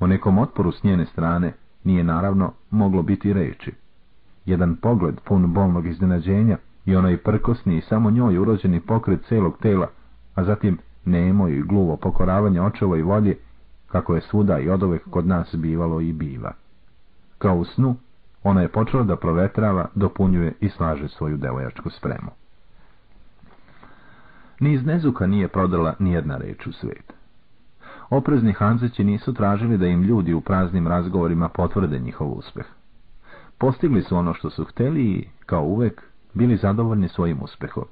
O nekom otporu s njene strane nije naravno moglo biti reči. Jedan pogled pun bolnog iznenađenja i onaj prkosni i samo njoj urođeni pokret celog tela, a zatim nemo i gluvo pokoravanje očevoj volje, kako je svuda i odovek kod nas bivalo i biva. Kao u snu, ona je počela da provetrava, dopunjuje i slaže svoju devojačku spremu. Ni iz Nezuka nije prodala nijedna reč u svijet. Oprezni Hanzeći nisu tražili da im ljudi u praznim razgovorima potvrde njihov uspeh. Postigli su ono što su hteli i, kao uvek, bili zadovoljni svojim uspehom.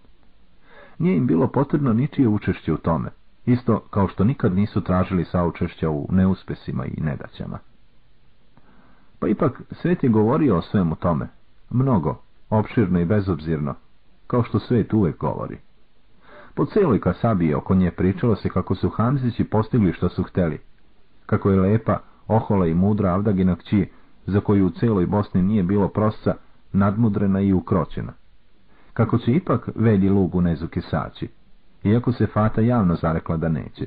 Nije im bilo potrebno ničije učešće u tome, isto kao što nikad nisu tražili saučešća u neuspesima i nedaćama. Pa ipak svet je govorio o svemu tome, mnogo, opširno i bezobzirno, kao što svet uvek govori. Po cijeloj kasabiji oko nje pričalo se kako su Hamzići postigli što su hteli, kako je lepa, ohola i mudra Avdagina kći, za koju u cijeloj Bosni nije bilo prosca, nadmudrena i ukroćena. Kako će ipak velji lugu nezuki saći, iako se Fata javno zarekla da neće.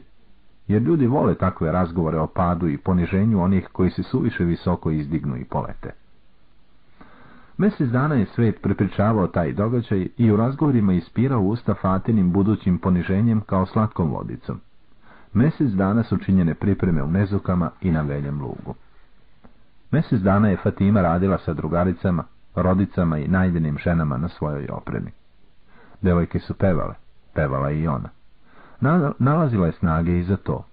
Jer ljudi vole takve razgovore o padu i poniženju onih koji se suviše visoko izdignu i polete. Mjesec dana je svet prepričavao taj događaj i u razgovorima ispirao usta Fatinim budućim poniženjem kao slatkom vodicom. Mjesec dana su činjene pripreme u Nezukama i na Veljem lugu. Mjesec dana je Fatima radila sa drugaricama, rodicama i najdenim ženama na svojoj opremi. Devojke su pevale, pevala i ona. Nalazila je snage i za to.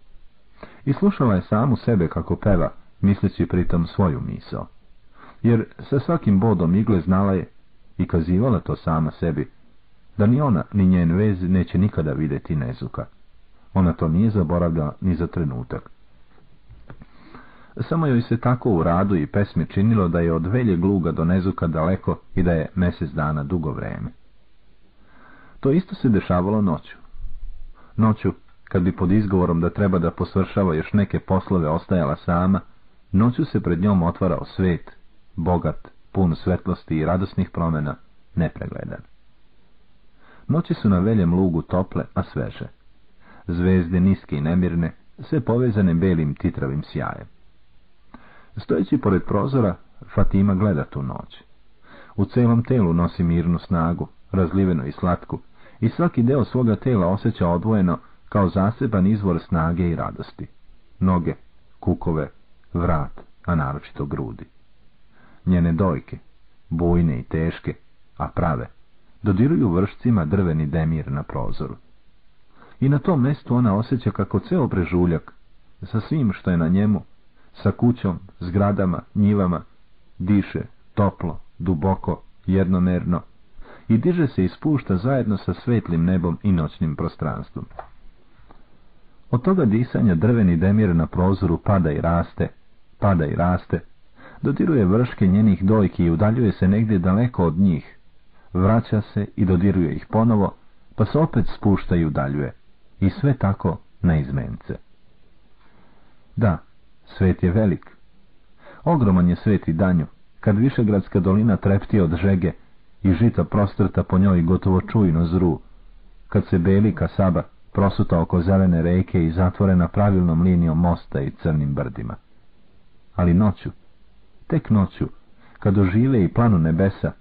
I slušala je samu sebe kako peva, misleći pritom svoju misao. Jer sa svakim bodom igle znala je, i kazivala to sama sebi, da ni ona ni njen vez neće nikada vidjeti nezuka. Ona to nije zaboravljala ni za trenutak. Samo joj se tako u radu i pesmi činilo da je od velje gluga do nezuka daleko i da je mjesec dana dugo vreme. To isto se dešavalo noću. Noću, kad bi pod izgovorom da treba da posvršava još neke poslove ostajala sama, noću se pred njom otvarao svet, bogat, pun svetlosti i radosnih promjena, nepregledan. Noći su na veljem lugu tople, a sveže. Zvezde niske i nemirne, sve povezane belim titravim sjajem. Stojeći pored prozora, Fatima gleda tu noć. U celom telu nosi mirnu snagu, razlivenu i slatku, i svaki deo svoga tela osjeća odvojeno kao zaseban izvor snage i radosti. Noge, kukove, vrat, a naročito grudi. Njene dojke, bujne i teške, a prave, dodiruju vršcima drveni demir na prozoru. I na tom mjestu ona osjeća kako ceo prežuljak, sa svim što je na njemu, sa kućom, zgradama, njivama, diše, toplo, duboko, jednomerno, i diže se i spušta zajedno sa svetlim nebom i noćnim prostranstvom. Od toga disanja drveni demir na prozoru pada i raste, pada i raste, dodiruje vrške njenih dojki i udaljuje se negdje daleko od njih, vraća se i dodiruje ih ponovo, pa se opet spušta i udaljuje, i sve tako na izmence. Da, svet je velik. Ogroman je svet i danju, kad Višegradska dolina trepti od žege i žita prostrta po njoj gotovo čujno zru, kad se belika saba prosuta oko zelene reke i zatvorena pravilnom linijom mosta i crnim brdima. Ali noću, tek noću, kad ožive i planu nebesa,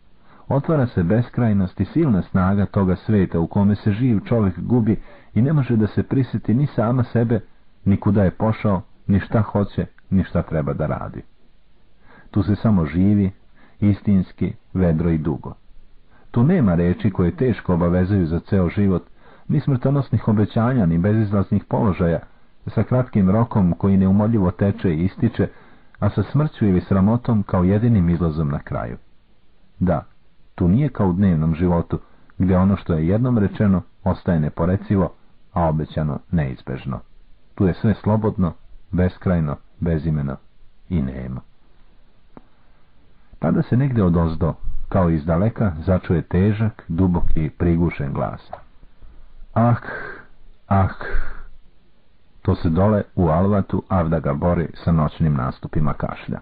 otvara se beskrajnost i silna snaga toga sveta u kome se živ čovjek gubi i ne može da se prisjeti ni sama sebe, ni kuda je pošao, ni šta hoće, ni šta treba da radi. Tu se samo živi, istinski, vedro i dugo. Tu nema reči koje teško obavezuju za ceo život, ni smrtonosnih obećanja, ni bezizlaznih položaja, sa kratkim rokom koji neumoljivo teče i ističe, a sa smrću ili sramotom kao jedinim izlazom na kraju. Da, tu nije kao u dnevnom životu, gdje ono što je jednom rečeno ostaje neporecivo, a obećano neizbežno. Tu je sve slobodno, beskrajno, bezimeno i nema. Tada se negdje odozdo, kao iz daleka, začuje težak, duboki, prigušen glas. Ah, ah, to se dole u Alvatu Avda bori sa noćnim nastupima kašlja.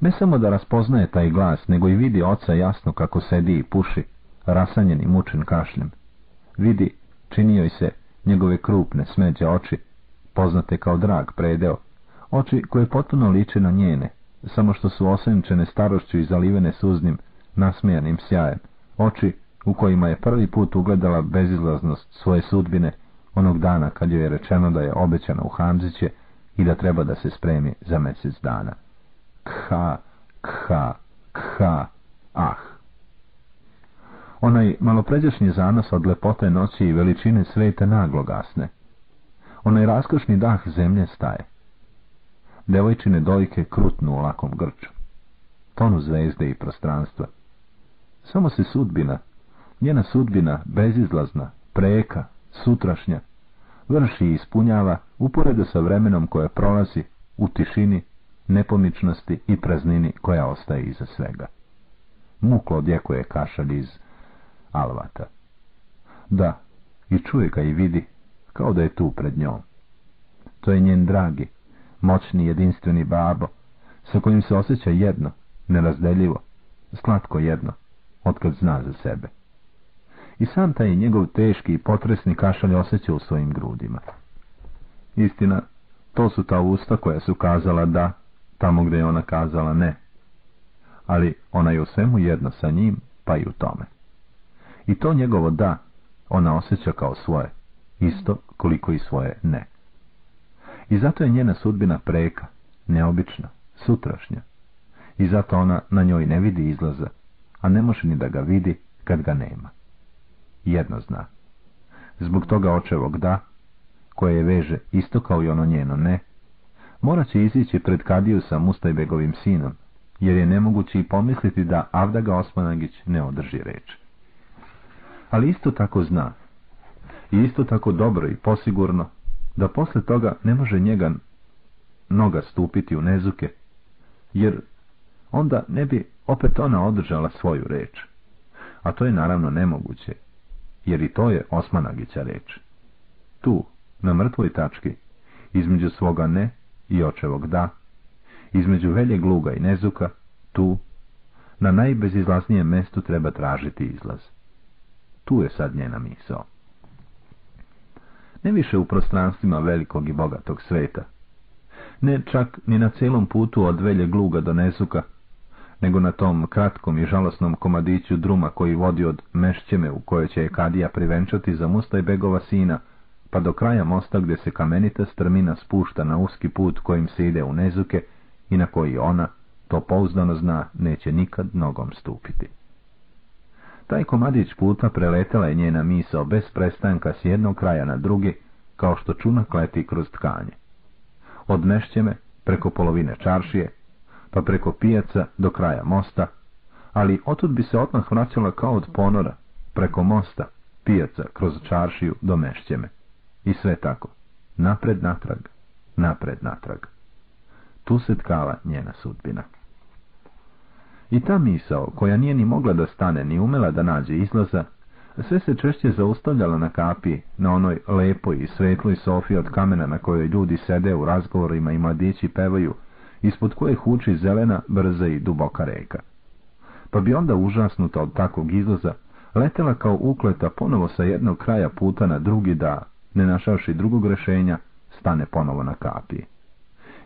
Ne samo da raspoznaje taj glas, nego i vidi oca jasno kako sedi i puši, rasanjen i mučen kašljem. Vidi, činio se njegove krupne smeđe oči, poznate kao drag predeo, Oči koje potpuno liče na njene, samo što su osenčene starošću i zalivene suznim, nasmijanim sjajem. Oči u kojima je prvi put ugledala bezizlaznost svoje sudbine onog dana kad joj je rečeno da je obećana u Hamziće i da treba da se spremi za mjesec dana. Kha, kha, kha, ah. Onaj malopređašnji zanos od lepote noći i veličine sveta naglo gasne. Onaj raskošni dah zemlje staje. Devojčine dojke krutnu u lakom grču. Tonu zvezde i prostranstva. Samo se sudbina, njena sudbina, bezizlazna, preka, sutrašnja, vrši i ispunjava uporedo sa vremenom koje prolazi u tišini, nepomičnosti i praznini koja ostaje iza svega. Muklo odjekuje kašalj iz alvata. Da, i čuje ga i vidi, kao da je tu pred njom. To je njen dragi, moćni jedinstveni babo, sa kojim se osjeća jedno, nerazdeljivo, slatko jedno, otkad zna za sebe. I sam taj njegov teški i potresni kašalj osjeća u svojim grudima. Istina, to su ta usta koja su kazala da, tamo gdje je ona kazala ne. Ali ona je u svemu jedno sa njim, pa i u tome. I to njegovo da, ona osjeća kao svoje, isto koliko i svoje ne. I zato je njena sudbina preka, neobična, sutrašnja. I zato ona na njoj ne vidi izlaza, a ne može ni da ga vidi kad ga nema. Jedno zna. Zbog toga očevog da, koje je veže isto kao i ono njeno ne, morat će izići pred Kadiju sa Mustajbegovim sinom, jer je nemoguće i pomisliti da Avdaga Osmanagić ne održi reč. Ali isto tako zna, i isto tako dobro i posigurno, da posle toga ne može njega noga stupiti u nezuke, jer onda ne bi opet ona održala svoju reč. A to je naravno nemoguće, jer i to je Osmanagića reč. Tu, na mrtvoj tački, između svoga ne i očevog da, između velje gluga i nezuka, tu, na najbezizlaznijem mestu treba tražiti izlaz. Tu je sad njena misao. Ne više u prostranstvima velikog i bogatog sveta. Ne čak ni na celom putu od velje gluga do nezuka, nego na tom kratkom i žalosnom komadiću druma koji vodi od mešćeme u kojoj će je Kadija privenčati za Musta i Begova sina, pa do kraja mosta gdje se kamenita strmina spušta na uski put kojim se ide u nezuke i na koji ona, to pouzdano zna, neće nikad nogom stupiti. Taj komadić puta preletela je njena misao bez prestanka s jednog kraja na drugi, kao što čunak leti kroz tkanje. Od mešćeme, preko polovine čaršije, pa preko pijaca do kraja mosta, ali otud bi se odmah vraćala kao od ponora, preko mosta, pijaca, kroz čaršiju do mešćeme. I sve tako, napred natrag, napred natrag. Tu se tkala njena sudbina. I ta misao, koja nije ni mogla da stane, ni umela da nađe izlaza, sve se češće zaustavljala na kapi, na onoj lepoj i svetloj sofi od kamena na kojoj ljudi sede u razgovorima i mladići pevaju, ispod koje huči zelena, brza i duboka reka. Pa bi onda užasnuta od takvog izlaza, letela kao ukleta ponovo sa jednog kraja puta na drugi da, ne našavši drugog rešenja, stane ponovo na kapi.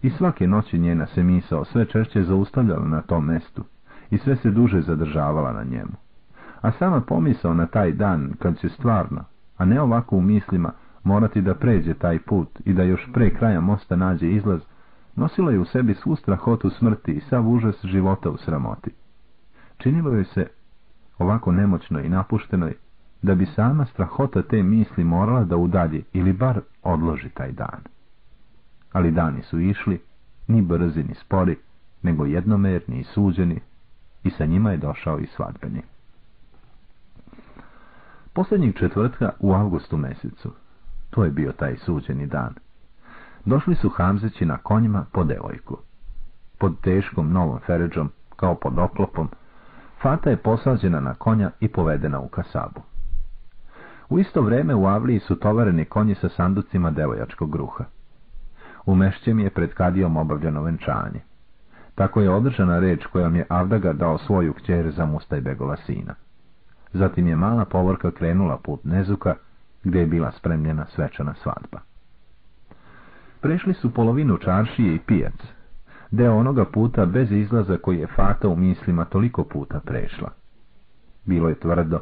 I svake noći njena se misao sve češće zaustavljala na tom mestu i sve se duže zadržavala na njemu. A sama pomisao na taj dan, kad će stvarno, a ne ovako u mislima, morati da pređe taj put i da još pre kraja mosta nađe izlaz, nosila je u sebi svu strahotu smrti i sav užas života u sramoti. Činilo je se ovako nemoćnoj i napuštenoj, da bi sama strahota te misli morala da udalji ili bar odloži taj dan. Ali dani su išli, ni brzi ni spori, nego jednomerni i suđeni, i sa njima je došao i svadbeni. Posljednjeg četvrtka u avgustu mesecu, to je bio taj suđeni dan, došli su Hamzeći na konjima po devojku. Pod teškom novom feređom, kao pod oklopom, Fata je posađena na konja i povedena u kasabu. U isto vrijeme u Avliji su tovareni konji sa sanducima devojačkog gruha. U Mešćem je pred kadijom obavljeno venčanje. Tako je održana reč kojom je Avdaga dao svoju kćer za Mustajbegova sina. Zatim je mala povorka krenula put Nezuka, gdje je bila spremljena svečana svadba. Prešli su polovinu čaršije i pijac, deo onoga puta bez izlaza koji je Fata u mislima toliko puta prešla. Bilo je tvrdo,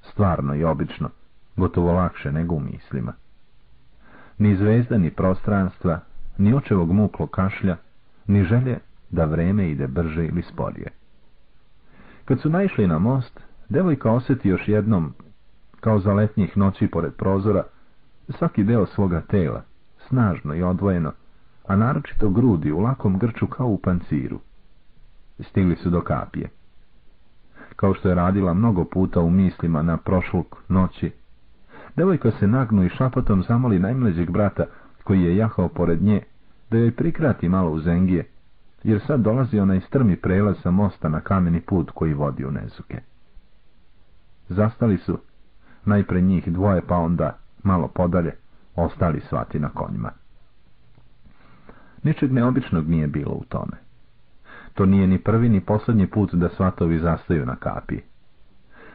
stvarno i obično, gotovo lakše nego u mislima. Ni zvezda, ni prostranstva, ni očevog muklo kašlja, ni želje da vreme ide brže ili sporije. Kad su naišli na most, devojka osjeti još jednom, kao za letnjih noći pored prozora, svaki deo svoga tela, snažno i odvojeno, a naročito grudi u lakom grču kao u panciru. Stigli su do kapije. Kao što je radila mnogo puta u mislima na prošluk noći, devojka se nagnu i šapatom zamoli najmlađeg brata, koji je jahao pored nje, da joj prikrati malo u zengije, jer sad dolazi onaj strmi prelaz sa mosta na kameni put koji vodi u Nezuke. Zastali su, najpre njih dvoje pa onda, malo podalje, ostali svati na konjima. Ničeg neobičnog nije bilo u tome. To nije ni prvi ni posljednji put da svatovi zastaju na kapiji.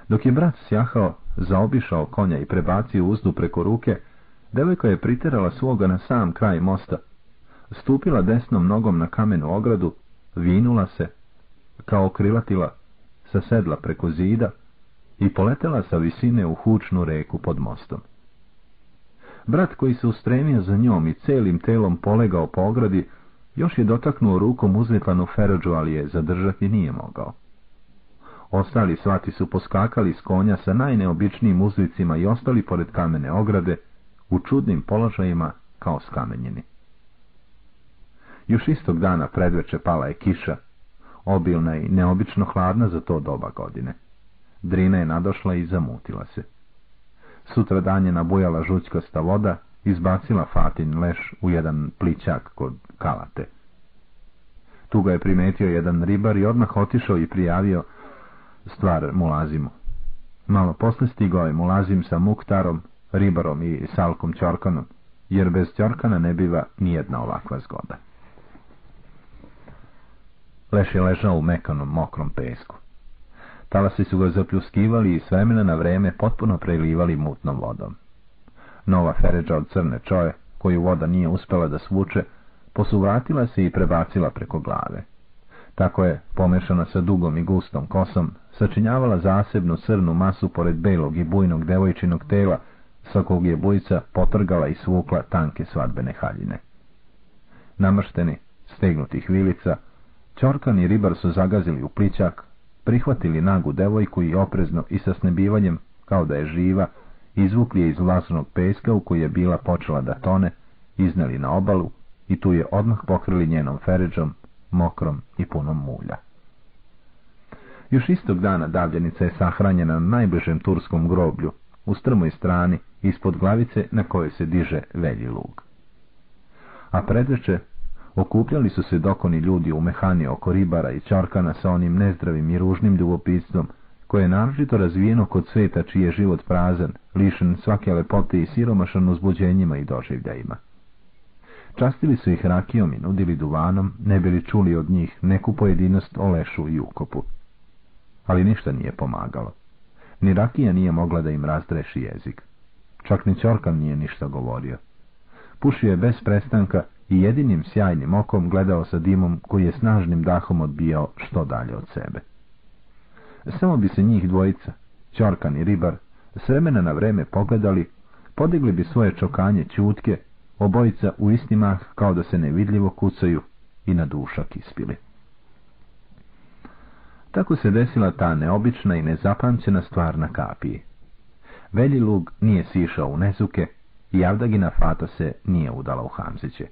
Dok je brat sjahao, zaobišao konja i prebacio uzdu preko ruke, devojka je priterala svoga na sam kraj mosta, stupila desnom nogom na kamenu ogradu, vinula se, kao krilatila, sa sedla preko zida i poletela sa visine u hučnu reku pod mostom. Brat koji se ustremio za njom i celim telom polegao po ogradi, još je dotaknuo rukom uzvetlanu ferođu, ali je zadržati nije mogao. Ostali svati su poskakali s konja sa najneobičnijim uzvicima i ostali pored kamene ograde, u čudnim položajima kao skamenjeni. Još istog dana predveče pala je kiša, obilna i neobično hladna za to doba godine. Drina je nadošla i zamutila se. Sutra dan je nabujala žućkasta voda, izbacila Fatin leš u jedan plićak kod kalate. Tu ga je primetio jedan ribar i odmah otišao i prijavio stvar Mulazimu. Malo posle stigao je Mulazim sa Muktarom, ribarom i Salkom Ćorkanom, jer bez Ćorkana ne biva nijedna ovakva zgoda. Leš je ležao u mekanom, mokrom pesku. Talasi su ga zapljuskivali i s vremena na vreme potpuno prelivali mutnom vodom. Nova feređa od crne čoje, koju voda nije uspela da svuče, posuvratila se i prebacila preko glave. Tako je, pomešana sa dugom i gustom kosom, sačinjavala zasebnu crnu masu pored belog i bujnog devojčinog tela, sa kog je bujica potrgala i svukla tanke svadbene haljine. Namršteni, stegnutih vilica, Ćorkan i ribar su zagazili u plićak, prihvatili nagu devojku i oprezno i sa snebivanjem, kao da je živa, izvukli je iz vlasnog peska u koji je bila počela da tone, izneli na obalu i tu je odmah pokrili njenom feređom, mokrom i punom mulja. Još istog dana davljenica je sahranjena na najbližem turskom groblju, u strmoj strani, ispod glavice na kojoj se diže velji lug. A predveče Okupljali su se dokoni ljudi u mehani oko ribara i čarkana sa onim nezdravim i ružnim ljubopisstvom, koje je naročito razvijeno kod sveta čiji je život prazan, lišen svake lepote i siromašan uzbuđenjima i doživljajima. Častili su ih rakijom i nudili duvanom, ne bili čuli od njih neku pojedinost o lešu i ukopu. Ali ništa nije pomagalo. Ni rakija nije mogla da im razdreši jezik. Čak ni Čorkan nije ništa govorio. Pušio je bez prestanka i jedinim sjajnim okom gledao sa dimom koji je snažnim dahom odbijao što dalje od sebe. Samo bi se njih dvojica, Ćorkan i Ribar, s vremena na vreme pogledali, podigli bi svoje čokanje čutke, obojica u isti mah kao da se nevidljivo kucaju i na dušak ispili. Tako se desila ta neobična i nezapamćena stvar na kapiji. Velji lug nije sišao u nezuke i Avdagina fata se nije udala u Hamziće.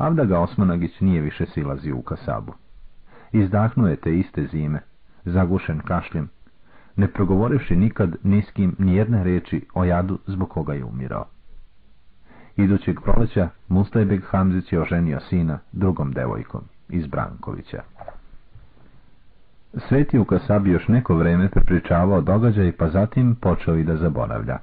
Avdaga Osmanagić nije više silazio u kasabu. Izdahnuo je te iste zime, zagušen kašljem, ne progovorivši nikad niskim nijedne reči o jadu zbog koga je umirao. Idućeg proleća Mustajbeg Hamzić je oženio sina drugom devojkom iz Brankovića. Sveti u Kasabi još neko vreme prepričavao događaj pa zatim počeo i da zaboravlja.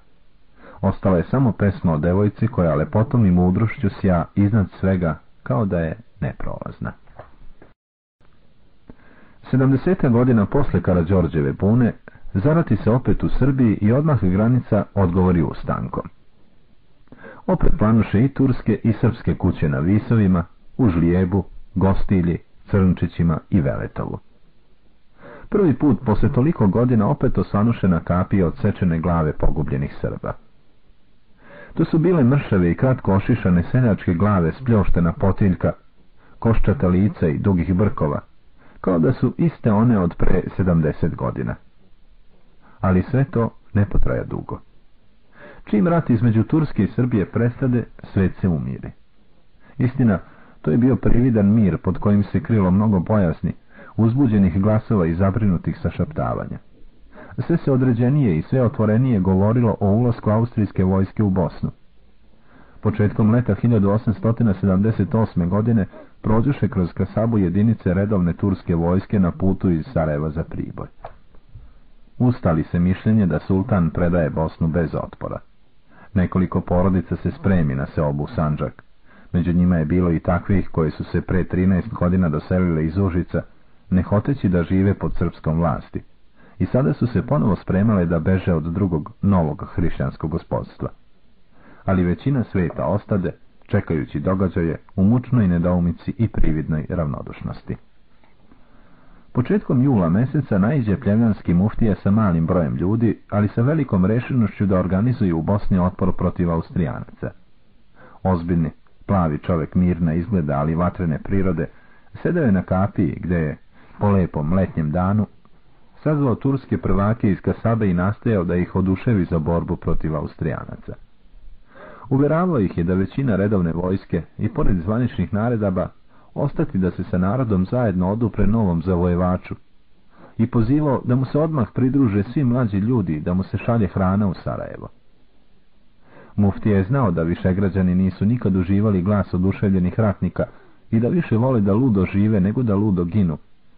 Ostala je samo pesma o devojci koja lepotom i mudrošću sja iznad svega kao da je neprolazna. 70. godina posle Karadžorđeve pune zarati se opet u Srbiji i odmah granica odgovori ustankom. Opet planuše i turske i srpske kuće na Visovima, u Žlijebu, Gostilji, Crnčićima i Veletovu. Prvi put posle toliko godina opet osvanuše na kapije od sečene glave pogubljenih Srba. To su bile mršave i kratko ošišane seljačke glave spljoštena potiljka, koščata lica i dugih brkova, kao da su iste one od pre sedamdeset godina. Ali sve to ne potraja dugo. Čim rat između Turske i Srbije prestade, svet se umiri. Istina, to je bio prividan mir pod kojim se krilo mnogo pojasni, uzbuđenih glasova i zabrinutih sašaptavanja. Sve se određenije i sve otvorenije govorilo o ulasku austrijske vojske u Bosnu. Početkom leta 1878. godine prođuše kroz Kasabu jedinice redovne turske vojske na putu iz Sarajeva za Priboj. Ustali se mišljenje da sultan predaje Bosnu bez otpora. Nekoliko porodica se spremi na seobu Sanđak. Među njima je bilo i takvih koji su se pre 13 godina doselile iz Užica, ne hoteći da žive pod srpskom vlasti. I sada su se ponovo spremale da beže od drugog, novog hrišćanskog gospodstva. Ali većina sveta ostade, čekajući događaje u mučnoj nedoumici i prividnoj ravnodušnosti. Početkom jula meseca najđe pljevanski muftije sa malim brojem ljudi, ali sa velikom rešenošću da organizuju u Bosni otpor protiv Austrijanaca. Ozbiljni, plavi čovjek mirna izgleda, ali vatrene prirode, sedao je na kapiji gdje je, po lepom letnjem danu, sazvao turske prvake iz Kasabe i nastojao da ih oduševi za borbu protiv Austrijanaca. Uveravao ih je da većina redovne vojske i pored zvaničnih naredaba ostati da se sa narodom zajedno odupre novom zavojevaču i pozivao da mu se odmah pridruže svi mlađi ljudi da mu se šalje hrana u Sarajevo. Muftija je znao da više građani nisu nikad uživali glas oduševljenih ratnika i da više vole da ludo žive nego da ludo ginu,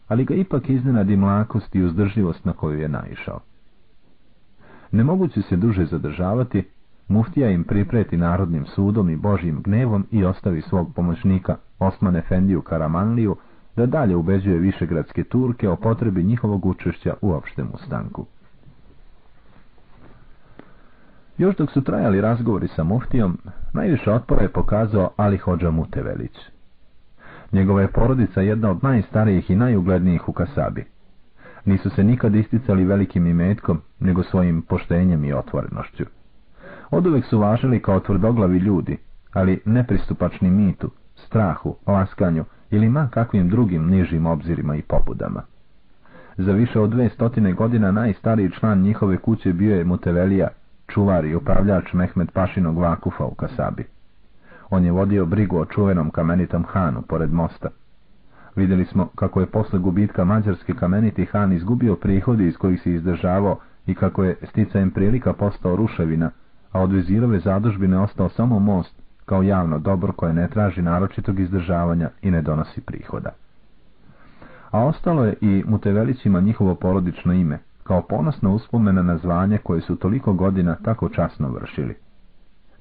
ali ga ipak iznenadi mlakost i uzdrživost na koju je naišao. Ne mogući se duže zadržavati, muftija im pripreti narodnim sudom i božjim gnevom i ostavi svog pomoćnika Osman Efendiju Karamanliju da dalje ubeđuje višegradske Turke o potrebi njihovog učešća u opštem ustanku. Još dok su trajali razgovori sa muftijom, najviše otpora je pokazao Ali Hođa Mutevelić. Njegova je porodica jedna od najstarijih i najuglednijih u Kasabi. Nisu se nikad isticali velikim imetkom, nego svojim poštenjem i otvorenošću. Od uvek su važili kao tvrdoglavi ljudi, ali nepristupačni mitu, strahu, laskanju ili ma kakvim drugim nižim obzirima i pobudama. Za više od dve stotine godina najstariji član njihove kuće bio je Mutevelija, čuvar i upravljač Mehmed Pašinog vakufa u Kasabi. On je vodio brigu o čuvenom kamenitom hanu pored mosta. Vidjeli smo kako je posle gubitka mađarske kameniti han izgubio prihodi iz kojih se izdržavao i kako je sticajem prilika postao ruševina, a od vizirove zadužbine ostao samo most kao javno dobro koje ne traži naročitog izdržavanja i ne donosi prihoda. A ostalo je i Mutevelićima njihovo porodično ime, kao ponosna uspomena na zvanje koje su toliko godina tako časno vršili.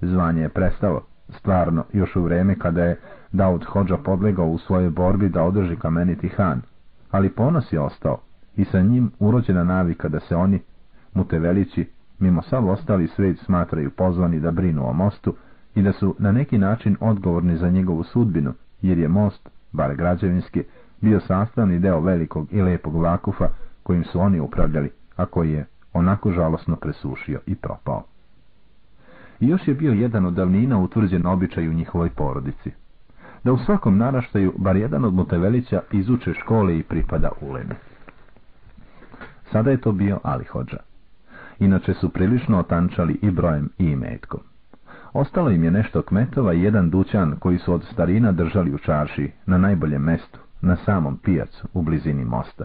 Zvanje je prestalo, stvarno, još u vreme kada je Daud Hođa podlegao u svojoj borbi da održi kameniti han, ali ponos je ostao i sa njim urođena navika da se oni, Mutevelići, mimo sav ostali svet smatraju pozvani da brinu o mostu i da su na neki način odgovorni za njegovu sudbinu, jer je most, bar građevinski, bio sastavni deo velikog i lepog vakufa kojim su oni upravljali, a koji je onako žalosno presušio i propao. Još je bio jedan od davnina utvrđen običaj u njihovoj porodici. Da u svakom naraštaju bar jedan od Mutevelića izuče škole i pripada ulemi. Sada je to bio Ali Hođa. Inače su prilično otančali i brojem i imetkom. Ostalo im je nešto kmetova i jedan dućan koji su od starina držali u čarši, na najboljem mestu, na samom pijacu, u blizini mosta.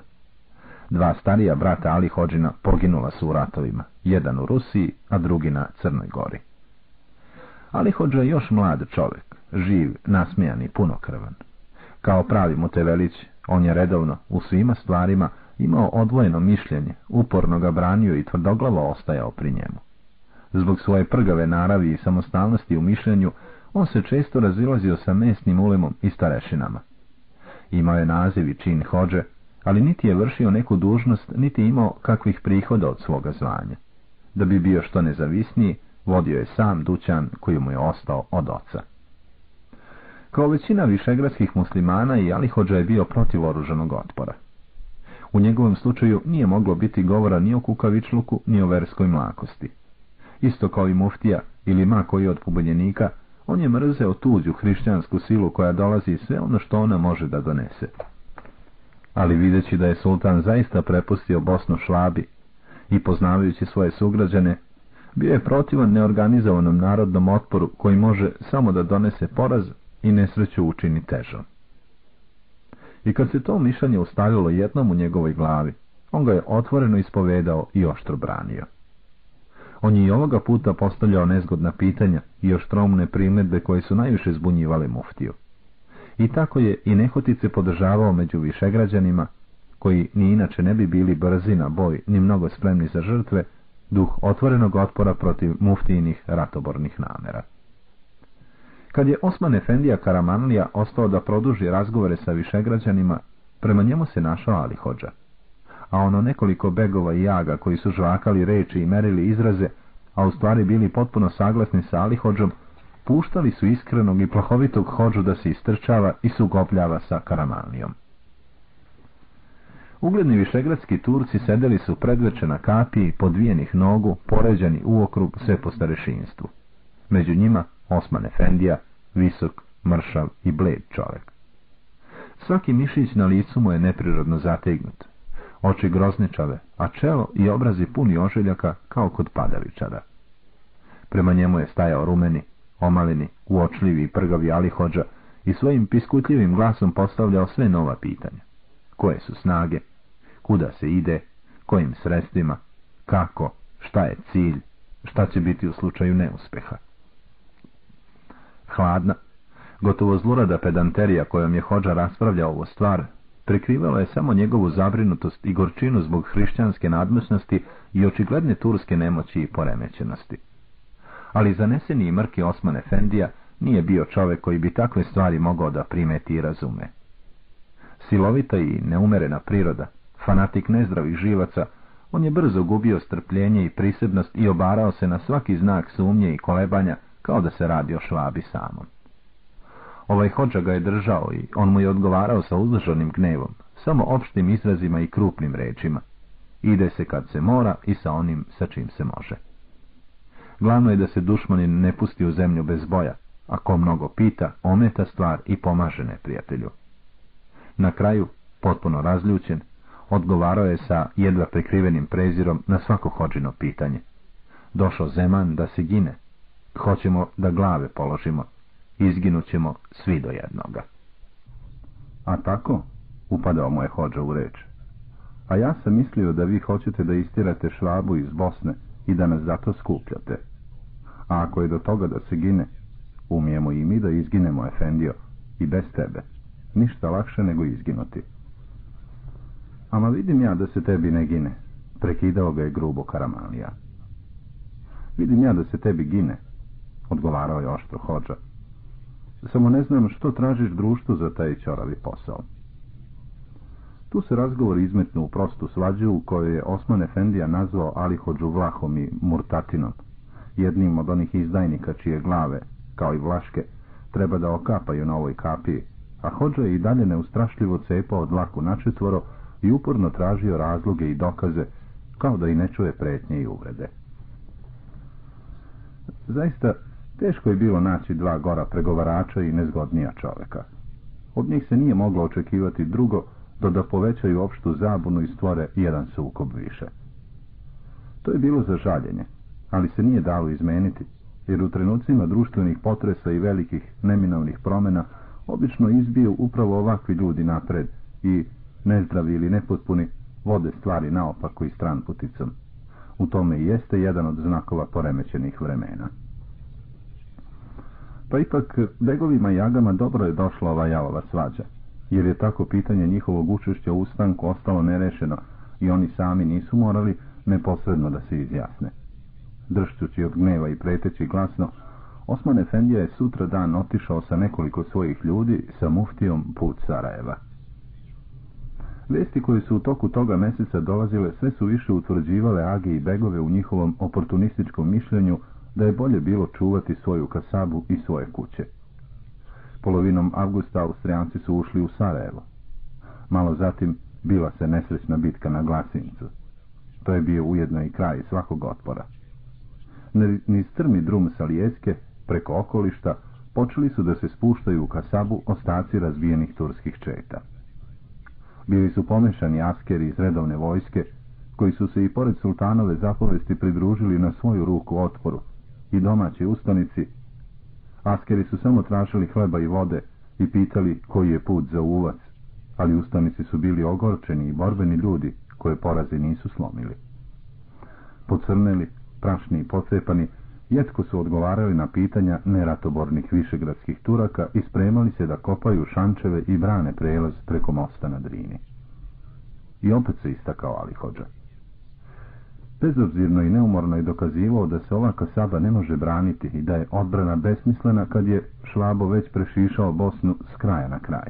Dva starija brata Ali Hođina poginula su u ratovima, jedan u Rusiji, a drugi na Crnoj gori. Ali Hođa još mlad čovjek, živ, nasmijan i punokrvan. Kao pravi Mutevelić, on je redovno, u svima stvarima, imao odvojeno mišljenje, uporno ga branio i tvrdoglavo ostajao pri njemu. Zbog svoje prgave naravi i samostalnosti u mišljenju, on se često razilazio sa mesnim ulemom i starešinama. Imao je naziv i čin hođe, ali niti je vršio neku dužnost, niti imao kakvih prihoda od svoga zvanja. Da bi bio što nezavisniji, Vodio je sam dućan koji mu je ostao od oca. Kao većina višegradskih muslimana i Alihođa je bio protiv oruženog otpora. U njegovom slučaju nije moglo biti govora ni o kukavičluku, ni o verskoj mlakosti. Isto kao i muftija ili ma koji od pobunjenika, on je mrzeo tuđu hrišćansku silu koja dolazi sve ono što ona može da donese. Ali videći da je sultan zaista prepustio Bosnu šlabi i poznavajući svoje sugrađane, bio je protivan neorganizovanom narodnom otporu koji može samo da donese poraz i nesreću učini težom. I kad se to mišljenje ustavilo jednom u njegovoj glavi, on ga je otvoreno ispovedao i oštro branio. On je i ovoga puta postavljao nezgodna pitanja i oštromne primjedbe koje su najviše zbunjivale muftiju. I tako je i nehotice podržavao među višegrađanima, koji ni inače ne bi bili brzi na boj, ni mnogo spremni za žrtve, duh otvorenog otpora protiv muftijinih ratobornih namera. Kad je Osman Efendija Karamanlija ostao da produži razgovore sa višegrađanima, prema njemu se našao Ali Hođa. A ono nekoliko begova i jaga koji su žvakali reči i merili izraze, a u stvari bili potpuno saglasni sa Ali Hođom, puštali su iskrenog i plahovitog Hođu da se istrčava i sugopljava sa Karamanlijom. Ugledni višegradski Turci sedeli su predveče na kapiji, podvijenih nogu, poređani u okrug sve po starešinstvu. Među njima Osman Efendija, visok, mršav i bled čovjek. Svaki mišić na licu mu je neprirodno zategnut. Oči grozničave, a čelo i obrazi puni oželjaka kao kod padavičara. Prema njemu je stajao rumeni, omaleni, uočljivi i prgavi alihođa i svojim piskutljivim glasom postavljao sve nova pitanja. Koje su snage, kuda se ide, kojim sredstvima, kako, šta je cilj, šta će biti u slučaju neuspeha. Hladna, gotovo zlurada pedanterija kojom je Hođa raspravljao ovu stvar, prikrivala je samo njegovu zabrinutost i gorčinu zbog hrišćanske nadmosnosti i očigledne turske nemoći i poremećenosti. Ali zaneseni i mrki Osman Efendija nije bio čovjek koji bi takve stvari mogao da primeti i razume. Silovita i neumerena priroda, fanatik nezdravih živaca, on je brzo gubio strpljenje i prisebnost i obarao se na svaki znak sumnje i kolebanja kao da se radi o švabi samom. Ovaj hođa ga je držao i on mu je odgovarao sa uzdržanim gnevom, samo opštim izrazima i krupnim rečima. Ide se kad se mora i sa onim sa čim se može. Glavno je da se dušmanin ne pusti u zemlju bez boja, a ko mnogo pita, ometa stvar i pomaže neprijatelju. Na kraju, potpuno razljučen, odgovarao je sa jedva prikrivenim prezirom na svako hođino pitanje. Došao Zeman da se gine, Hoćemo da glave položimo. Izginut ćemo svi do jednoga. A tako? Upadao mu je hođa u reč. A ja sam mislio da vi hoćete da istirate švabu iz Bosne i da nas zato skupljate. A ako je do toga da se gine, umijemo i mi da izginemo, Efendio, i bez tebe. Ništa lakše nego izginuti. Ama vidim ja da se tebi ne gine, prekidao ga je grubo Karamanlija. Vidim ja da se tebi gine, odgovarao je oštro hođa. Samo ne znam što tražiš društvu za taj čoravi posao. Tu se razgovor izmetnu u prostu svađu u kojoj je Osman Efendija nazvao Alihođu Vlahom i Murtatinom, jednim od onih izdajnika čije glave, kao i Vlaške, treba da okapaju na ovoj kapiji, a Hođa je i dalje neustrašljivo cepao od Vlahu načetvoro i uporno tražio razloge i dokaze, kao da i ne čuje pretnje i uvrede. Zaista, Teško je bilo naći dva gora pregovarača i nezgodnija čoveka. Od njih se nije moglo očekivati drugo do da povećaju opštu zabunu i stvore jedan sukob više. To je bilo za žaljenje, ali se nije dalo izmeniti, jer u trenucima društvenih potresa i velikih neminovnih promjena obično izbiju upravo ovakvi ljudi napred i nezdravi ili nepotpuni vode stvari naopako i stran puticom. U tome i jeste jedan od znakova poremećenih vremena. Pa ipak begovima i jagama dobro je došla ova jalova svađa, jer je tako pitanje njihovog učešća u ustanku ostalo nerešeno i oni sami nisu morali neposredno da se izjasne. Dršćući od gneva i preteći glasno, Osman Efendija je sutra dan otišao sa nekoliko svojih ljudi sa muftijom put Sarajeva. Vesti koje su u toku toga mjeseca dolazile sve su više utvrđivale Age i Begove u njihovom oportunističkom mišljenju da je bolje bilo čuvati svoju kasabu i svoje kuće. Polovinom avgusta Austrijanci su ušli u Sarajevo. Malo zatim bila se nesrećna bitka na Glasincu. To je bio ujedno i kraj svakog otpora. Ni strmi drum sa lijeske, preko okolišta, počeli su da se spuštaju u kasabu ostaci razbijenih turskih četa. Bili su pomešani askeri iz redovne vojske, koji su se i pored sultanove zapovesti pridružili na svoju ruku otporu, i domaći ustanici. Askeri su samo tražili hleba i vode i pitali koji je put za uvac, ali ustanici su bili ogorčeni i borbeni ljudi koje poraze nisu slomili. Pocrneli, prašni i pocepani, jetko su odgovarali na pitanja neratobornih višegradskih turaka i spremali se da kopaju šančeve i brane prelaz preko mosta na Drini. I opet se istakao Ali Hođa. Bezobzirno i neumorno je dokazivao da se ova kasaba ne može braniti i da je odbrana besmislena kad je Švabo već prešišao Bosnu s kraja na kraj.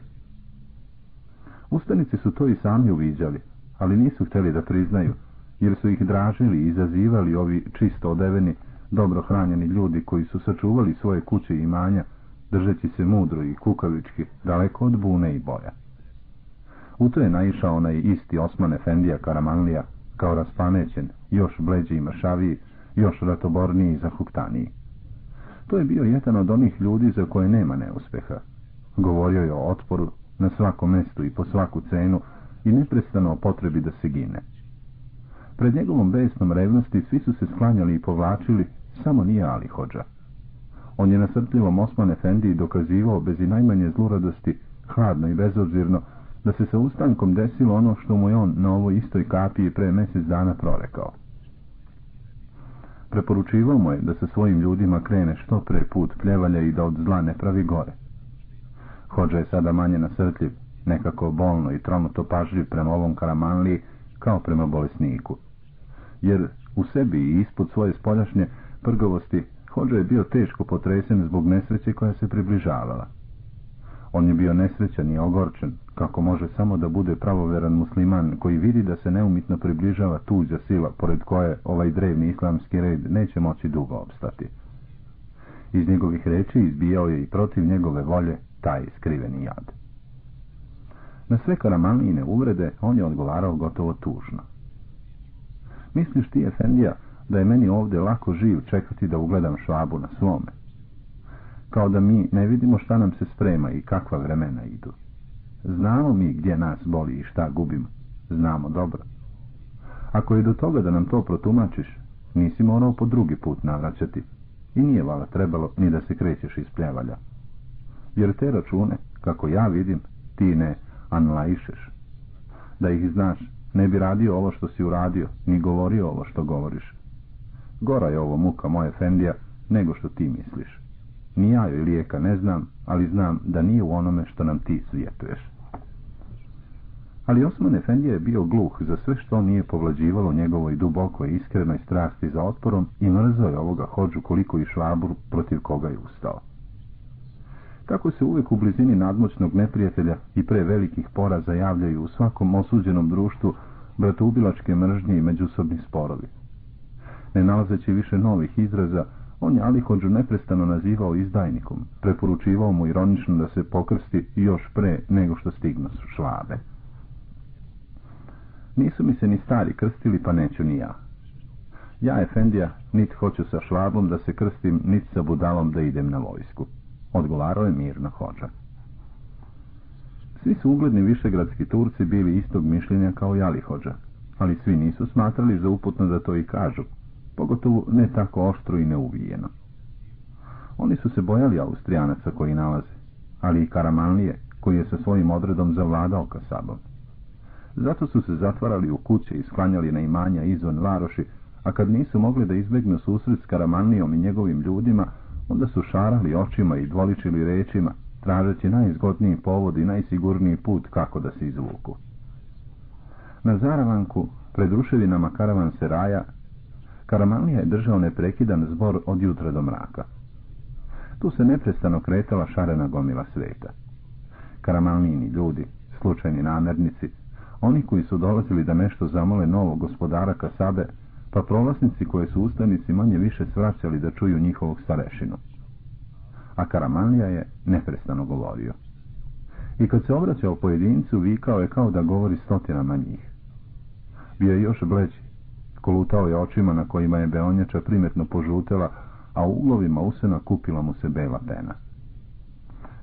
Ustanici su to i sami uviđali, ali nisu htjeli da priznaju, jer su ih dražili i izazivali ovi čisto odeveni, dobro hranjeni ljudi koji su sačuvali svoje kuće i imanja, držeći se mudro i kukavički, daleko od bune i boja. U to je naišao onaj isti Osman Efendija Karamanlija, kao raspamećen, još bleđi i mršaviji, još ratoborniji i zahuktaniji. To je bio jedan od onih ljudi za koje nema neuspeha. Govorio je o otporu na svakom mestu i po svaku cenu i neprestano o potrebi da se gine. Pred njegovom besnom revnosti svi su se sklanjali i povlačili, samo nije Ali Hođa. On je na srpljivom Osman Efendiji dokazivao bez i najmanje zluradosti, hladno i bezobzirno, da se sa ustankom desilo ono što mu je on na ovoj istoj kapiji pre mjesec dana prorekao. Preporučivao mu je da sa svojim ljudima krene što pre put pljevalja i da od zla ne pravi gore. Hođa je sada manje nasrtljiv, nekako bolno i tronuto pažljiv prema ovom karamanliji kao prema bolesniku. Jer u sebi i ispod svoje spoljašnje prgovosti Hođa je bio teško potresen zbog nesreće koja se približavala. On je bio nesrećan i ogorčen, kako može samo da bude pravoveran musliman koji vidi da se neumitno približava tuđa sila pored koje ovaj drevni islamski red neće moći dugo obstati. Iz njegovih reči izbijao je i protiv njegove volje taj skriveni jad. Na sve karamanlijine uvrede on je odgovarao gotovo tužno. Misliš ti, Efendija, da je meni ovdje lako živ čekati da ugledam švabu na svome? Kao da mi ne vidimo šta nam se sprema i kakva vremena idu. Znamo mi gdje nas boli i šta gubimo. Znamo dobro. Ako je do toga da nam to protumačiš, nisi morao po drugi put navraćati. I nije vala trebalo ni da se krećeš iz pljevalja. Jer te račune, kako ja vidim, ti ne anlaišeš. Da ih znaš, ne bi radio ovo što si uradio, ni govorio ovo što govoriš. Gora je ovo muka moje Fendija, nego što ti misliš. Ni ja joj lijeka ne znam, ali znam da nije u onome što nam ti svijetuješ. Ali Osman Efendija je bio gluh za sve što nije povlađivalo njegovoj dubokoj iskrenoj strasti za otporom i mrzao je ovoga hođu koliko i švabur protiv koga je ustao. Tako se uvijek u blizini nadmoćnog neprijatelja i pre velikih poraza javljaju u svakom osuđenom društvu bratoubilačke mržnje i međusobni sporovi. Ne nalazeći više novih izraza, on je Alihođu neprestano nazivao izdajnikom, preporučivao mu ironično da se pokrsti još pre nego što stignu švabe. Nisu mi se ni stari krstili, pa neću ni ja. Ja, Efendija, nit hoću sa švabom da se krstim, nit sa budalom da idem na vojsku. Odgovarao je mirno hođa. Svi su ugledni višegradski Turci bili istog mišljenja kao i Alihođa, ali svi nisu smatrali za uputno da to i kažu, pogotovo ne tako oštro i neuvijeno. Oni su se bojali Austrijanaca koji nalaze, ali i Karamanlije, koji je sa svojim odredom zavladao Kasabom. Zato su se zatvarali u kuće i sklanjali na imanja izvan varoši, a kad nisu mogli da izbjegnu susret s Karamanlijom i njegovim ljudima, onda su šarali očima i dvoličili rečima, tražeći najizgodniji povod i najsigurniji put kako da se izvuku. Na Zaravanku, pred ruševinama karavan Seraja, Karamanlija je držao neprekidan zbor od jutra do mraka. Tu se neprestano kretala šarena gomila sveta. Karamanlijini ljudi, slučajni namjernici, oni koji su dolazili da nešto zamole novog gospodara Kasabe, pa prolaznici koje su ustanici manje više svraćali da čuju njihovog starešinu. A Karamanlija je neprestano govorio. I kad se obraćao pojedincu, vikao je kao da govori stotinama njih. Bio je još bleđi. Kolutao je očima na kojima je beonjača primetno požutela, a u uglovima usena kupila mu se bela pena.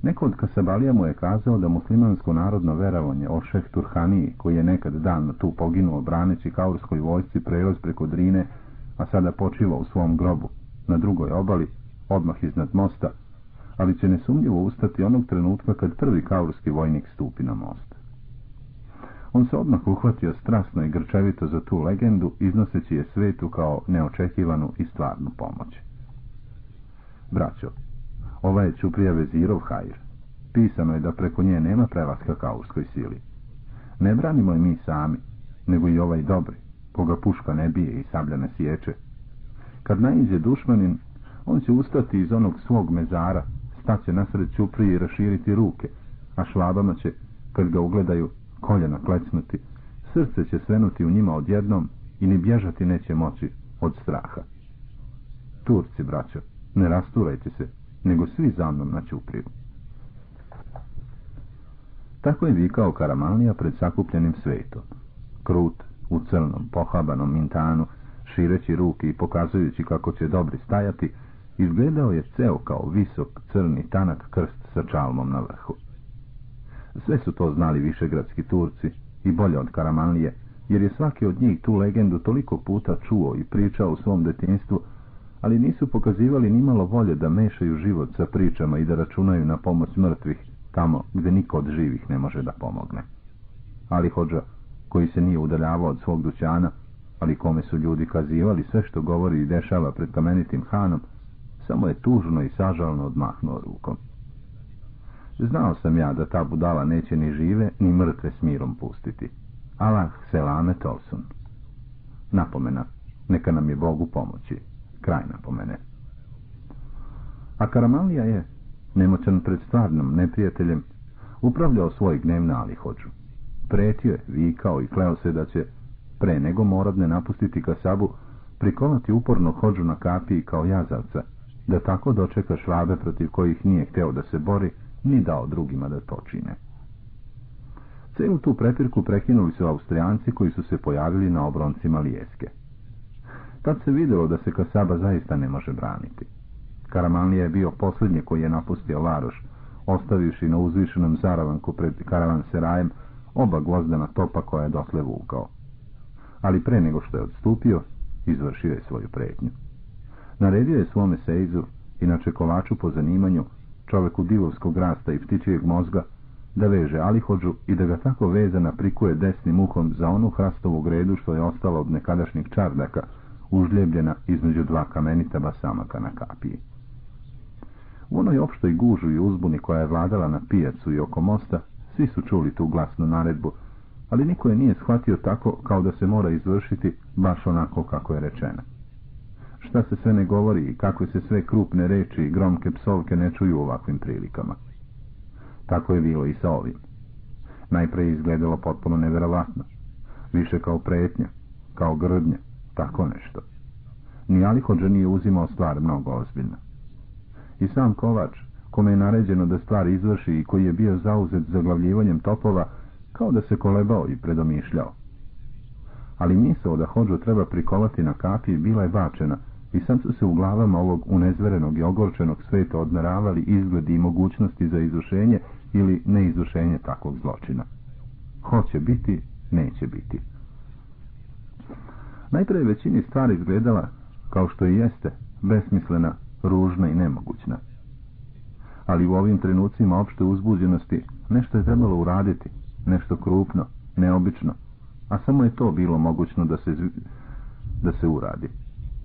Neko od Kasabalija mu je kazao da muslimansko narodno veravanje o šeh Turhaniji, koji je nekad dan tu poginuo braneći kaurskoj vojsci prelaz preko Drine, a sada počiva u svom grobu, na drugoj obali, odmah iznad mosta, ali će nesumnjivo ustati onog trenutka kad prvi kaurski vojnik stupi na most. On se odmah uhvatio strasno i grčevito za tu legendu, iznoseći je svetu kao neočekivanu i stvarnu pomoć. Braćo, ova je Čuprija Vezirov hajr. Pisano je da preko nje nema prelaska kaurskoj sili. Ne branimo je mi sami, nego i ovaj dobri, koga puška ne bije i sablja ne sječe. Kad naiđe dušmanin, on će ustati iz onog svog mezara, staće nasred Čuprije i raširiti ruke, a švabama će, kad ga ugledaju, koljena klecnuti, srce će svenuti u njima odjednom i ni bježati neće moći od straha. Turci, braćo, ne rasturajte se, nego svi za mnom na Ćupriju. Tako je vikao Karamanlija pred sakupljenim svetom. Krut, u crnom, pohabanom mintanu, šireći ruke i pokazujući kako će dobri stajati, izgledao je ceo kao visok, crni, tanak krst sa čalmom na vrhu. Sve su to znali višegradski Turci i bolje od Karamanlije, jer je svaki od njih tu legendu toliko puta čuo i pričao u svom detinstvu, ali nisu pokazivali nimalo volje da mešaju život sa pričama i da računaju na pomoć mrtvih tamo gdje niko od živih ne može da pomogne. Ali hođa, koji se nije udaljavao od svog dućana, ali kome su ljudi kazivali sve što govori i dešava pred kamenitim hanom, samo je tužno i sažalno odmahnuo rukom. Znao sam ja da ta budala neće ni žive, ni mrtve s mirom pustiti. Allah selame tolsun. Napomena, neka nam je Bogu pomoći. Kraj napomene. A Karamalija je, nemoćan pred stvarnom neprijateljem, upravljao svoj gnev na Alihođu. Pretio je, vikao i kleo se da će, pre nego moradne napustiti Kasabu, prikolati uporno hođu na kapiji kao jazavca, da tako dočeka švabe protiv kojih nije hteo da se bori, ni dao drugima da to čine. Celu tu prepirku prekinuli su Austrijanci koji su se pojavili na obroncima Lijeske. Tad se vidjelo da se Kasaba zaista ne može braniti. Karamanlija je bio posljednji koji je napustio Laroš, ostavivši na uzvišenom zaravanku pred Serajem oba gvozdana topa koja je dotle vukao. Ali pre nego što je odstupio, izvršio je svoju pretnju. Naredio je svome sejzu, inače kolaču po zanimanju, čoveku divovskog rasta i ptičijeg mozga, da veže Alihođu i da ga tako vezana prikuje desnim uhom za onu hrastovu gredu što je ostalo od nekadašnjih čardaka, užljebljena između dva kamenita basamaka na kapiji. U onoj opštoj gužu i uzbuni koja je vladala na pijacu i oko mosta, svi su čuli tu glasnu naredbu, ali niko je nije shvatio tako kao da se mora izvršiti baš onako kako je rečeno šta se sve ne govori i kakve se sve krupne reči i gromke psovke ne čuju u ovakvim prilikama. Tako je bilo i sa ovim. Najprej izgledalo potpuno neverovatno. Više kao pretnja, kao grdnja, tako nešto. Ni Alihođa nije uzimao stvar mnogo ozbiljno. I sam Kovač, kome je naređeno da stvar izvrši i koji je bio zauzet zaglavljivanjem topova, kao da se kolebao i predomišljao. Ali misao da hođu treba prikovati na kapi bila je bačena, i sad su se u glavama ovog unezverenog i ogorčenog sveta odmeravali izgledi i mogućnosti za izvršenje ili neizvršenje takvog zločina. Hoće biti, neće biti. Najprije većini stvari izgledala, kao što i jeste, besmislena, ružna i nemogućna. Ali u ovim trenucima opšte uzbuđenosti nešto je trebalo uraditi, nešto krupno, neobično, a samo je to bilo mogućno da se, da se uradi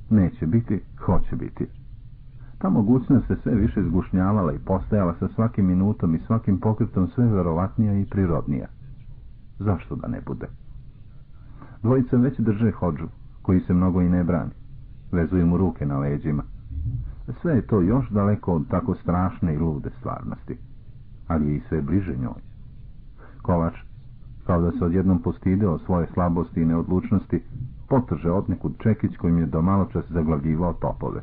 neće biti, hoće biti. Ta mogućnost se sve više zgušnjavala i postajala sa svakim minutom i svakim pokretom sve verovatnija i prirodnija. Zašto da ne bude? Dvojica već drže hođu, koji se mnogo i ne brani. Vezuju mu ruke na leđima. Sve je to još daleko od tako strašne i lude stvarnosti, ali je i sve bliže njoj. Kovač, kao da se odjednom postideo svoje slabosti i neodlučnosti, potrže otnekud Čekić kojim je do malo čas zaglavljivao topove.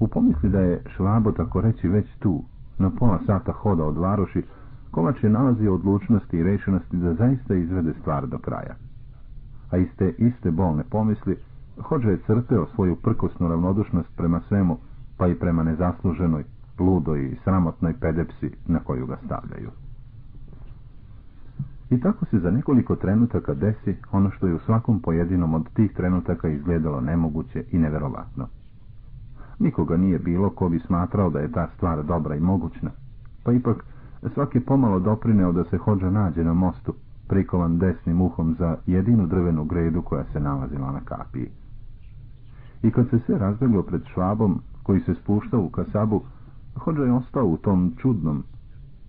U pomisli da je Švabo tako reći već tu, na pola sata hoda od Varoši, Kovač je nalazio odlučnosti i rešenosti da zaista izvede stvar do kraja. A iste, iste bolne pomisli, Hođa je crpeo svoju prkosnu ravnodušnost prema svemu, pa i prema nezasluženoj, ludoj i sramotnoj pedepsi na koju ga stavljaju. I tako se za nekoliko trenutaka desi ono što je u svakom pojedinom od tih trenutaka izgledalo nemoguće i neverovatno. Nikoga nije bilo ko bi smatrao da je ta stvar dobra i mogućna, pa ipak svaki pomalo doprineo da se hođa nađe na mostu, prikovan desnim uhom za jedinu drvenu gredu koja se nalazila na kapiji. I kad se sve razbeglo pred švabom, koji se spuštao u kasabu, hođa je ostao u tom čudnom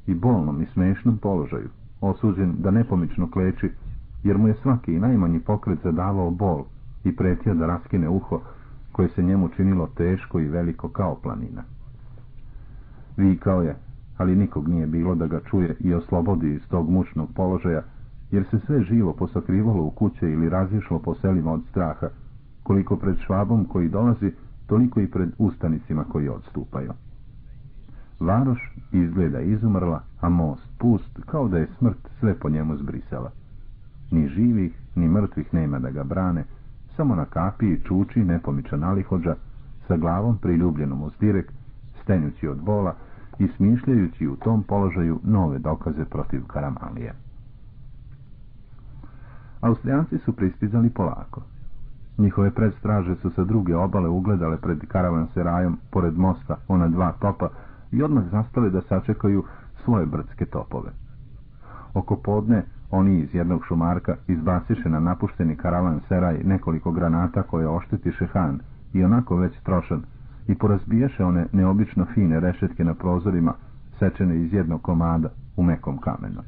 i bolnom i smešnom položaju, osuđen da nepomično kleči, jer mu je svaki i najmanji pokret zadavao bol i pretio da raskine uho, koje se njemu činilo teško i veliko kao planina. Vikao je, ali nikog nije bilo da ga čuje i oslobodi iz tog mučnog položaja, jer se sve živo posakrivalo u kuće ili razišlo po selima od straha, koliko pred švabom koji dolazi, toliko i pred ustanicima koji odstupaju. Varoš izgleda izumrla, a most pust, kao da je smrt sve po njemu zbrisala. Ni živih, ni mrtvih nema da ga brane, samo na kapiji čuči nepomičan alihođa, sa glavom priljubljenom uz direk, stenjući od bola i smišljajući u tom položaju nove dokaze protiv Karamalije. Austrijanci su pristizali polako. Njihove predstraže su sa druge obale ugledale pred karavanserajom, pored mosta, ona dva topa, i odmah zastale da sačekaju svoje brdske topove. Oko podne oni iz jednog šumarka izbasiše na napušteni karavan seraj nekoliko granata koje oštetiše Han i onako već trošan i porazbijaše one neobično fine rešetke na prozorima sečene iz jednog komada u mekom kamenu.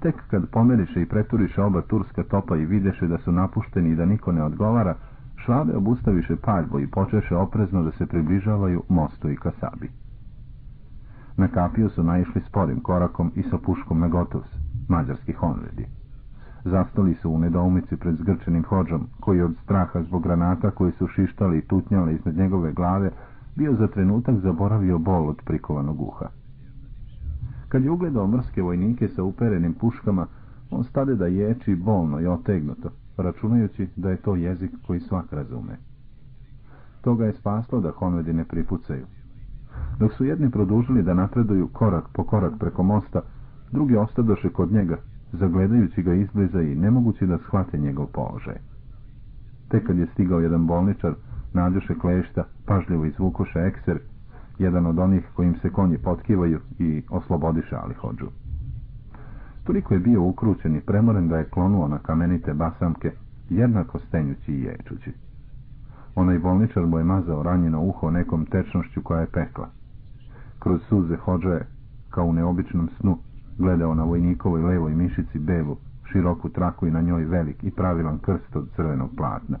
Tek kad pomeriše i preturiše oba turska topa i videše da su napušteni i da niko ne odgovara, švabe obustaviše paljbu i počeše oprezno da se približavaju mostu i kasabi. Na kapiju su naišli sporim korakom i sa puškom na gotovs, mađarski honvedi. Zastali su u nedoumici pred zgrčenim hođom, koji od straha zbog granata koji su šištali i tutnjali iznad njegove glave, bio za trenutak zaboravio bol od prikovanog uha. Kad je ugledao mrske vojnike sa uperenim puškama, on stade da ječi bolno i otegnuto, računajući da je to jezik koji svak razume. Toga je spaslo da honvedi ne pripucaju. Dok su jedni produžili da napreduju korak po korak preko mosta, drugi ostadoše kod njega, zagledajući ga izbliza i nemogući da shvate njegov položaj. Tek kad je stigao jedan bolničar, nađoše klešta, pažljivo izvukoše ekser, jedan od onih kojim se konji potkivaju i oslobodiše hođu. Toliko je bio ukrućen i premoren da je klonuo na kamenite basamke, jednako stenjući i ječući. Onaj bolničar mu je mazao ranjeno uho nekom tečnošću koja je pekla. Kroz suze hođa je, kao u neobičnom snu, gledao na vojnikovoj levoj mišici belu, široku traku i na njoj velik i pravilan krst od crvenog platna.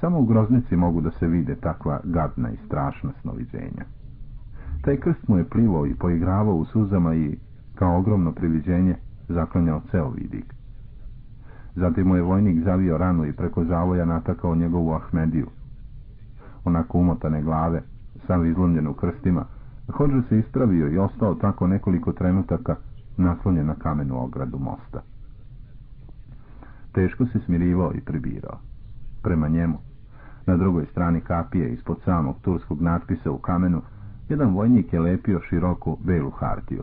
Samo u groznici mogu da se vide takva gadna i strašna snoviđenja. Taj krst mu je plivao i poigravao u suzama i, kao ogromno priviđenje, zaklanjao ceo vidik. Zatim mu je vojnik zavio ranu i preko zavoja natakao njegovu Ahmediju. Onako umotane glave, sam izlomljen u krstima, Hođer se ispravio i ostao tako nekoliko trenutaka naslonjen na kamenu ogradu mosta. Teško se smirivao i pribirao. Prema njemu, na drugoj strani kapije, ispod samog turskog natpisa u kamenu, jedan vojnik je lepio široku belu hartiju.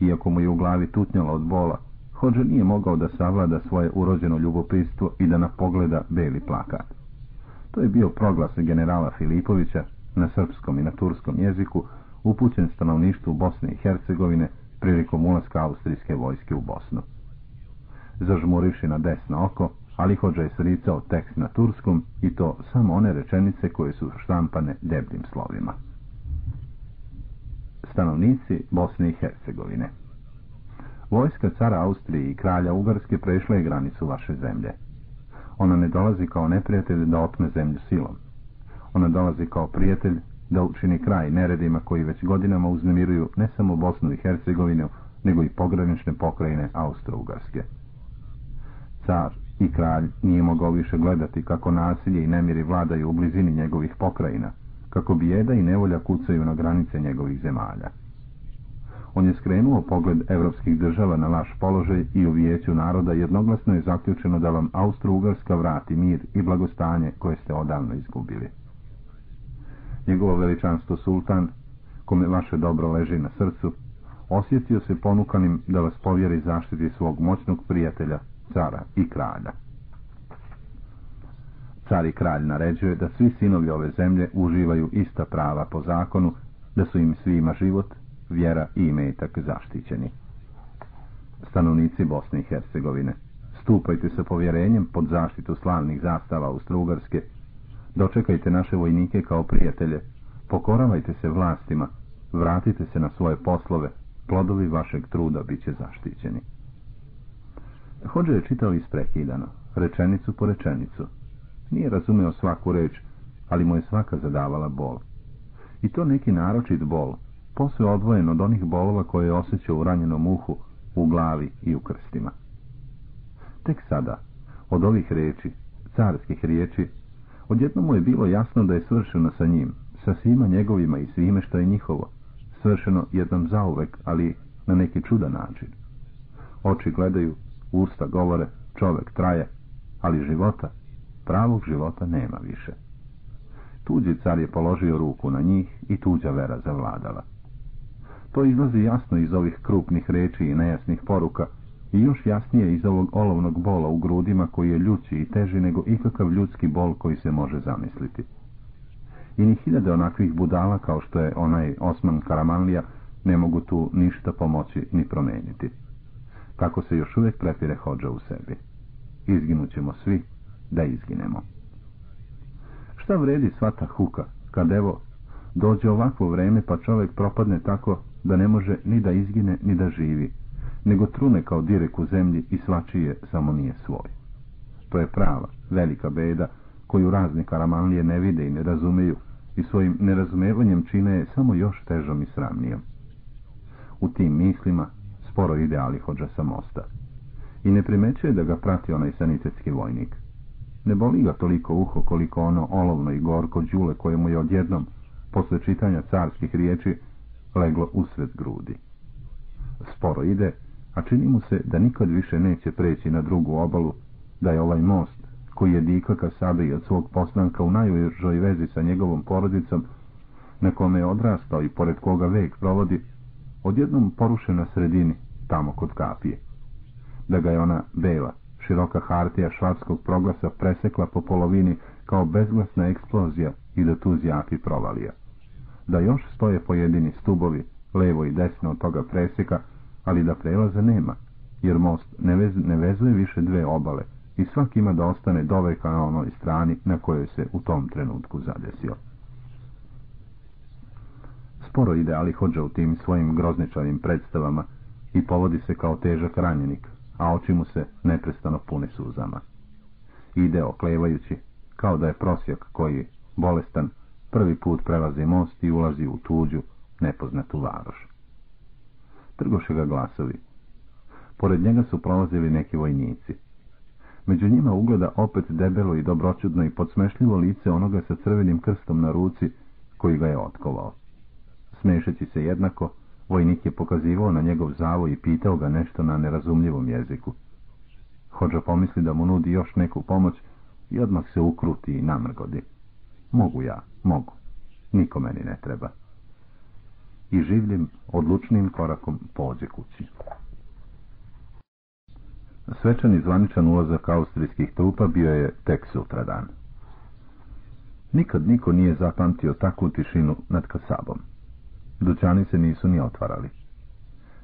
Iako mu je u glavi tutnjalo od bola, Hođe nije mogao da savlada svoje urođeno ljubopistvo i da napogleda beli plakat. To je bio proglas generala Filipovića na srpskom i na turskom jeziku, upućen stanovništvu Bosne i Hercegovine prilikom ulaska austrijske vojske u Bosnu. Zažmurivši na desno oko, ali hođa je sricao tekst na turskom i to samo one rečenice koje su štampane debljim slovima. Stanovnici Bosne i Hercegovine Vojska cara Austrije i kralja Ugarske prešla je granicu vaše zemlje. Ona ne dolazi kao neprijatelj da otme zemlju silom. Ona dolazi kao prijatelj da učini kraj neredima koji već godinama uznemiruju ne samo Bosnu i Hercegovinu, nego i pogranične pokrajine Austro-Ugarske. Car i kralj nije mogao više gledati kako nasilje i nemiri vladaju u blizini njegovih pokrajina, kako bijeda i nevolja kucaju na granice njegovih zemalja. On je skrenuo pogled evropskih država na vaš položaj i u vijeću naroda jednoglasno je zaključeno da vam Austro-Ugarska vrati mir i blagostanje koje ste odavno izgubili. Njegovo veličanstvo sultan, kome vaše dobro leži na srcu, osjetio se ponukanim da vas povjeri zaštiti svog moćnog prijatelja, cara i kralja. Car i kralj naređuje da svi sinovi ove zemlje uživaju ista prava po zakonu, da su im svima život, vjera i imetak zaštićeni. Stanovnici Bosne i Hercegovine, stupajte sa povjerenjem pod zaštitu slavnih zastava Austrougarske, dočekajte naše vojnike kao prijatelje, pokoravajte se vlastima, vratite se na svoje poslove, plodovi vašeg truda bit će zaštićeni. Hođe je čitao isprekidano, rečenicu po rečenicu. Nije razumeo svaku reč, ali mu je svaka zadavala bol. I to neki naročit bol, posve odvojen od onih bolova koje je osjećao u ranjenom uhu, u glavi i u krstima. Tek sada, od ovih reči, carskih riječi, odjedno mu je bilo jasno da je svršeno sa njim, sa svima njegovima i svime što je njihovo, svršeno jednom zauvek, ali na neki čudan način. Oči gledaju, usta govore, čovek traje, ali života, pravog života nema više. Tuđi car je položio ruku na njih i tuđa vera zavladala. To izlazi jasno iz ovih krupnih reči i nejasnih poruka i još jasnije iz ovog olovnog bola u grudima koji je ljući i teži nego ikakav ljudski bol koji se može zamisliti. I ni hiljade onakvih budala kao što je onaj Osman Karamanlija ne mogu tu ništa pomoći ni promeniti. Kako se još uvijek prepire hođa u sebi. Izginut ćemo svi da izginemo. Šta vredi sva ta huka, kad evo dođe ovakvo vreme pa čovjek propadne tako da ne može ni da izgine ni da živi, nego trune kao direk u zemlji i svačije samo nije svoj. To je prava, velika beda, koju razni karamanlije ne vide i ne razumeju i svojim nerazumevanjem čine je samo još težom i sramnijom. U tim mislima sporo ide Ali hođa sa mosta i ne primećuje da ga prati onaj sanitetski vojnik. Ne boli ga toliko uho koliko ono olovno i gorko đule kojemu je odjednom, posle čitanja carskih riječi, leglo usred grudi. Sporo ide, a čini mu se da nikad više neće preći na drugu obalu, da je ovaj most, koji je Dika i od svog postanka u najužoj vezi sa njegovom porodicom, na kome je odrastao i pored koga vek provodi, odjednom porušen na sredini, tamo kod kapije. Da ga je ona bela, široka hartija švatskog proglasa presekla po polovini kao bezglasna eksplozija i da tu zjapi provalija da još stoje pojedini stubovi, levo i desno od toga presjeka, ali da prelaza nema, jer most ne, vez, ne vezuje više dve obale i svak ima da ostane doveka na onoj strani na kojoj se u tom trenutku zadesio. Sporo ide Ali hođa u tim svojim grozničavim predstavama i povodi se kao težak ranjenik, a oči mu se neprestano pune suzama. Ide oklevajući, kao da je prosjak koji, bolestan, Prvi put prelazi most i ulazi u tuđu, nepoznatu varoš. Trgoše ga glasovi. Pored njega su prolazili neki vojnici. Među njima ugleda opet debelo i dobročudno i podsmešljivo lice onoga sa crvenim krstom na ruci koji ga je otkovao. Smešeći se jednako, vojnik je pokazivao na njegov zavo i pitao ga nešto na nerazumljivom jeziku. Hođa pomisli da mu nudi još neku pomoć i odmah se ukruti i namrgodi. Mogu ja, mogu. Niko meni ne treba. I življim odlučnim korakom pođe kući. Svečani zvaničan ulazak austrijskih trupa bio je tek sutradan. Nikad niko nije zapamtio takvu tišinu nad kasabom. Dućani se nisu ni otvarali.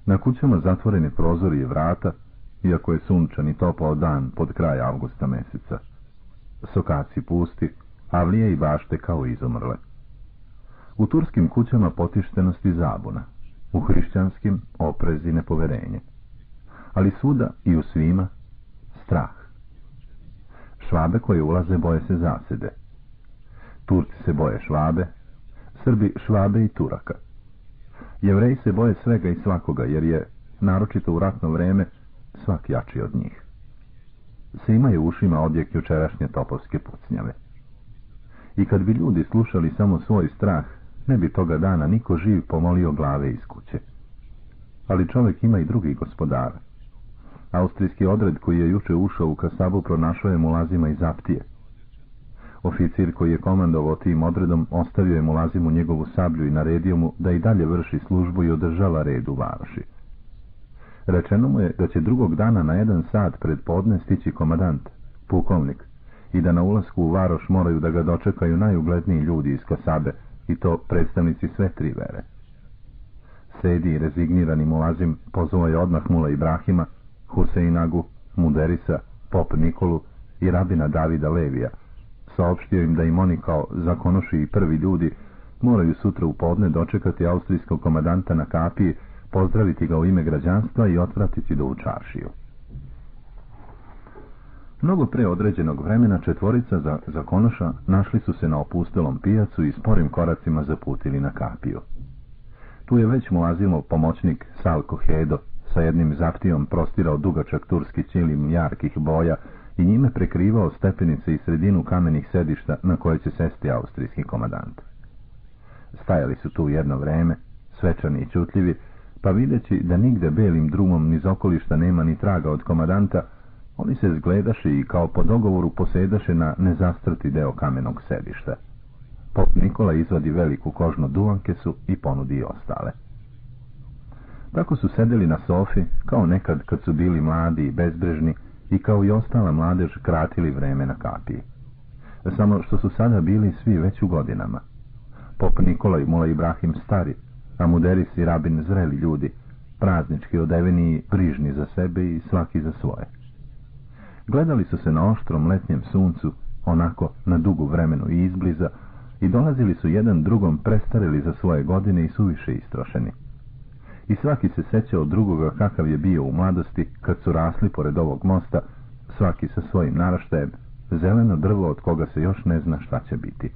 Na kućama zatvoreni prozori i vrata, iako je sunčan i topao dan pod kraj avgusta meseca. Sokaci pusti, avlije i bašte kao izumrle. U turskim kućama potištenost i zabuna, u hrišćanskim oprez i nepoverenje. Ali svuda i u svima strah. Švabe koje ulaze boje se zasede. Turci se boje švabe, Srbi švabe i turaka. Jevreji se boje svega i svakoga jer je naročito u ratno vreme, svak jači od njih. Se imaju ušima odjek jučerašnje topovske pucnjave. I kad bi ljudi slušali samo svoj strah, ne bi toga dana niko živ pomolio glave iz kuće. Ali čovjek ima i drugi gospodar. Austrijski odred koji je juče ušao u Kasabu pronašao je mulazima iz Aptije. Oficir koji je komandovao tim odredom ostavio je mulazimu njegovu sablju i naredio mu da i dalje vrši službu i održava red u varoši. Rečeno mu je da će drugog dana na jedan sat pred podne stići komadant, pukovnik, i da na ulasku u varoš moraju da ga dočekaju najugledniji ljudi iz Kasabe, i to predstavnici sve tri vere. Sedi rezignirani mulazim pozvao je odmah Mula Ibrahima, Huseinagu, Muderisa, Pop Nikolu i rabina Davida Levija. Saopštio im da im oni kao zakonoši i prvi ljudi moraju sutra u podne dočekati austrijskog komadanta na kapiji, pozdraviti ga u ime građanstva i otvratiti do učaršiju. Mnogo pre određenog vremena četvorica za zakonoša našli su se na opustelom pijacu i sporim koracima zaputili na kapiju. Tu je već mulazimo pomoćnik Salko Hedo, sa jednim zaptijom prostirao dugačak turski čilim jarkih boja i njime prekrivao stepenice i sredinu kamenih sedišta na koje će sesti austrijski komadant. Stajali su tu jedno vreme, svečani i čutljivi, pa videći da nigde belim drumom niz okolišta nema ni traga od komadanta, oni se zgledaše i kao po dogovoru posedaše na nezastrti deo kamenog sedišta. Pop Nikola izvadi veliku kožnu duvankesu i ponudi ostale. Tako su sedeli na sofi, kao nekad kad su bili mladi i bezbrežni i kao i ostala mladež kratili vreme na kapiji. Samo što su sada bili svi već u godinama. Pop Nikola i Mula Ibrahim stari, a Muderis i Rabin zreli ljudi, praznički odeveni brižni za sebe i svaki za svoje. Gledali su se na oštrom letnjem suncu, onako na dugu vremenu i izbliza, i dolazili su jedan drugom prestarili za svoje godine i suviše istrošeni i svaki se sećao drugoga kakav je bio u mladosti kad su rasli pored ovog mosta, svaki sa svojim naraštajem, zeleno drvo od koga se još ne zna šta će biti.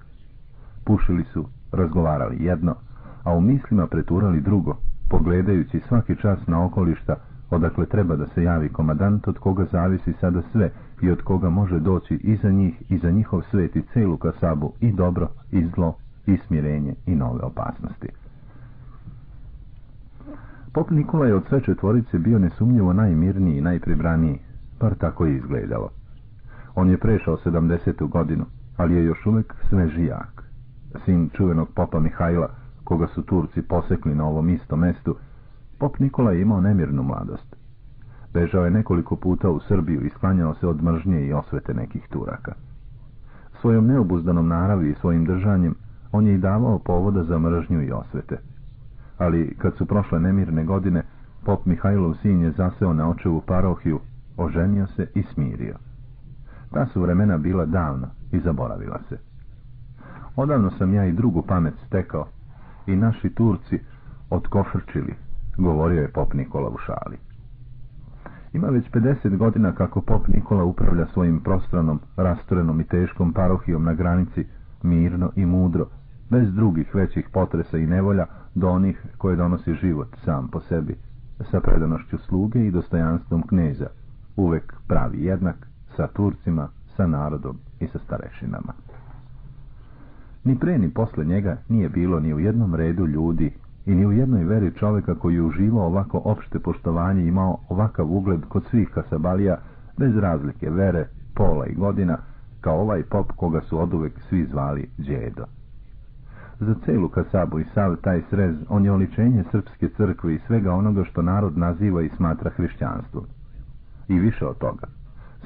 Pušili su, razgovarali jedno, a u mislima preturali drugo, pogledajući svaki čas na okolišta, odakle treba da se javi komadant od koga zavisi sada sve i od koga može doći i za njih i za njihov svet i celu kasabu i dobro i zlo i smirenje i nove opasnosti. Pop Nikola je od sve četvorice bio nesumnjivo najmirniji i najpribraniji, par tako je izgledalo. On je prešao sedamdesetu godinu, ali je još uvijek svežijak. Sin čuvenog popa Mihajla, koga su Turci posekli na ovom istom mestu, pop Nikola je imao nemirnu mladost. Bežao je nekoliko puta u Srbiju i sklanjao se od mržnje i osvete nekih Turaka. Svojom neobuzdanom naravi i svojim držanjem on je i davao povoda za mržnju i osvete ali kad su prošle nemirne godine, pop Mihajlov sin je zaseo na očevu parohiju, oženio se i smirio. Ta su vremena bila davna i zaboravila se. Odavno sam ja i drugu pamet stekao i naši Turci otkofrčili, govorio je pop Nikola u šali. Ima već 50 godina kako pop Nikola upravlja svojim prostranom, rastorenom i teškom parohijom na granici, mirno i mudro, bez drugih većih potresa i nevolja, do onih koje donosi život sam po sebi, sa predanošću sluge i dostojanstvom kneza, uvek pravi jednak, sa Turcima, sa narodom i sa starešinama. Ni pre ni posle njega nije bilo ni u jednom redu ljudi i ni u jednoj veri čovjeka koji je uživao ovako opšte poštovanje imao ovakav ugled kod svih kasabalija, bez razlike vere, pola i godina, kao ovaj pop koga su oduvek svi zvali Đedo. Za celu Kasabu i sav taj srez on je oličenje srpske crkve i svega onoga što narod naziva i smatra hrišćanstvom. I više od toga.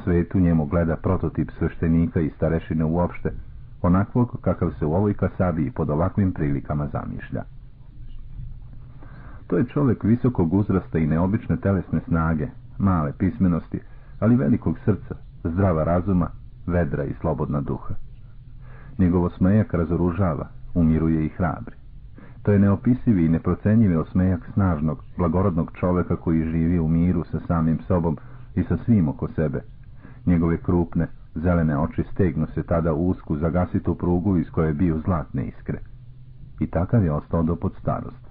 Svet u njemu gleda prototip sveštenika i starešine uopšte, onakvog kakav se u ovoj Kasabi pod ovakvim prilikama zamišlja. To je čovjek visokog uzrasta i neobične telesne snage, male pismenosti, ali velikog srca, zdrava razuma, vedra i slobodna duha. Njegovo smejak razoružava, umiruje i hrabri. To je neopisivi i neprocenjivi osmejak snažnog, blagorodnog čoveka koji živi u miru sa samim sobom i sa svim oko sebe. Njegove krupne, zelene oči stegnu se tada u usku zagasitu prugu iz koje je bio zlatne iskre. I takav je ostao do pod starost.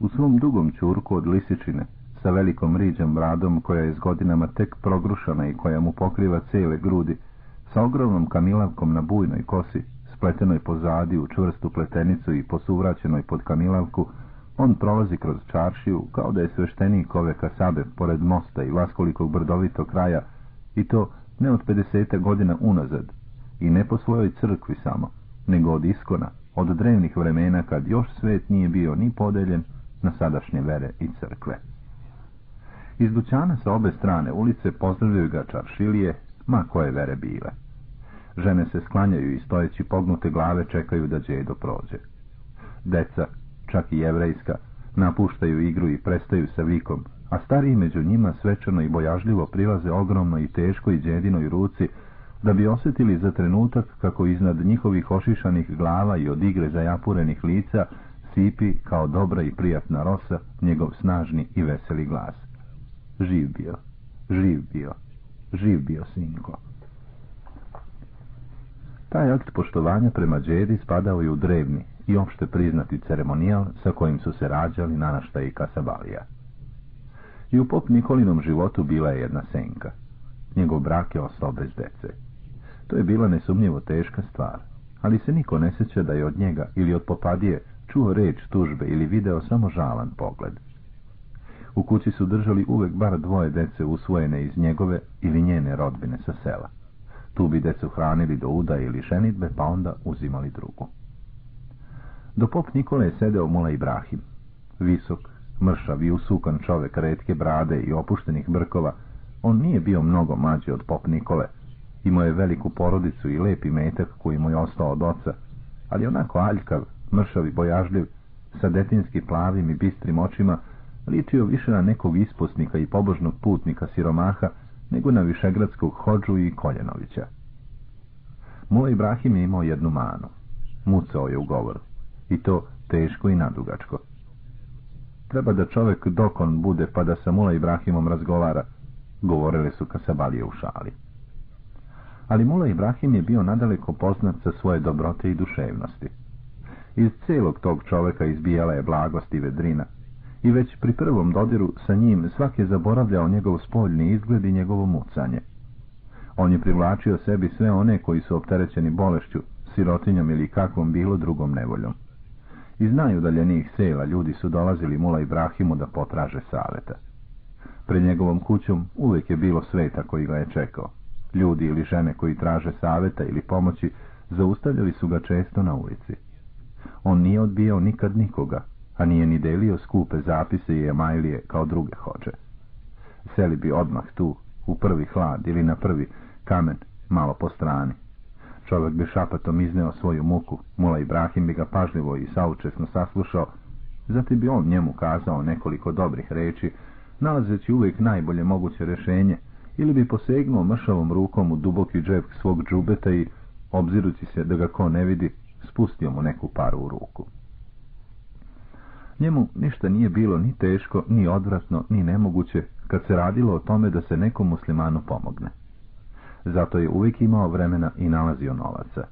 U svom dugom čurku od lisičine, sa velikom riđom bradom koja je s godinama tek progrušana i koja mu pokriva cele grudi, sa ogromnom kamilavkom na bujnoj kosi, spletenoj pozadi u čvrstu pletenicu i posuvraćenoj pod kamilavku, on prolazi kroz čaršiju kao da je sveštenik ove kasabe pored mosta i vaskolikog brdovitog kraja i to ne od 50. godina unazad i ne po svojoj crkvi samo, nego od iskona, od drevnih vremena kad još svet nije bio ni podeljen na sadašnje vere i crkve. Iz dućana sa obe strane ulice pozdravljaju ga čaršilije, ma koje vere bile. Žene se sklanjaju i stojeći pognute glave čekaju da džedo prođe. Deca, čak i jevrejska, napuštaju igru i prestaju sa vikom, a stariji među njima svečano i bojažljivo prilaze ogromno i teško i džedinoj ruci, da bi osjetili za trenutak kako iznad njihovih ošišanih glava i od igre zajapurenih lica sipi kao dobra i prijatna rosa njegov snažni i veseli glas. Živ bio, živ bio, živ bio sinko. Taj akt poštovanja prema džedi spadao i u drevni i opšte priznati ceremonijal sa kojim su se rađali nanašta i kasabalija. I u pop Nikolinom životu bila je jedna senka. Njegov brak je ostao bez dece. To je bila nesumnjivo teška stvar, ali se niko ne sjeća da je od njega ili od popadije čuo reč tužbe ili video samo žalan pogled. U kući su držali uvek bar dvoje dece usvojene iz njegove ili njene rodbine sa sela. Tu bi decu hranili do uda ili ženitbe, pa onda uzimali drugu. Do pop Nikole je sedeo Mula Ibrahim. Visok, mršav i usukan čovek redke brade i opuštenih brkova, on nije bio mnogo mlađi od pop Nikole. Imao je veliku porodicu i lepi metak koji mu je ostao od oca, ali onako aljkav, mršav i bojažljiv, sa detinski plavim i bistrim očima, ličio više na nekog ispusnika i pobožnog putnika siromaha, nego na višegradskog hođu i Koljenovića. Mula Ibrahim je imao jednu manu. Mucao je u govoru. I to teško i nadugačko. Treba da čovjek dokon bude pa da sa Mula Ibrahimom razgovara, govorili su kasabalije u šali. Ali Mula Ibrahim je bio nadaleko poznat sa svoje dobrote i duševnosti. Iz cijelog tog čovjeka izbijala je blagost i vedrina, i već pri prvom dodiru sa njim svak je zaboravljao njegov spoljni izgled i njegovo mucanje. On je privlačio sebi sve one koji su opterećeni bolešću, sirotinjom ili kakvom bilo drugom nevoljom. Iz najudaljenijih sela ljudi su dolazili Mula Ibrahimu da potraže saveta. Pred njegovom kućom uvijek je bilo sveta koji ga je čekao. Ljudi ili žene koji traže saveta ili pomoći zaustavljali su ga često na ulici. On nije odbijao nikad nikoga, a nije ni delio skupe zapise i emajlije kao druge hođe. Seli bi odmah tu, u prvi hlad ili na prvi kamen, malo po strani. Čovjek bi šapatom izneo svoju muku, Mula Ibrahim bi ga pažljivo i saučesno saslušao, zatim bi on njemu kazao nekoliko dobrih reči, nalazeći uvijek najbolje moguće rješenje, ili bi posegnuo mršavom rukom u duboki džep svog džubeta i, obzirući se da ga ko ne vidi, spustio mu neku paru u ruku. Njemu ništa nije bilo ni teško, ni odvratno, ni nemoguće, kad se radilo o tome da se nekom muslimanu pomogne. Zato je uvijek imao vremena i nalazio novaca.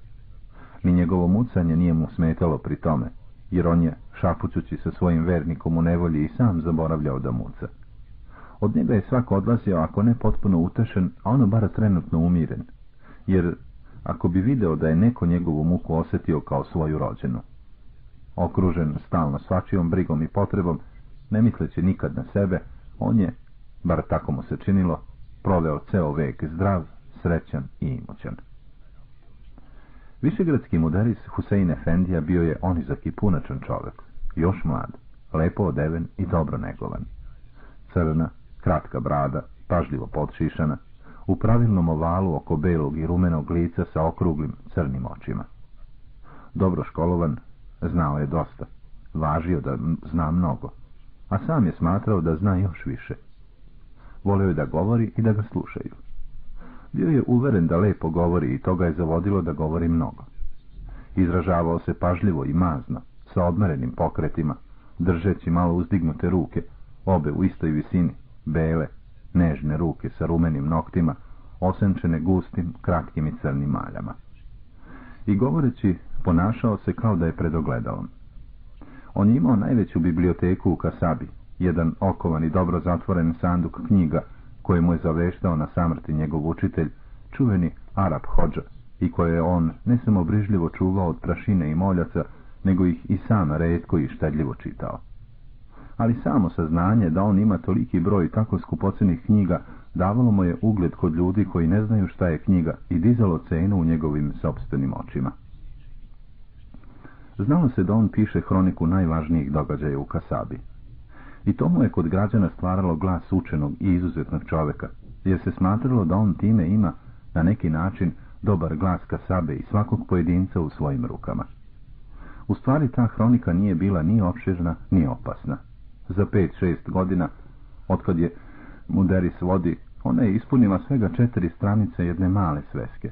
Ni njegovo mucanje nije mu smetalo pri tome, jer on je, šapućući sa svojim vernikom u nevolji, i sam zaboravljao da muca. Od njega je svak odlazio, ako ne potpuno utešen, a ono bar trenutno umiren, jer ako bi video da je neko njegovu muku osjetio kao svoju rođenu, okružen stalno svačijom brigom i potrebom, ne misleći nikad na sebe, on je, bar tako mu se činilo, proveo ceo vek zdrav, srećan i imućan. Višegradski mudaris Husein Efendija bio je onizak i punačan čovjek, još mlad, lepo odeven i dobro negovan. Crna, kratka brada, pažljivo podšišana, u pravilnom ovalu oko belog i rumenog lica sa okruglim crnim očima. Dobro školovan, Znao je dosta. Važio da zna mnogo. A sam je smatrao da zna još više. Volio je da govori i da ga slušaju. Bio je uveren da lepo govori i to ga je zavodilo da govori mnogo. Izražavao se pažljivo i mazno, sa odmerenim pokretima, držeći malo uzdignute ruke, obe u istoj visini, bele, nežne ruke sa rumenim noktima, osenčene gustim, kratkim i crnim maljama. I govoreći ponašao se kao da je pred ogledalom. On je imao najveću biblioteku u Kasabi, jedan okovan i dobro zatvoren sanduk knjiga koje mu je zaveštao na samrti njegov učitelj, čuveni Arab hođa, i koje je on ne samo brižljivo čuvao od prašine i moljaca, nego ih i sam redko i štedljivo čitao. Ali samo saznanje da on ima toliki broj tako skupocenih knjiga davalo mu je ugled kod ljudi koji ne znaju šta je knjiga i dizalo cenu u njegovim sobstvenim očima. Znalo se da on piše hroniku najvažnijih događaja u Kasabi. I to mu je kod građana stvaralo glas učenog i izuzetnog čoveka, jer se smatralo da on time ima, na neki način, dobar glas Kasabe i svakog pojedinca u svojim rukama. U stvari ta hronika nije bila ni opširna, ni opasna. Za pet, šest godina, otkad je Muderis vodi, ona je ispunila svega četiri stranice jedne male sveske.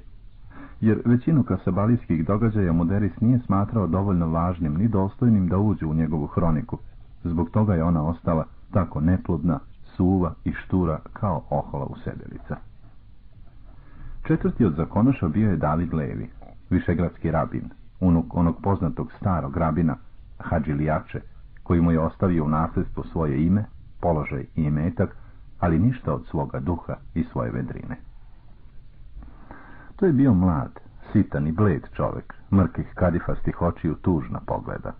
Jer većinu kasabalijskih događaja Muderis nije smatrao dovoljno važnim ni dostojnim da uđu u njegovu hroniku. Zbog toga je ona ostala tako neplodna, suva i štura kao ohola sedelica. Četvrti od zakonoša bio je David Levi, višegradski rabin, unuk onog poznatog starog rabina, Hadžilijače, koji mu je ostavio u nasljedstvo svoje ime, položaj i imetak, ali ništa od svoga duha i svoje vedrine. To je bio mlad, sitan i bled čovjek, mrkih kadifastih očiju tužna pogleda.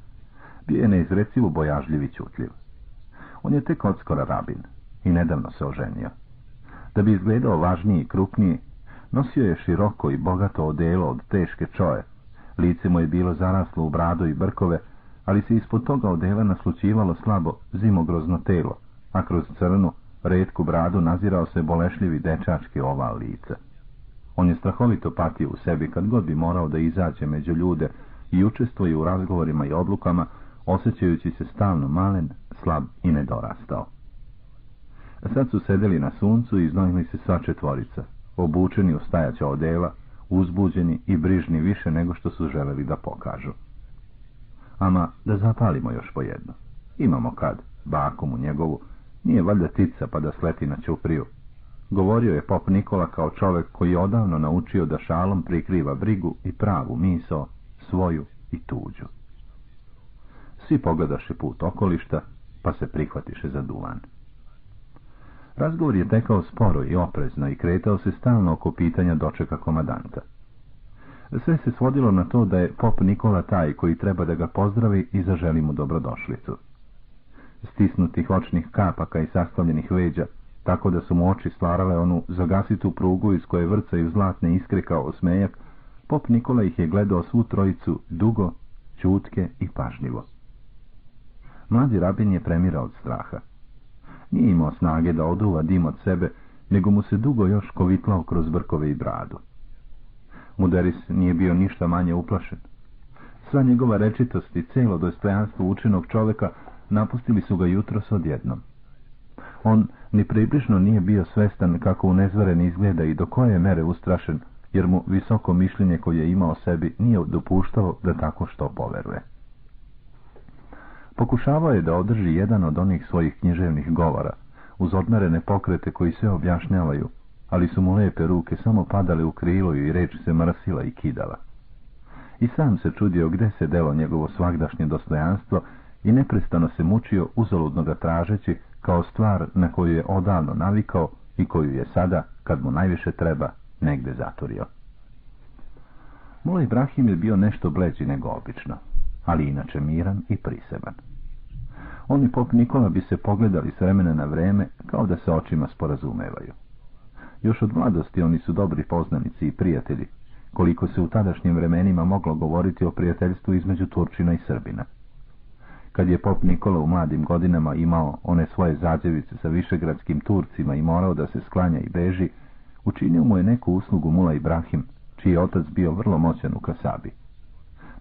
Bio je neizrecivo bojažljiv i čutljiv. On je tek odskora rabin i nedavno se oženio. Da bi izgledao važniji i krupniji, nosio je široko i bogato odelo od teške čoje. Lice mu je bilo zaraslo u brado i brkove, ali se ispod toga odela naslučivalo slabo zimogrozno telo, a kroz crnu, redku bradu nazirao se bolešljivi dečački oval lica. On je strahovito patio u sebi kad god bi morao da izađe među ljude i učestvuje u razgovorima i odlukama, osjećajući se stalno malen, slab i nedorastao. Sad su sedeli na suncu i znojili se sva četvorica, obučeni u stajaća odela, uzbuđeni i brižni više nego što su želeli da pokažu. Ama da zapalimo još po jedno. Imamo kad, bakom u njegovu, nije valjda tica pa da sleti na čupriju. Govorio je pop Nikola kao čovjek koji je odavno naučio da šalom prikriva brigu i pravu miso, svoju i tuđu. Svi pogledaše put okolišta, pa se prihvatiše za duvan. Razgovor je tekao sporo i oprezno i kretao se stalno oko pitanja dočeka komadanta. Sve se svodilo na to da je pop Nikola taj koji treba da ga pozdravi i zaželi mu dobrodošlicu. Stisnutih očnih kapaka i sastavljenih veđa, tako da su mu oči stvarale onu zagasitu prugu iz koje vrcaju zlatne iskre kao osmejak, pop Nikola ih je gledao svu trojicu dugo, čutke i pažljivo. Mladi rabin je premirao od straha. Nije imao snage da oduva dim od sebe, nego mu se dugo još kovitlao kroz brkove i bradu. Muderis nije bio ništa manje uplašen. Sva njegova rečitost i celo dostojanstvo učenog čoveka napustili su ga jutros odjednom. On ni približno nije bio svestan kako unezveren izgleda i do koje mere ustrašen, jer mu visoko mišljenje koje je imao sebi nije dopuštao da tako što poveruje. Pokušavao je da održi jedan od onih svojih književnih govora, uz odmerene pokrete koji sve objašnjavaju, ali su mu lepe ruke samo padale u krilo i reč se mrsila i kidala. I sam se čudio gde se delo njegovo svagdašnje dostojanstvo i neprestano se mučio uzaludno ga tražeći kao stvar na koju je odavno navikao i koju je sada, kad mu najviše treba, negde zatorio. Mula Ibrahim je bio nešto bleđi nego obično, ali inače miran i priseban. On i pop Nikola bi se pogledali s vremena na vreme kao da se očima sporazumevaju. Još od mladosti oni su dobri poznanici i prijatelji, koliko se u tadašnjim vremenima moglo govoriti o prijateljstvu između Turčina i Srbina. Kad je pop Nikola u mladim godinama imao one svoje zađevice sa višegradskim Turcima i morao da se sklanja i beži, učinio mu je neku uslugu Mula Ibrahim, čiji je otac bio vrlo moćan u Kasabi.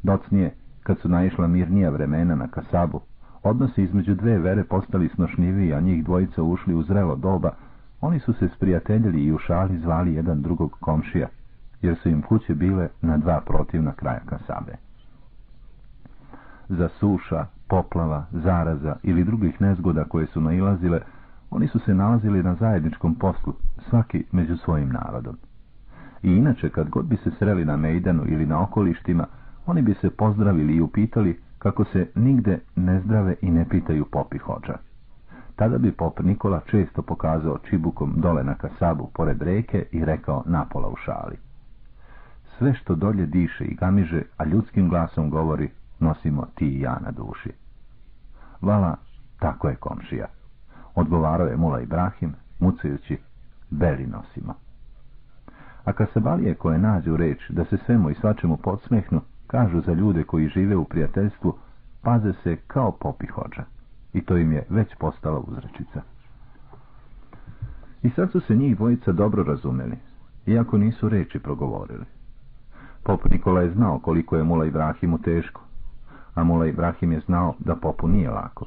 Docnije, kad su naišla mirnija vremena na Kasabu, odnosi između dve vere postali snošnjiviji, a njih dvojica ušli u zrelo doba, oni su se sprijateljili i u šali zvali jedan drugog komšija, jer su im kuće bile na dva protivna kraja Kasabe. Za suša, poplava, zaraza ili drugih nezgoda koje su nailazile, oni su se nalazili na zajedničkom poslu, svaki među svojim narodom. I inače, kad god bi se sreli na Mejdanu ili na okolištima, oni bi se pozdravili i upitali kako se nigde ne zdrave i ne pitaju popi hođa. tada bi pop Nikola često pokazao čibukom dole na kasabu pored reke i rekao napola u šali. Sve što dolje diše i gamiže, a ljudskim glasom govori, nosimo ti i ja na duši. Vala, tako je komšija. Odgovarao je Mula Ibrahim, mucajući, beli nosimo. A kasabalije koje nađu reč da se svemu i svačemu podsmehnu, kažu za ljude koji žive u prijateljstvu, paze se kao popi hođa. I to im je već postala uzrečica. I sad su se njih dvojica dobro razumeli, iako nisu reči progovorili. Pop Nikola je znao koliko je Mula Ibrahimu teško, a Mula Ibrahim je znao da popu nije lako.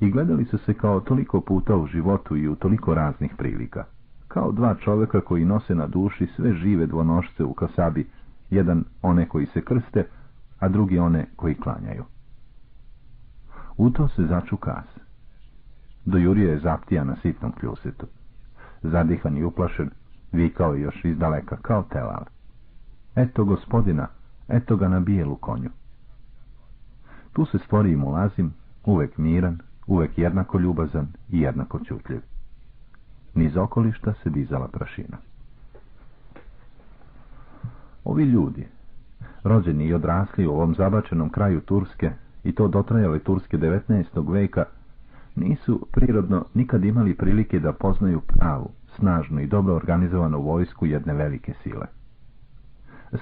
I gledali su se kao toliko puta u životu i u toliko raznih prilika, kao dva čovjeka koji nose na duši sve žive dvonošce u kasabi, jedan one koji se krste, a drugi one koji klanjaju. U to se začu kas. Dojurio je zaptija na sitnom kljusetu. Zadihan i uplašen, vikao još iz daleka, kao telal. Eto gospodina, eto ga na bijelu konju. Tu se stvori i mulazim, uvek miran, uvek jednako ljubazan i jednako čutljiv. Niz okolišta se dizala prašina. Ovi ljudi, rođeni i odrasli u ovom zabačenom kraju Turske, i to dotrajale Turske 19. veka, nisu prirodno nikad imali prilike da poznaju pravu, snažnu i dobro organizovanu vojsku jedne velike sile.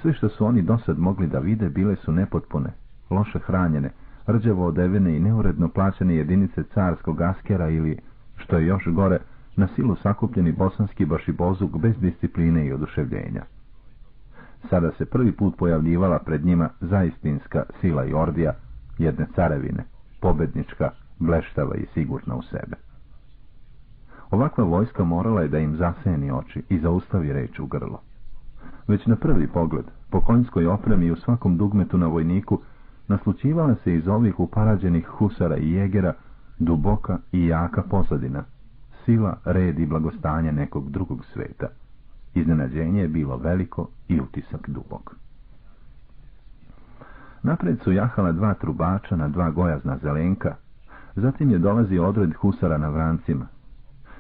Sve što su oni dosad mogli da vide bile su nepotpune, loše hranjene, rđavo odevene i neuredno plaćene jedinice carskog askera ili, što je još gore, na silu sakupljeni bosanski bašibozuk bez discipline i oduševljenja. Sada se prvi put pojavljivala pred njima zaistinska sila i ordija jedne carevine, pobednička, bleštava i sigurna u sebe. Ovakva vojska morala je da im zaseni oči i zaustavi reč u grlo. Već na prvi pogled, po konjskoj opremi i u svakom dugmetu na vojniku, naslučivala se iz ovih uparađenih husara i jegera duboka i jaka pozadina, sila, red i blagostanje nekog drugog sveta. Iznenađenje je bilo veliko i utisak dubok. Napred su jahala dva trubača na dva gojazna zelenka, zatim je dolazi odred husara na vrancima.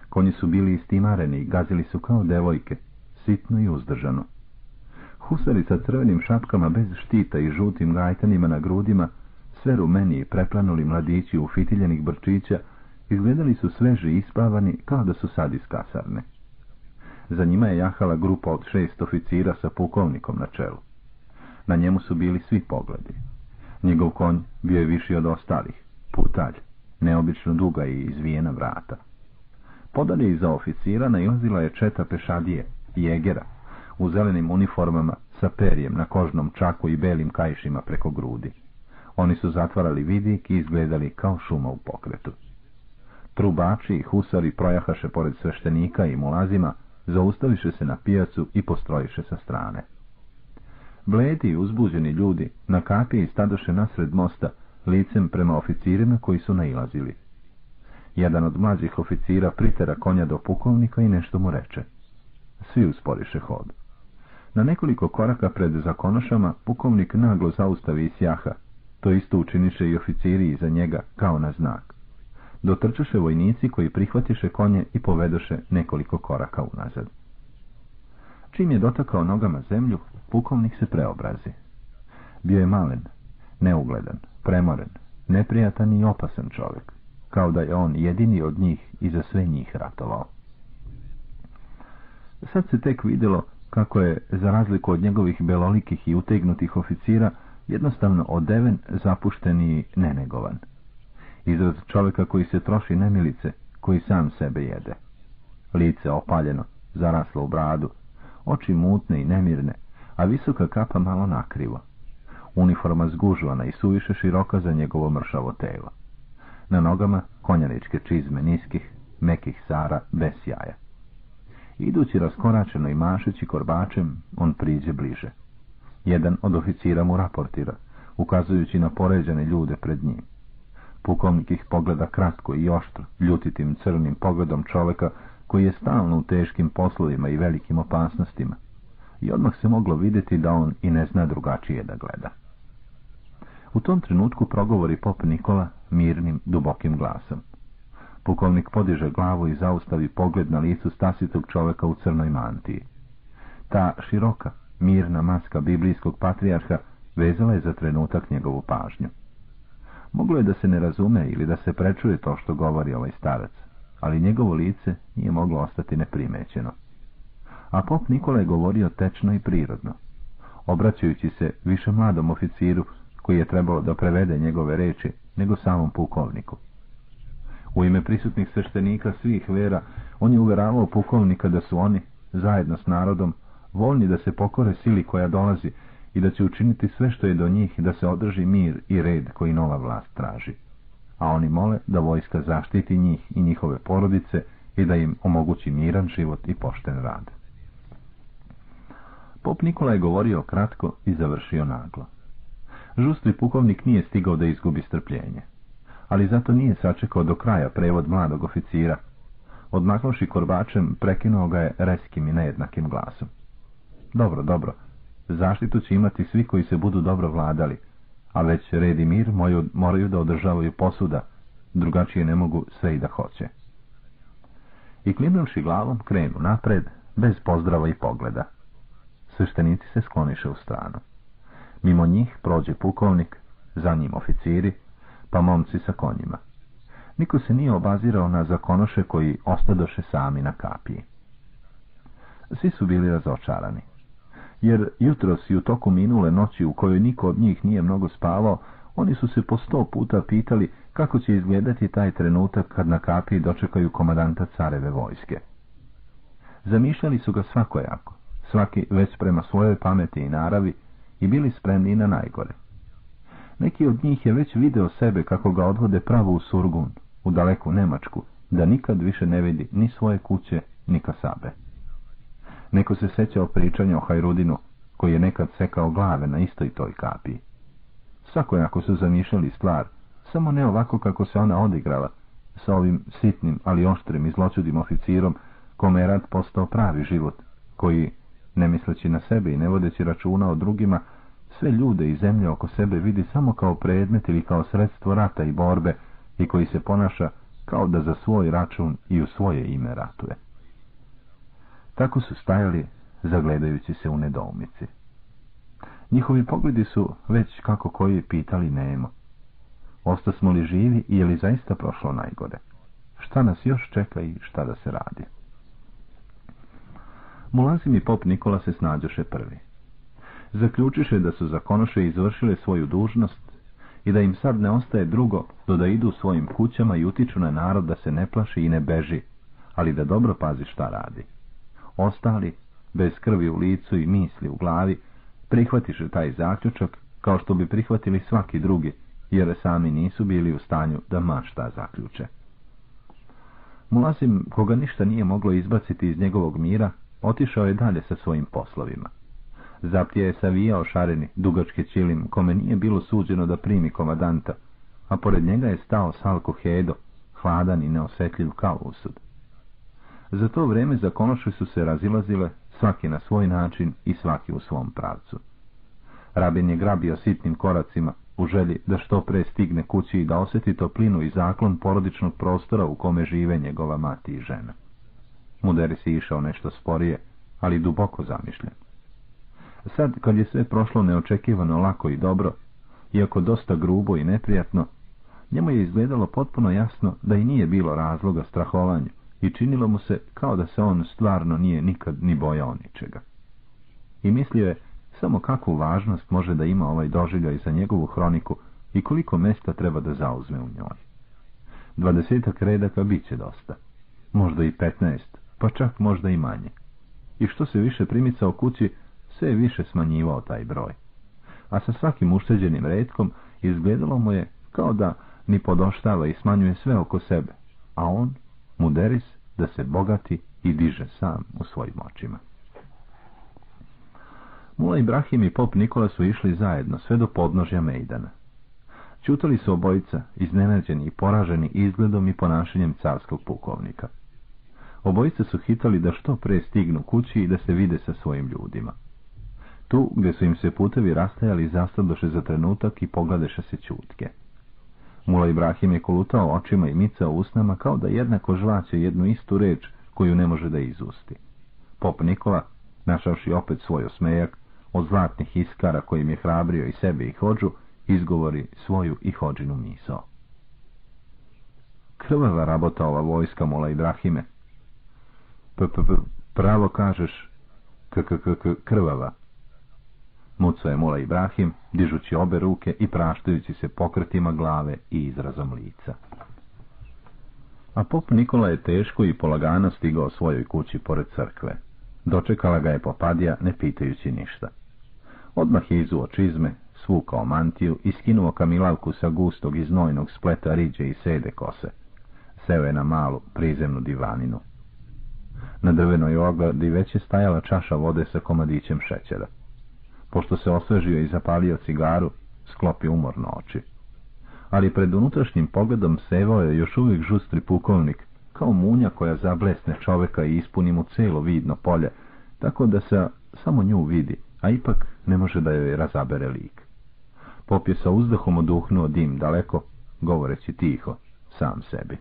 Konji su bili istimareni i gazili su kao devojke, sitno i uzdržano. Husari sa crvenim šapkama bez štita i žutim gajtanima na grudima, sve rumeni i preplanuli mladići u fitiljenih brčića, izgledali su sveži i ispavani kao da su sad iz kasarne. Za njima je jahala grupa od šest oficira sa pukovnikom na čelu. Na njemu su bili svi pogledi. Njegov konj bio je viši od ostalih, putalj, neobično duga i izvijena vrata. Podalje iza oficira nailazila je četa pešadije, jegera, u zelenim uniformama sa perjem na kožnom čaku i belim kajšima preko grudi. Oni su zatvarali vidik i izgledali kao šuma u pokretu. Trubači i husari projahaše pored sveštenika i mulazima, zaustaviše se na pijacu i postrojiše sa strane. Bledi i uzbuđeni ljudi na kapiji stadoše nasred mosta, licem prema oficirima koji su nailazili. Jedan od mlađih oficira pritera konja do pukovnika i nešto mu reče. Svi usporiše hod. Na nekoliko koraka pred zakonošama pukovnik naglo zaustavi i sjaha. To isto učiniše i oficiri iza njega, kao na znak. Dotrčaše vojnici koji prihvatiše konje i povedoše nekoliko koraka unazad. Čim je dotakao nogama zemlju, pukovnik se preobrazi. Bio je malen, neugledan, premoren, neprijatan i opasan čovjek, kao da je on jedini od njih i za sve njih ratovao. Sad se tek vidjelo kako je, za razliku od njegovih belolikih i utegnutih oficira, jednostavno odeven, zapušten i nenegovan. Izraz čovjeka koji se troši nemilice, koji sam sebe jede. Lice opaljeno, zaraslo u bradu, oči mutne i nemirne, a visoka kapa malo nakrivo. Uniforma zgužvana i suviše široka za njegovo mršavo telo. Na nogama konjaničke čizme niskih, mekih sara, bez jaja. Idući raskoračeno i mašeći korbačem, on priđe bliže. Jedan od oficira mu raportira, ukazujući na poređane ljude pred njim. Pukovnik ih pogleda kratko i oštro, ljutitim crnim pogledom čoveka koji je stalno u teškim poslovima i velikim opasnostima. I odmah se moglo vidjeti da on i ne zna drugačije da gleda. U tom trenutku progovori pop Nikola mirnim, dubokim glasom. Pukovnik podiže glavu i zaustavi pogled na licu stasitog čovjeka u crnoj mantiji. Ta široka, mirna maska biblijskog patrijarha vezala je za trenutak njegovu pažnju. Moglo je da se ne razume ili da se prečuje to što govori ovaj starac, ali njegovo lice nije moglo ostati neprimećeno. A pop Nikola je govorio tečno i prirodno, obraćajući se više mladom oficiru koji je trebalo da prevede njegove reči nego samom pukovniku. U ime prisutnih sveštenika svih vera, on je uveravao pukovnika da su oni, zajedno s narodom, voljni da se pokore sili koja dolazi i da će učiniti sve što je do njih da se održi mir i red koji nova vlast traži. A oni mole da vojska zaštiti njih i njihove porodice i da im omogući miran život i pošten rad. Pop Nikola je govorio kratko i završio naglo. Žustri pukovnik nije stigao da izgubi strpljenje, ali zato nije sačekao do kraja prevod mladog oficira. Odmaknuši korbačem, prekinuo ga je reskim i nejednakim glasom. Dobro, dobro, zaštitu će imati svi koji se budu dobro vladali, a već red i mir moraju da održavaju posuda, drugačije ne mogu sve i da hoće. I klimnuši glavom krenu napred, bez pozdrava i pogleda. Sveštenici se skloniše u stranu. Mimo njih prođe pukovnik, za njim oficiri, pa momci sa konjima. Niko se nije obazirao na zakonoše koji ostadoše sami na kapiji. Svi su bili razočarani. Jer jutros i u toku minule noći u kojoj niko od njih nije mnogo spavao, oni su se po sto puta pitali kako će izgledati taj trenutak kad na kapiji dočekaju komadanta careve vojske. Zamišljali su ga svakojako, svaki već prema svojoj pameti i naravi, i bili spremni na najgore. Neki od njih je već video sebe kako ga odvode pravo u Surgun, u daleku Nemačku, da nikad više ne vidi ni svoje kuće, ni kasabe. Neko se sećao pričanja o Hajrudinu, koji je nekad sekao glave na istoj toj kapiji. Svakojako su zamišljali stvar, samo ne ovako kako se ona odigrala, sa ovim sitnim, ali oštrim i zločudim oficirom, kome je rad postao pravi život, koji ne misleći na sebe i ne vodeći računa o drugima, sve ljude i zemlje oko sebe vidi samo kao predmet ili kao sredstvo rata i borbe i koji se ponaša kao da za svoj račun i u svoje ime ratuje. Tako su stajali, zagledajući se u nedoumici. Njihovi pogledi su već kako koji pitali Nemo. Ostasmo li živi i je li zaista prošlo najgore? Šta nas još čeka i šta da se radi? Mulazim i pop Nikola se snađoše prvi. Zaključiše da su zakonoše izvršile svoju dužnost i da im sad ne ostaje drugo do da idu svojim kućama i utiču na narod da se ne plaši i ne beži, ali da dobro pazi šta radi. Ostali, bez krvi u licu i misli u glavi, prihvatiše taj zaključak kao što bi prihvatili svaki drugi, jer sami nisu bili u stanju da ma šta zaključe. Mulazim, koga ništa nije moglo izbaciti iz njegovog mira, Otišao je dalje sa svojim poslovima. Zaptije je savijao šareni, dugački čilim, kome nije bilo suđeno da primi komadanta, a pored njega je stao Salko Hedo, hladan i neosetljiv kao usud. Za to vrijeme zakonoše su se razilazile, svaki na svoj način i svaki u svom pravcu. Rabin je grabio sitnim koracima, u želji da što pre stigne kući i da osjeti toplinu i zaklon porodičnog prostora u kome žive njegova mati i žena. Muderi si išao nešto sporije, ali duboko zamišljen. Sad, kad je sve prošlo neočekivano lako i dobro, iako dosta grubo i neprijatno, njemu je izgledalo potpuno jasno da i nije bilo razloga strahovanju i činilo mu se kao da se on stvarno nije nikad ni bojao ničega. I mislio je samo kakvu važnost može da ima ovaj doživljaj za njegovu hroniku i koliko mesta treba da zauzme u njoj. Dvadesetak redaka bit će dosta, možda i petnaest, pa čak možda i manje. I što se više primicao kući, sve je više smanjivao taj broj. A sa svakim ušteđenim redkom izgledalo mu je kao da ni podoštava i smanjuje sve oko sebe, a on, muderis, da se bogati i diže sam u svojim očima. Mula Ibrahim i pop Nikola su išli zajedno sve do podnožja Mejdana. Čutali su obojica, iznenađeni i poraženi izgledom i ponašanjem carskog pukovnika. Obojice su hitali da što pre stignu kući i da se vide sa svojim ljudima. Tu, gdje su im se putevi rastajali, zastadoše za trenutak i pogledeše se čutke. Mula Ibrahim je kolutao očima i micao usnama kao da jednako žvaće jednu istu reč koju ne može da izusti. Pop Nikola, našavši opet svoj osmejak, od zlatnih iskara kojim je hrabrio i sebe i hođu, izgovori svoju i hođinu misao. Krvava rabota ova vojska, Mula Ibrahime. P, p, p, pravo kažeš, k, k, k, krvava. Muco je Mula Ibrahim, dižući obe ruke i praštajući se pokretima glave i izrazom lica. A pop Nikola je teško i polagano stigao svojoj kući pored crkve. Dočekala ga je popadija, ne pitajući ništa. Odmah je izuo čizme, svukao mantiju i skinuo kamilavku sa gustog i znojnog spleta riđe i sede kose. Seo je na malu, prizemnu divaninu. Na drvenoj ogradi već je stajala čaša vode sa komadićem šećera. Pošto se osvežio i zapalio cigaru, sklopio umorno oči. Ali pred unutrašnjim pogledom sevao je još uvijek žustri pukovnik, kao munja koja zablesne čoveka i ispuni mu celo vidno polje, tako da se samo nju vidi, a ipak ne može da joj razabere lik. Pop je sa uzdahom oduhnuo dim daleko, govoreći tiho, sam sebi.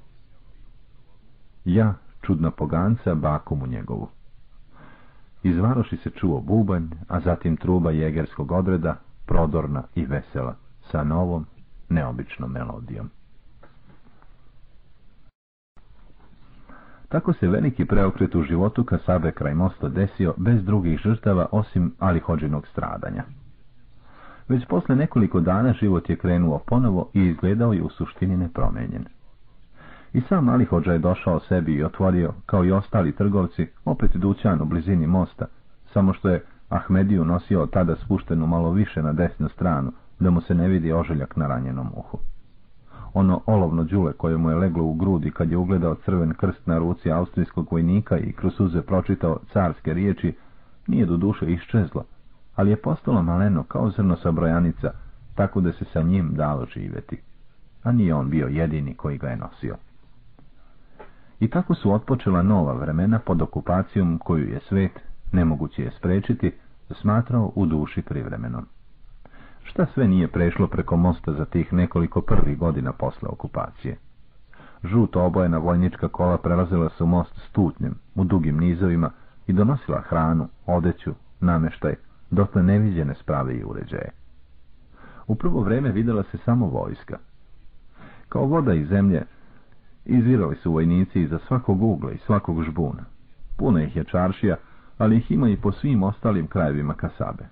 Ja, čudna poganca, baku mu njegovu. Iz varoši se čuo bubanj, a zatim truba jegerskog odreda, prodorna i vesela, sa novom, neobičnom melodijom. Tako se veliki preokret u životu Kasabe kraj mosta desio bez drugih žrtava osim Alihođinog stradanja. Već posle nekoliko dana život je krenuo ponovo i izgledao je u suštini nepromenjen. I sam Alihođa je došao sebi i otvorio, kao i ostali trgovci, opet dućan u blizini mosta, samo što je Ahmediju nosio tada spuštenu malo više na desnu stranu, da mu se ne vidi oželjak na ranjenom uhu. Ono olovno đule koje mu je leglo u grudi kad je ugledao crven krst na ruci austrijskog vojnika i kroz suze pročitao carske riječi, nije do duše iščezlo, ali je postalo maleno kao zrno sa brojanica, tako da se sa njim dalo živjeti. A nije on bio jedini koji ga je nosio. I tako su otpočela nova vremena pod okupacijom koju je svet, nemoguće je sprečiti, smatrao u duši privremenom. Šta sve nije prešlo preko mosta za tih nekoliko prvih godina posle okupacije? Žuto obojena vojnička kola prelazila su most stutnjem, u dugim nizovima i donosila hranu, odeću, nameštaj, dotle neviđene sprave i uređaje. U prvo vreme videla se samo vojska. Kao voda iz zemlje, izvirali su vojnici iza svakog ugla i svakog žbuna. Puno ih je čaršija, ali ih ima i po svim ostalim krajevima Kasabe.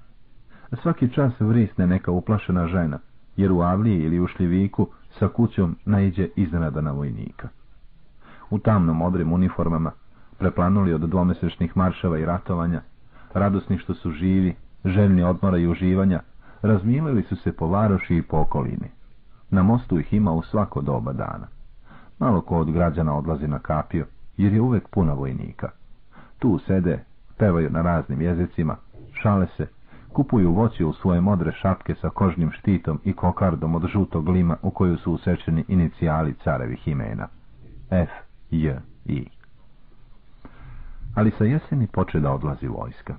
Svaki čas vrisne neka uplašena žena, jer u Avliji ili u Šljiviku sa kućom naiđe iznenada na vojnika. U tamnom modrim uniformama, preplanuli od dvomesečnih maršava i ratovanja, radosni što su živi, željni odmora i uživanja, razmilili su se po varoši i po okolini. Na mostu ih ima u svako doba dana. Malo ko od građana odlazi na kapio, jer je uvek puna vojnika. Tu sede, pevaju na raznim jezicima, šale se, kupuju voće u svoje modre šapke sa kožnim štitom i kokardom od žutog lima u koju su usečeni inicijali carevih imena. F, J, I. Ali sa jeseni poče da odlazi vojska.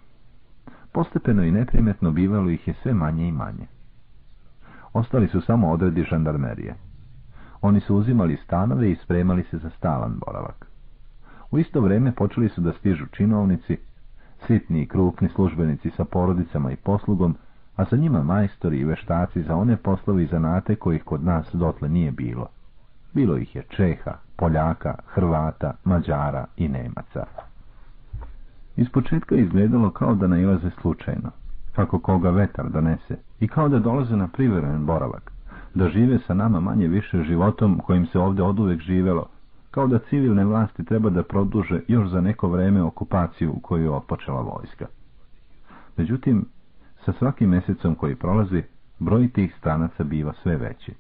Postepeno i neprimetno bivalo ih je sve manje i manje. Ostali su samo odredi žandarmerije. Oni su uzimali stanove i spremali se za stalan boravak. U isto vrijeme počeli su da stižu činovnici, sitni i krupni službenici sa porodicama i poslugom, a sa njima majstori i veštaci za one poslovi i zanate kojih kod nas dotle nije bilo. Bilo ih je Čeha, Poljaka, Hrvata, Mađara i Nemaca. Ispočetka je izgledalo kao da nailaze slučajno, kako koga vetar donese, i kao da dolaze na priveren boravak, da žive sa nama manje više životom kojim se ovdje oduvek živelo, kao da civilne vlasti treba da produže još za neko vreme okupaciju koju je opočela vojska. Međutim, sa svakim mjesecom koji prolazi, broj tih stranaca biva sve veći.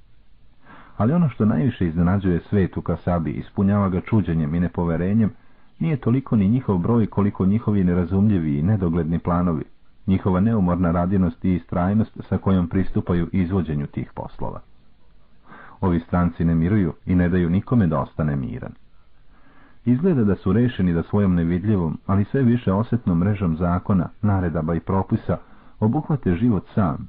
Ali ono što najviše iznenađuje svet u Kasabi, ispunjava ga čuđenjem i nepoverenjem, nije toliko ni njihov broj koliko njihovi nerazumljivi i nedogledni planovi, njihova neumorna radinost i istrajnost sa kojom pristupaju izvođenju tih poslova. Ovi stranci ne miruju i ne daju nikome da ostane miran. Izgleda da su rešeni da svojom nevidljivom, ali sve više osjetnom mrežom zakona, naredaba i propisa obuhvate život sam,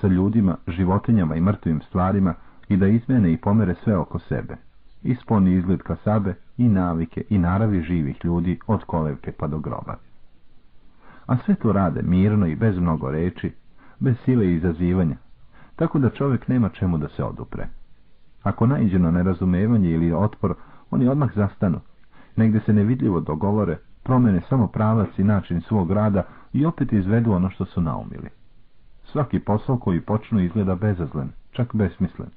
sa ljudima, životinjama i mrtvim stvarima, i da izmene i pomere sve oko sebe, isponi izgled kasabe i navike i naravi živih ljudi od kolevke pa do groba. A sve to rade mirno i bez mnogo reči, bez sile i izazivanja, tako da čovjek nema čemu da se odupre. Ako naiđe na nerazumevanje ili otpor, oni odmah zastanu, negde se nevidljivo dogovore, promene samo pravac i način svog rada i opet izvedu ono što su naumili. Svaki posao koji počnu izgleda bezazlen, čak besmislen.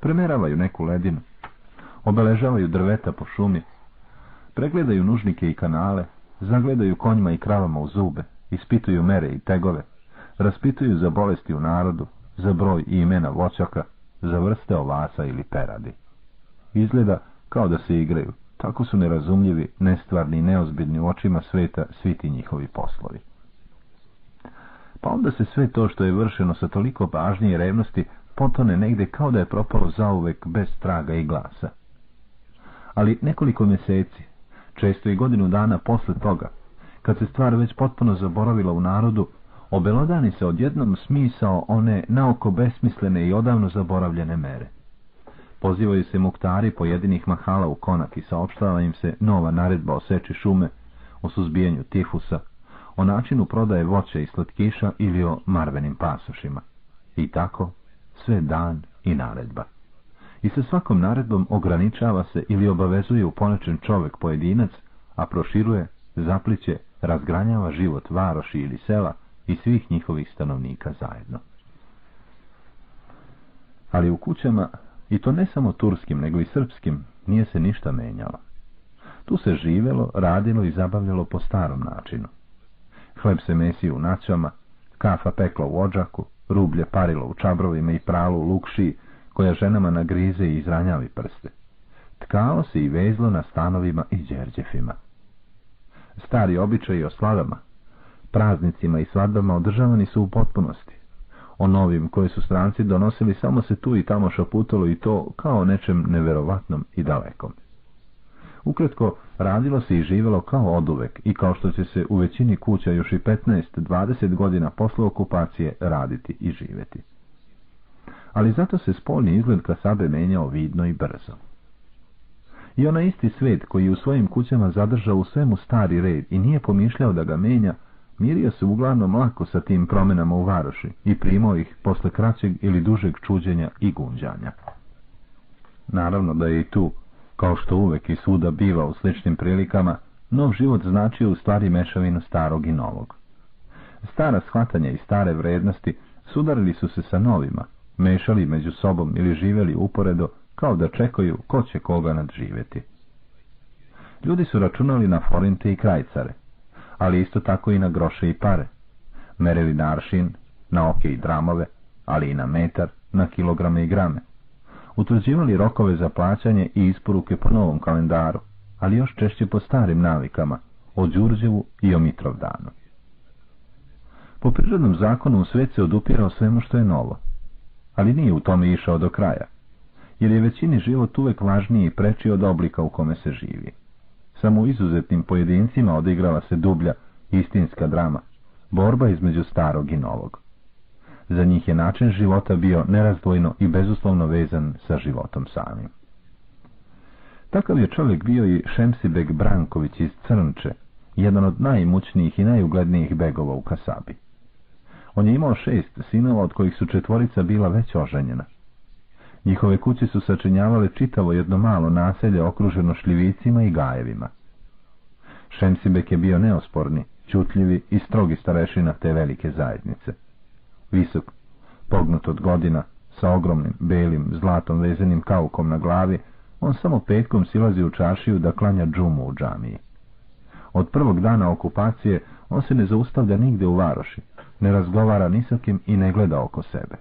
Premeravaju neku ledinu, obeležavaju drveta po šumi, pregledaju nužnike i kanale, zagledaju konjima i kravama u zube, ispituju mere i tegove, raspituju za bolesti u narodu, za broj i imena voćaka, za vrste ovasa ili peradi. Izgleda kao da se igraju, tako su nerazumljivi, nestvarni i neozbiljni u očima sveta svi ti njihovi poslovi. Pa onda se sve to što je vršeno sa toliko pažnje i revnosti potone negde kao da je propalo zauvek bez traga i glasa. Ali nekoliko mjeseci, često i godinu dana posle toga, kad se stvar već potpuno zaboravila u narodu, obelodani se odjednom smisao one naoko besmislene i odavno zaboravljene mere. Pozivaju se muktari pojedinih mahala u konak i saopštava im se nova naredba o seči šume, o suzbijenju tifusa, o načinu prodaje voća i slatkiša ili o marvenim pasošima. I tako, sve dan i naredba. I sa svakom naredbom ograničava se ili obavezuje u ponečen čovek pojedinac, a proširuje, zapliće, razgranjava život varoši ili sela i svih njihovih stanovnika zajedno. Ali u kućama, i to ne samo turskim, nego i srpskim, nije se ništa menjalo. Tu se živelo, radilo i zabavljalo po starom načinu. Hleb se mesio u naćama, kafa pekla u ođaku, rublje parilo u čabrovima i pralu u lukšiji, koja ženama nagrize i izranjavi prste. Tkalo se i vezlo na stanovima i džerđefima. Stari običaji o slavama, praznicima i svadbama održavani su u potpunosti. O novim koje su stranci donosili samo se tu i tamo šaputalo i to kao nečem neverovatnom i dalekom. Ukratko, radilo se i živelo kao oduvek i kao što će se u većini kuća još i 15-20 godina posle okupacije raditi i živeti. Ali zato se spolni izgled Kasabe menjao vidno i brzo. I onaj isti svet koji u svojim kućama zadržao u svemu stari red i nije pomišljao da ga menja, mirio se uglavnom lako sa tim promenama u varoši i primao ih posle kraćeg ili dužeg čuđenja i gunđanja. Naravno da je i tu kao što uvek i svuda biva u sličnim prilikama, nov život značio u stvari mešavinu starog i novog. Stara shvatanja i stare vrednosti sudarili su se sa novima, mešali među sobom ili živjeli uporedo, kao da čekaju ko će koga nadživjeti. Ljudi su računali na forinte i krajcare, ali isto tako i na groše i pare. Merili na aršin, na oke i dramove, ali i na metar, na kilograme i grame utvrđivali rokove za plaćanje i isporuke po novom kalendaru, ali još češće po starim navikama, o Đurđevu i o Mitrovdanu. Po prirodnom zakonu svet se odupirao svemu što je novo, ali nije u tome išao do kraja, jer je većini život uvek važniji i preči od oblika u kome se živi. Samo u izuzetnim pojedincima odigrala se dublja, istinska drama, borba između starog i novog. Za njih je način života bio nerazdvojno i bezuslovno vezan sa životom samim. Takav je čovjek bio i Šemsibeg Branković iz Crnče, jedan od najimućnijih i najuglednijih begova u Kasabi. On je imao šest sinova, od kojih su četvorica bila već oženjena. Njihove kuće su sačinjavale čitavo jedno malo naselje okruženo šljivicima i gajevima. Šemsibek je bio neosporni, čutljivi i strogi starešina te velike zajednice visok, pognut od godina, sa ogromnim, belim, zlatom vezenim kaukom na glavi, on samo petkom silazi u čašiju da klanja džumu u džamiji. Od prvog dana okupacije on se ne zaustavlja nigde u varoši, ne razgovara ni i ne gleda oko sebe.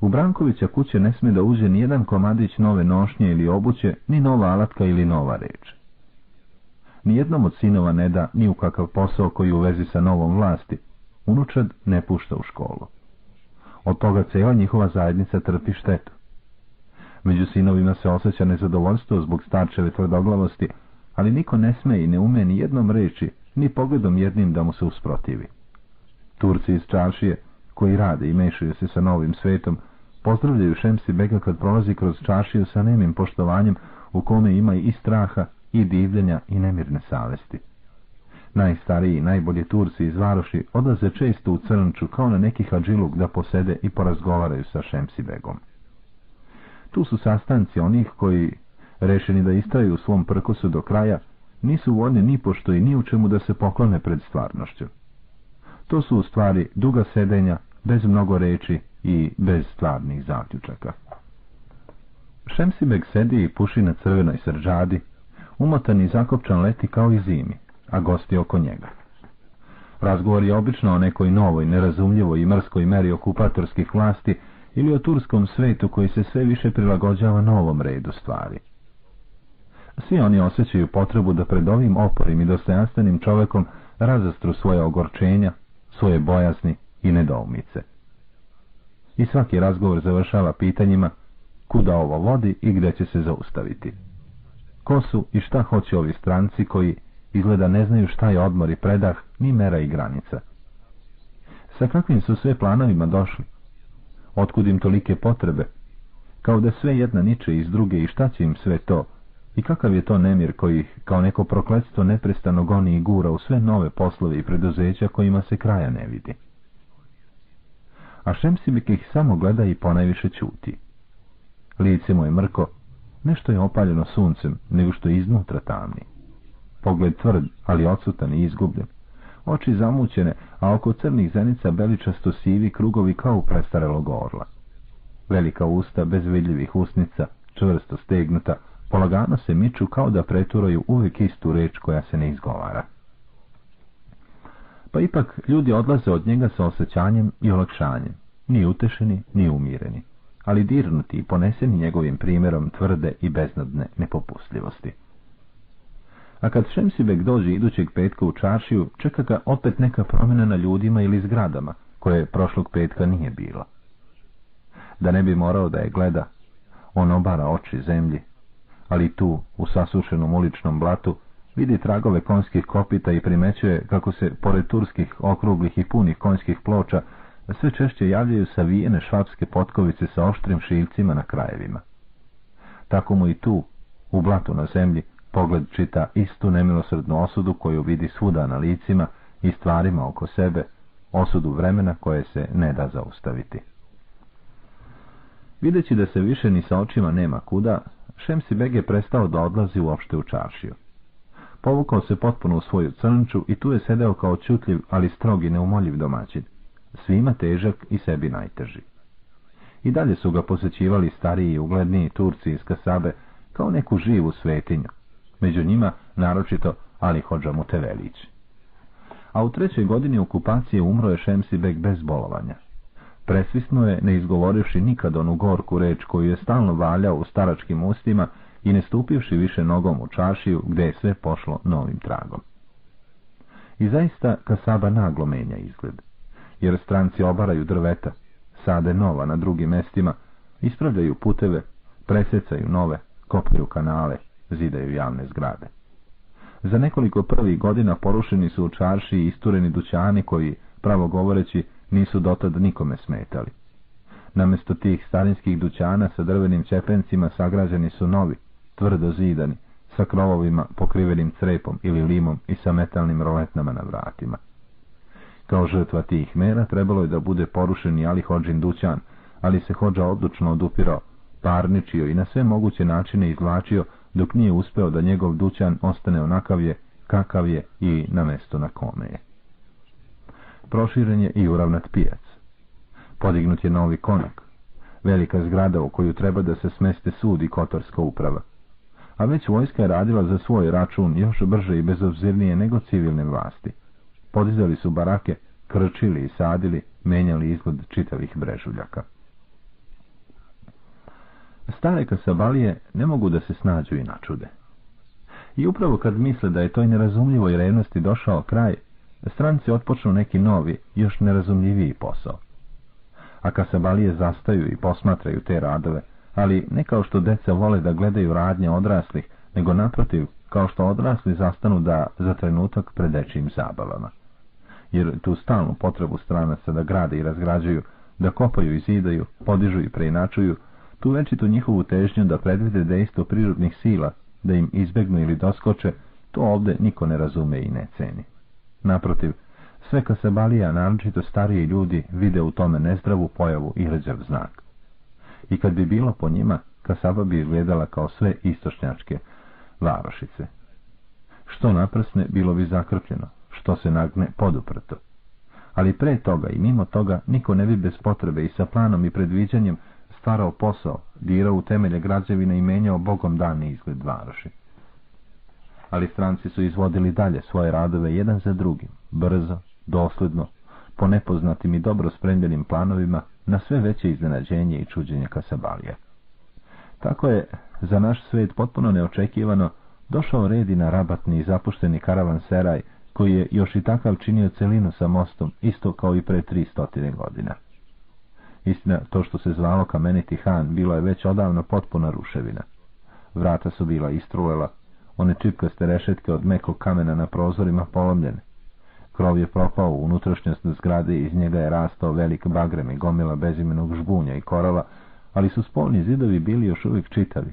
U Brankovića kuće ne sme da uđe ni jedan komadić nove nošnje ili obuće, ni nova alatka ili nova reč. Nijednom od sinova ne da ni u kakav posao koji u vezi sa novom vlasti, unučad ne pušta u školu. Od toga cijela njihova zajednica trpi štetu. Među sinovima se osjeća nezadovoljstvo zbog starčeve tvrdoglavosti, ali niko ne sme i ne ume ni jednom reći, ni pogledom jednim da mu se usprotivi. Turci iz Čaršije, koji rade i mešaju se sa novim svetom, pozdravljaju Šemsi Bega kad prolazi kroz čašiju sa nemim poštovanjem u kome ima i straha, i divljenja, i nemirne savesti. Najstariji i najbolji Turci iz Varoši odlaze često u Crnču kao na neki hađiluk da posede i porazgovaraju sa Šemsi Begom. Tu su sastanci onih koji, rešeni da istraju u svom prkosu do kraja, nisu voljni ni pošto i ni u čemu da se poklone pred stvarnošću. To su u stvari duga sedenja, bez mnogo reči i bez stvarnih zaključaka. Šemsibeg sedi i puši na crvenoj srđadi, umotan i zakopčan leti kao i zimi, a gosti oko njega. Razgovor je obično o nekoj novoj, nerazumljivoj i mrskoj meri okupatorskih vlasti ili o turskom svetu koji se sve više prilagođava novom redu stvari. Svi oni osjećaju potrebu da pred ovim oporim i dostojanstvenim čovekom razastru svoje ogorčenja, svoje bojasni i nedoumice. I svaki razgovor završava pitanjima kuda ovo vodi i gdje će se zaustaviti. Ko su i šta hoće ovi stranci koji izgleda ne znaju šta je odmor i predah, ni mera i granica. Sa kakvim su sve planovima došli? Otkud im tolike potrebe? Kao da sve jedna niče iz druge i šta će im sve to? I kakav je to nemir koji ih kao neko prokletstvo neprestano goni i gura u sve nove poslove i preduzeća kojima se kraja ne vidi? A Šemsibik ih samo gleda i ponajviše čuti. Lice mu je mrko, nešto je opaljeno suncem, nego što je iznutra tamni. Pogled tvrd, ali odsutan i izgubljen. Oči zamućene, a oko crnih zenica beličasto sivi krugovi kao u prestarelog orla. Velika usta, bez vidljivih usnica, čvrsto stegnuta, polagano se miču kao da preturaju uvijek istu reč koja se ne izgovara. Pa ipak ljudi odlaze od njega sa osjećanjem i olakšanjem, ni utešeni, ni umireni, ali dirnuti i poneseni njegovim primjerom tvrde i beznadne nepopustljivosti. A kad Šemsibek dođe idućeg petka u čaršiju, čeka ga opet neka promjena na ljudima ili zgradama, koje prošlog petka nije bilo. Da ne bi morao da je gleda, on obara oči zemlji, ali tu, u sasušenom uličnom blatu, vidi tragove konjskih kopita i primećuje kako se, pored turskih, okruglih i punih konjskih ploča, sve češće javljaju savijene švapske potkovice sa oštrim šivcima na krajevima. Tako mu i tu, u blatu na zemlji, pogled čita istu nemilosrdnu osudu koju vidi svuda na licima i stvarima oko sebe, osudu vremena koje se ne da zaustaviti. Videći da se više ni sa očima nema kuda, Šemsi Beg je prestao da odlazi uopšte u čaršiju. Povukao se potpuno u svoju crnču i tu je sedeo kao čutljiv, ali strog i neumoljiv domaćin. Svima težak i sebi najteži. I dalje su ga posjećivali stariji i ugledniji Turci iz Kasabe kao neku živu svetinju. Među njima naročito Ali Hođa Mutevelić. A u trećoj godini okupacije umro je Šemsi Beg bez bolovanja. Presvisnuo je, ne izgovorivši nikad onu gorku reč koju je stalno valjao u staračkim ustima i ne stupivši više nogom u čašiju gdje je sve pošlo novim tragom. I zaista Kasaba naglo menja izgled, jer stranci obaraju drveta, sade nova na drugim mestima, ispravljaju puteve, presecaju nove, kopljaju kanale, zidaju javne zgrade. Za nekoliko prvih godina porušeni su u čarši istureni dućani koji, pravo govoreći, nisu dotad nikome smetali. Namjesto tih starinskih dućana sa drvenim čepencima sagrađeni su novi, tvrdo zidani, sa krovovima pokrivenim crepom ili limom i sa metalnim roletnama na vratima. Kao žrtva tih mera trebalo je da bude porušen i Ali Hođin dućan, ali se Hođa odlučno odupirao, parničio i na sve moguće načine izvlačio dok nije uspeo da njegov dućan ostane onakav je, kakav je i na mesto na kome je proširen je i uravnat pijac. Podignut je novi konak, velika zgrada u koju treba da se smeste sud i kotorska uprava. A već vojska je radila za svoj račun još brže i bezobzirnije nego civilne vlasti. Podizali su barake, krčili i sadili, menjali izgled čitavih brežuljaka. Stare kasabalije ne mogu da se snađu i načude. I upravo kad misle da je toj nerazumljivoj revnosti došao kraj, stranci otpočnu neki novi, još nerazumljiviji posao. A kasabalije zastaju i posmatraju te radove, ali ne kao što deca vole da gledaju radnje odraslih, nego naprotiv, kao što odrasli zastanu da za trenutak pred dečijim zabavama. Jer tu stalnu potrebu stranaca da grade i razgrađuju da kopaju i zidaju, podižu i preinačuju, tu večitu njihovu težnju da predvide dejstvo prirodnih sila, da im izbegnu ili doskoče, to ovdje niko ne razume i ne ceni. Naprotiv, sve kasabalija, naročito stariji ljudi, vide u tome nezdravu pojavu i rđav znak. I kad bi bilo po njima, kasaba bi izgledala kao sve istočnjačke varošice. Što naprsne, bilo bi zakrpljeno, što se nagne poduprto. Ali pre toga i mimo toga niko ne bi bez potrebe i sa planom i predviđanjem stvarao posao, dirao u temelje građevine i menjao bogom dani izgled varoši. Ali stranci su izvodili dalje svoje radove jedan za drugim, brzo, dosljedno, po nepoznatim i dobro spremljenim planovima, na sve veće iznenađenje i čuđenje Kasabalija. Tako je za naš svet potpuno neočekivano došao redi na rabatni i zapušteni karavan Seraj, koji je još i takav činio celinu sa mostom, isto kao i pre tri stotine godina. Istina, to što se zvalo kameniti han, bilo je već odavno potpuna ruševina. Vrata su bila istrulela, one čipkaste rešetke od mekog kamena na prozorima polomljene. Krov je propao u unutrašnjost zgrade iz njega je rastao velik bagrem i gomila bezimenog žbunja i korova, ali su spolni zidovi bili još uvijek čitavi.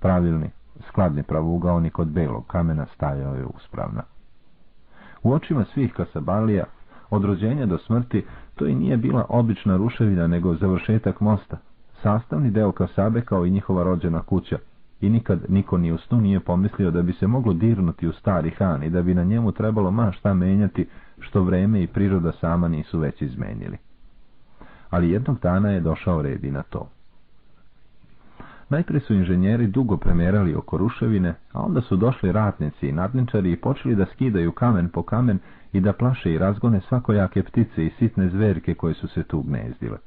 Pravilni, skladni pravougaoni kod belog kamena stajao je uspravna. U očima svih kasabalija, od rođenja do smrti, to i nije bila obična ruševina, nego završetak mosta, sastavni deo kasabe kao i njihova rođena kuća, i nikad niko ni u snu nije pomislio da bi se moglo dirnuti u stari han i da bi na njemu trebalo ma šta menjati što vreme i priroda sama nisu već izmenili. Ali jednog dana je došao red i na to. Najprije su inženjeri dugo premjerali oko ruševine, a onda su došli ratnici i nadničari i počeli da skidaju kamen po kamen i da plaše i razgone svakojake ptice i sitne zverke koje su se tu gnezdile.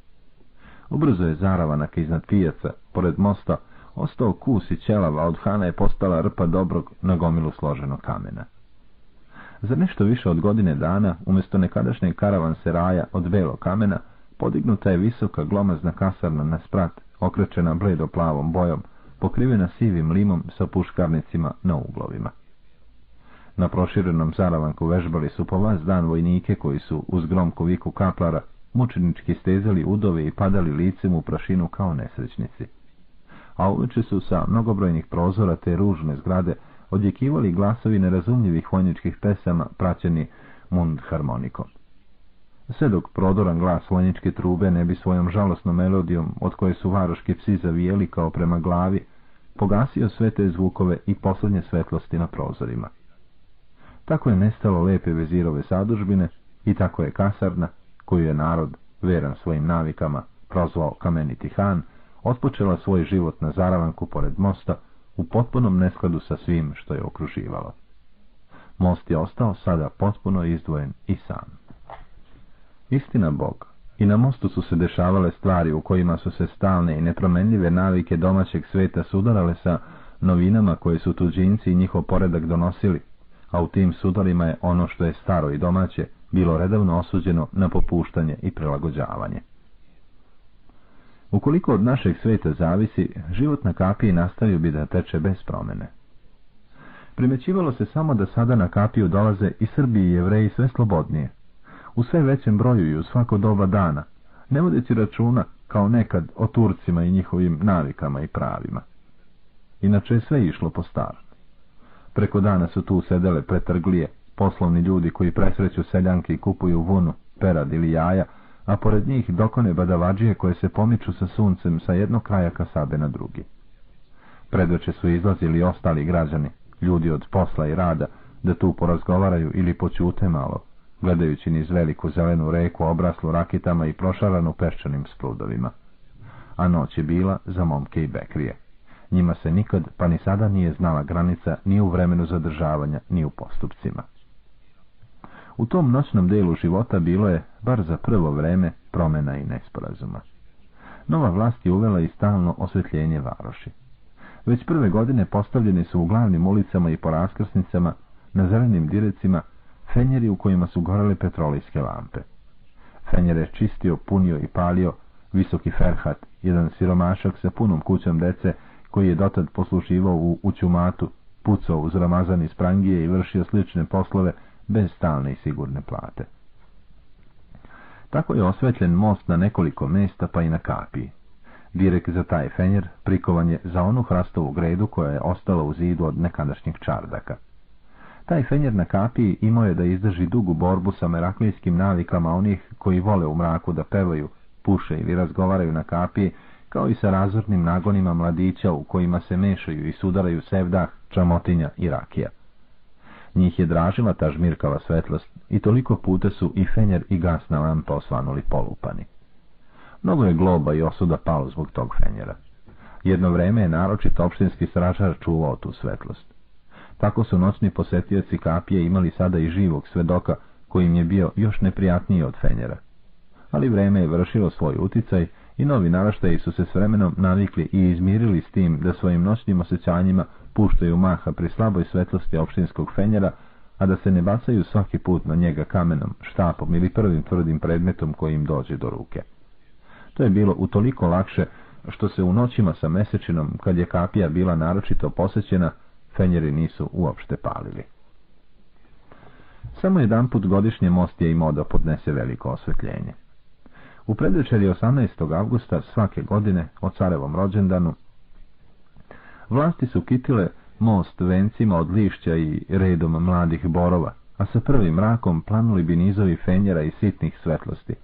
Ubrzo je zaravanak iznad pijaca, pored mosta, ostao kus i ćelava, od Hana je postala rpa dobrog na gomilu složenog kamena. Za nešto više od godine dana, umjesto nekadašnjeg karavan seraja od belo kamena, podignuta je visoka glomazna kasarna na sprat, okrečena bledo plavom bojom, pokrivena sivim limom sa puškarnicima na uglovima. Na proširenom zaravanku vežbali su po vas dan vojnike koji su uz gromku viku kaplara mučenički stezali udove i padali licem u prašinu kao nesrećnici a uveče su sa mnogobrojnih prozora te ružne zgrade odjekivali glasovi nerazumljivih vojničkih pesama praćeni mund harmonikom. Sve dok prodoran glas vojničke trube ne bi svojom žalosnom melodijom, od koje su varoški psi zavijeli kao prema glavi, pogasio sve te zvukove i posljednje svetlosti na prozorima. Tako je nestalo lepe vezirove sadužbine i tako je kasarna, koju je narod, veran svojim navikama, prozvao kameniti han, otpočela svoj život na zaravanku pored mosta u potpunom neskladu sa svim što je okruživalo. Most je ostao sada potpuno izdvojen i sam. Istina Bog, i na mostu su se dešavale stvari u kojima su se stalne i nepromenljive navike domaćeg sveta sudarale sa novinama koje su tuđinci i njihov poredak donosili, a u tim sudarima je ono što je staro i domaće bilo redovno osuđeno na popuštanje i prilagođavanje. Ukoliko od našeg sveta zavisi, život na kapiji nastavio bi da teče bez promene. Primećivalo se samo da sada na kapiju dolaze i Srbiji i jevreji sve slobodnije, u sve većem broju i u svako doba dana, ne vodeći računa kao nekad o Turcima i njihovim navikama i pravima. Inače je sve išlo po starom. Preko dana su tu sedele pretrglije, poslovni ljudi koji presreću seljanke i kupuju vunu, perad ili jaja, a pored njih dokone badavađije koje se pomiču sa suncem sa jednog kraja kasabe na drugi. Predveče su izlazili ostali građani, ljudi od posla i rada, da tu porazgovaraju ili počute malo, gledajući niz veliku zelenu reku obraslu rakitama i prošaranu peščanim sprudovima. A noć je bila za momke i bekrije. Njima se nikad, pa ni sada nije znala granica ni u vremenu zadržavanja, ni u postupcima. U tom noćnom delu života bilo je, bar za prvo vreme, promjena i nesporazuma. Nova vlast je uvela i stalno osvjetljenje varoši. Već prve godine postavljeni su u glavnim ulicama i po raskrsnicama, na zelenim direcima, fenjeri u kojima su gorele petrolijske lampe. Fenjer je čistio, punio i palio visoki Ferhat, jedan siromašak sa punom kućom dece, koji je dotad poslušivao u učumatu, pucao uz ramazan iz prangije i vršio slične poslove bez stalne i sigurne plate. Tako je osvetljen most na nekoliko mjesta pa i na kapiji. Direk za taj fenjer prikovan je za onu hrastovu gredu koja je ostala u zidu od nekadašnjih čardaka. Taj fenjer na kapiji imao je da izdrži dugu borbu sa meraklijskim navikama onih koji vole u mraku da pevaju, puše ili razgovaraju na kapiji, kao i sa razornim nagonima mladića u kojima se mešaju i sudaraju sevdah, čamotinja i rakija. Njih je dražila ta žmirkava svetlost i toliko puta su i fenjer i gasna lampa osvanuli polupani. Mnogo je globa i osuda palo zbog tog fenjera. Jedno vreme je naročit opštinski stražar čuvao tu svetlost. Tako su noćni posetioci kapije imali sada i živog svedoka kojim je bio još neprijatniji od fenjera. Ali vreme je vršilo svoj uticaj i novi naraštaji su se s vremenom navikli i izmirili s tim da svojim noćnim osjećanjima puštaju maha pri slaboj svetlosti opštinskog fenjera, a da se ne bacaju svaki put na njega kamenom, štapom ili prvim tvrdim predmetom koji im dođe do ruke. To je bilo utoliko lakše što se u noćima sa mesečinom, kad je kapija bila naročito posjećena, fenjeri nisu uopšte palili. Samo jedan put godišnje most je imao da podnese veliko osvetljenje. U predvečeri 18. augusta svake godine, o carevom rođendanu, vlasti su kitile most vencima od lišća i redom mladih borova, a sa prvim mrakom planuli bi nizovi fenjera i sitnih svetlosti.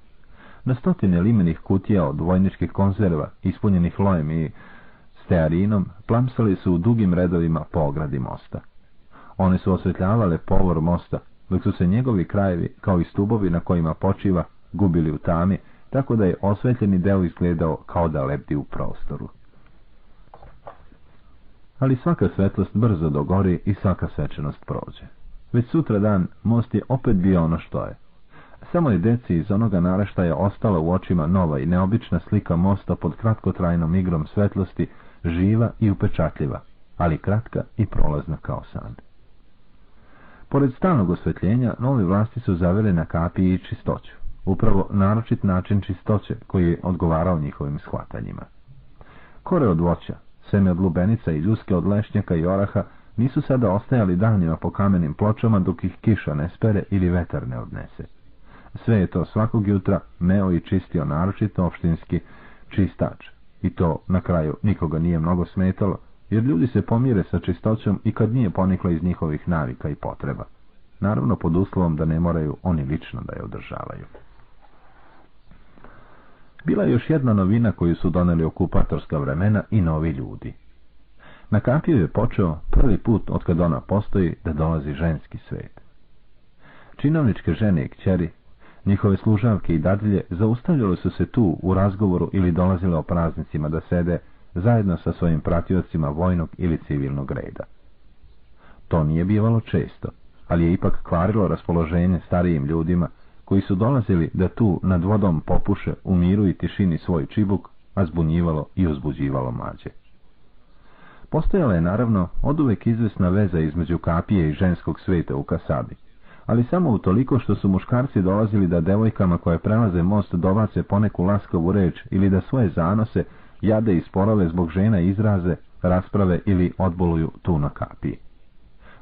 Na stotine limenih kutija od vojničkih konzerva, ispunjenih lojem i stearinom, plamsali su u dugim redovima po ogradi mosta. One su osvetljavale povor mosta, dok su se njegovi krajevi, kao i stubovi na kojima počiva, gubili u tami, tako da je osvetljeni deo izgledao kao da lebdi u prostoru. Ali svaka svetlost brzo dogori i svaka svečanost prođe. Već sutra dan most je opet bio ono što je. Samo je deci iz onoga naraštaja ostala u očima nova i neobična slika mosta pod kratkotrajnom igrom svetlosti, živa i upečatljiva, ali kratka i prolazna kao san. Pored stalnog osvetljenja, novi vlasti su zaveli na kapiji i čistoću upravo naročit način čistoće koji je odgovarao njihovim shvatanjima. Kore od voća, seme od lubenica i ljuske od lešnjaka i oraha nisu sada ostajali danima po kamenim pločama dok ih kiša ne spere ili vetar ne odnese. Sve je to svakog jutra meo i čistio naročito opštinski čistač. I to na kraju nikoga nije mnogo smetalo, jer ljudi se pomire sa čistoćom i kad nije ponikla iz njihovih navika i potreba. Naravno pod uslovom da ne moraju oni lično da je održavaju. Bila je još jedna novina koju su doneli okupatorska vremena i novi ljudi. Na kapiju je počeo prvi put od kad ona postoji da dolazi ženski svet. Činovničke žene i kćeri, njihove služavke i dadilje zaustavljale su se tu u razgovoru ili dolazile o praznicima da sede zajedno sa svojim pratiocima vojnog ili civilnog reda. To nije bivalo često, ali je ipak kvarilo raspoloženje starijim ljudima koji su dolazili da tu nad vodom popuše u miru i tišini svoj čibuk, a zbunjivalo i uzbuđivalo mlađe. Postojala je naravno oduvek izvesna veza između kapije i ženskog sveta u Kasabi, ali samo u toliko što su muškarci dolazili da devojkama koje prelaze most dovace poneku laskavu reč ili da svoje zanose jade i sporove zbog žena izraze, rasprave ili odboluju tu na kapiji.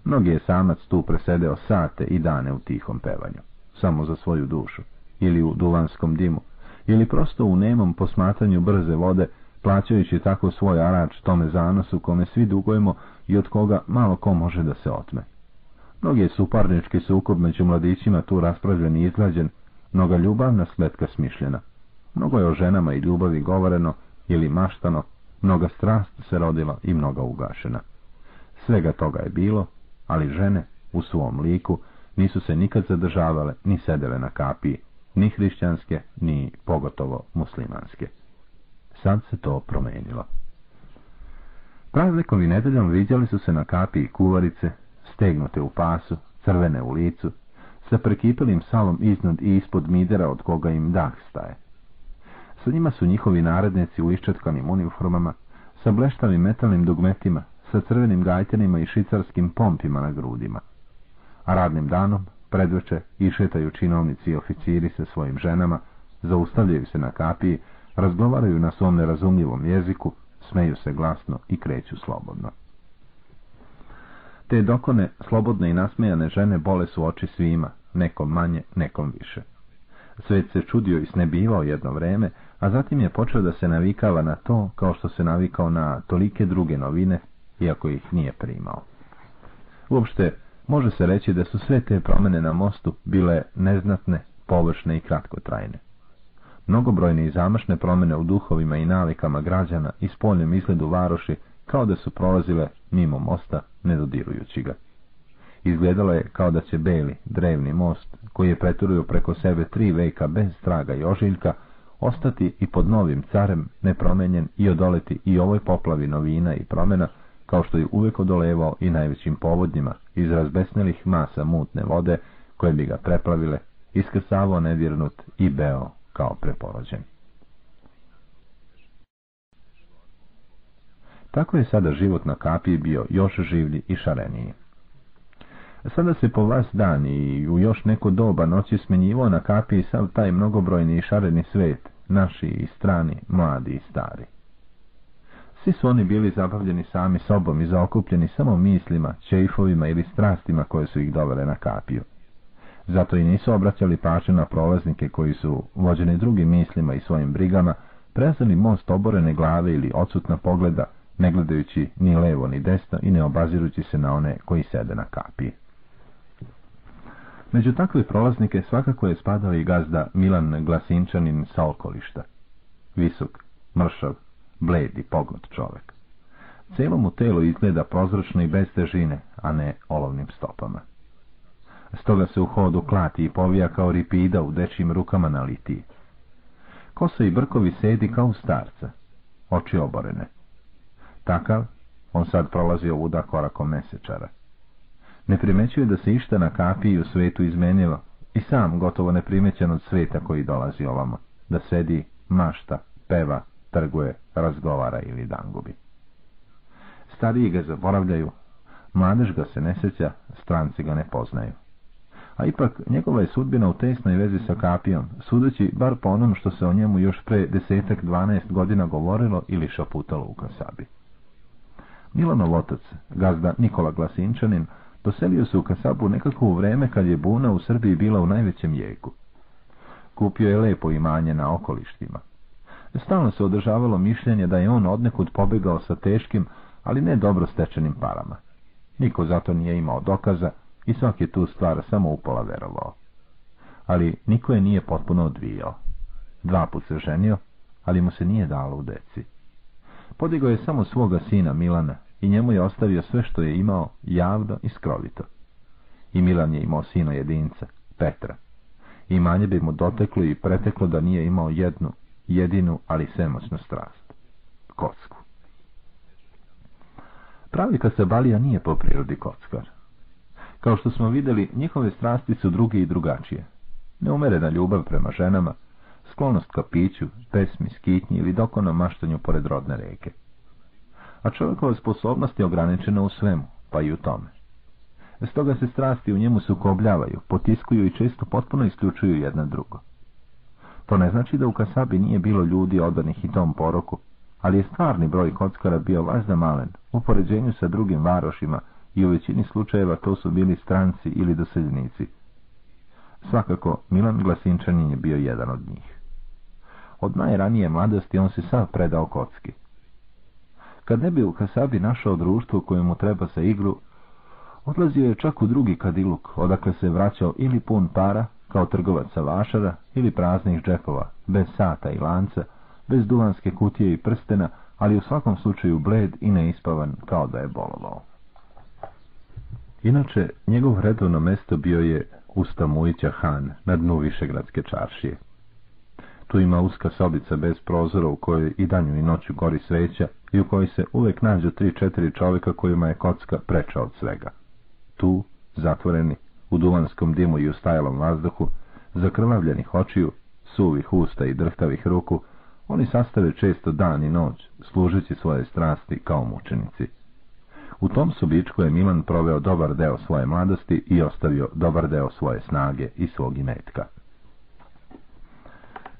Mnogi je samac tu presedeo sate i dane u tihom pevanju samo za svoju dušu, ili u duvanskom dimu, ili prosto u nemom posmatranju brze vode, plaćajući tako svoj arač tome zanosu kome svi dugujemo i od koga malo ko može da se otme. Mnogi je suparnički sukob među mladićima tu raspravljen i izglađen, mnoga ljubavna spletka smišljena. Mnogo je o ženama i ljubavi govoreno ili maštano, mnoga strast se rodila i mnoga ugašena. Svega toga je bilo, ali žene u svom liku nisu se nikad zadržavale ni sedele na kapiji, ni hrišćanske, ni pogotovo muslimanske. Sad se to promenilo. Praznikom i nedeljom vidjeli su se na kapiji kuvarice, stegnute u pasu, crvene u licu, sa prekipelim salom iznad i ispod midera od koga im dah staje. Sa njima su njihovi narednici u iščetkanim uniformama, sa bleštavim metalnim dugmetima, sa crvenim gajtenima i šicarskim pompima na grudima a radnim danom, predveče, išetaju činovnici i oficiri sa svojim ženama, zaustavljaju se na kapiji, razgovaraju na svom nerazumljivom jeziku, smeju se glasno i kreću slobodno. Te dokone, slobodne i nasmejane žene bole su oči svima, nekom manje, nekom više. Svet se čudio i snebivao jedno vreme, a zatim je počeo da se navikava na to kao što se navikao na tolike druge novine, iako ih nije primao. Uopšte, može se reći da su sve te promjene na mostu bile neznatne, površne i kratkotrajne. Mnogobrojne i zamašne promjene u duhovima i navikama građana i spoljem izgledu varoši kao da su prolazile mimo mosta, nedodirujući ga. Izgledalo je kao da će beli, drevni most, koji je preturio preko sebe tri veka bez straga i ožiljka, ostati i pod novim carem, nepromenjen i odoleti i ovoj poplavi novina i promjena, kao što je uvek odolevao i najvećim povodnjima iz razbesnelih masa mutne vode, koje bi ga preplavile, iskrsavao nedirnut i beo kao preporođen. Tako je sada život na kapiji bio još življi i šareniji. Sada se po vas dan i u još neko doba noći smenjivo na kapiji sav taj mnogobrojni i šareni svet, naši i strani, mladi i stari. Svi su oni bili zabavljeni sami sobom i zaokupljeni samo mislima, čeifovima ili strastima koje su ih dovele na kapiju. Zato i nisu obraćali pažnju na prolaznike koji su, vođeni drugim mislima i svojim brigama, prezali most oborene glave ili odsutna pogleda, ne gledajući ni levo ni desno i ne obazirujući se na one koji sede na kapiji. Među takve prolaznike svakako je spadao i gazda Milan Glasinčanin sa okolišta. Visok, mršav, bled i pognut čovek. Cijelo mu telo izgleda prozračno i bez težine, a ne olovnim stopama. Stoga se u hodu klati i povija kao ripida u dečjim rukama na litiji. Kosa i brkovi sedi kao starca, oči oborene. Takav, on sad prolazi ovuda korakom mesečara. Ne primećuje da se išta na kapiji u svetu izmenilo i sam gotovo neprimećen od sveta koji dolazi ovamo, da sedi, mašta, peva, trguje, razgovara ili dangubi. Stariji ga zaboravljaju, mladež ga se ne sjeća, stranci ga ne poznaju. A ipak njegova je sudbina u tesnoj vezi sa kapijom, sudeći bar po onom što se o njemu još pre desetak, dvanaest godina govorilo ili šaputalo u kasabi. Milanov otac, gazda Nikola Glasinčanin, doselio se u kasabu nekako u vreme kad je buna u Srbiji bila u najvećem jeku. Kupio je lepo imanje na okolištima. Stalno se održavalo mišljenje da je on odnekud pobegao sa teškim, ali ne dobro stečenim parama. Niko zato nije imao dokaza i svaki je tu stvar samo upola verovao. Ali niko je nije potpuno odvijao. Dva put se ženio, ali mu se nije dalo u deci. Podigao je samo svoga sina Milana i njemu je ostavio sve što je imao javno i skrovito. I Milan je imao sina jedinca, Petra. Imanje bi mu doteklo i preteklo da nije imao jednu, jedinu, ali svemoćnu strast. Kocku. Pravi Kasabalija nije po prirodi kockar. Kao što smo vidjeli, njihove strasti su druge i drugačije. Neumerena ljubav prema ženama, sklonost ka piću, pesmi, skitnji ili dokonom maštanju pored rodne reke. A čovjekova sposobnost je ograničena u svemu, pa i u tome. Stoga se strasti u njemu sukobljavaju, potiskuju i često potpuno isključuju jedna drugo. To ne znači da u Kasabi nije bilo ljudi oddanih i tom poroku, ali je stvarni broj kockara bio vazda malen, u poređenju sa drugim varošima i u većini slučajeva to su bili stranci ili doseljenici. Svakako, Milan Glasinčanin je bio jedan od njih. Od najranije mladosti on se sav predao kocki. Kad ne bi u Kasabi našao društvo koje mu treba za igru, odlazio je čak u drugi kadiluk, odakle se vraćao ili pun para, kao trgovac sa vašara, ili praznih džepova, bez sata i lanca, bez duvanske kutije i prstena, ali u svakom slučaju bled i neispavan kao da je bolovao. Inače, njegov redovno mesto bio je Usta Mujića Han na dnu Višegradske čaršije. Tu ima uska sobica bez prozora u kojoj i danju i noću gori sveća i u kojoj se uvek nađu tri četiri čovjeka kojima je kocka preča od svega. Tu, zatvoreni, u duvanskom dimu i u stajalom vazduhu, zakrvavljenih očiju, suvih usta i drhtavih ruku, oni sastave često dan i noć, služeći svoje strasti kao mučenici. U tom subičku je Milan proveo dobar deo svoje mladosti i ostavio dobar deo svoje snage i svog imetka.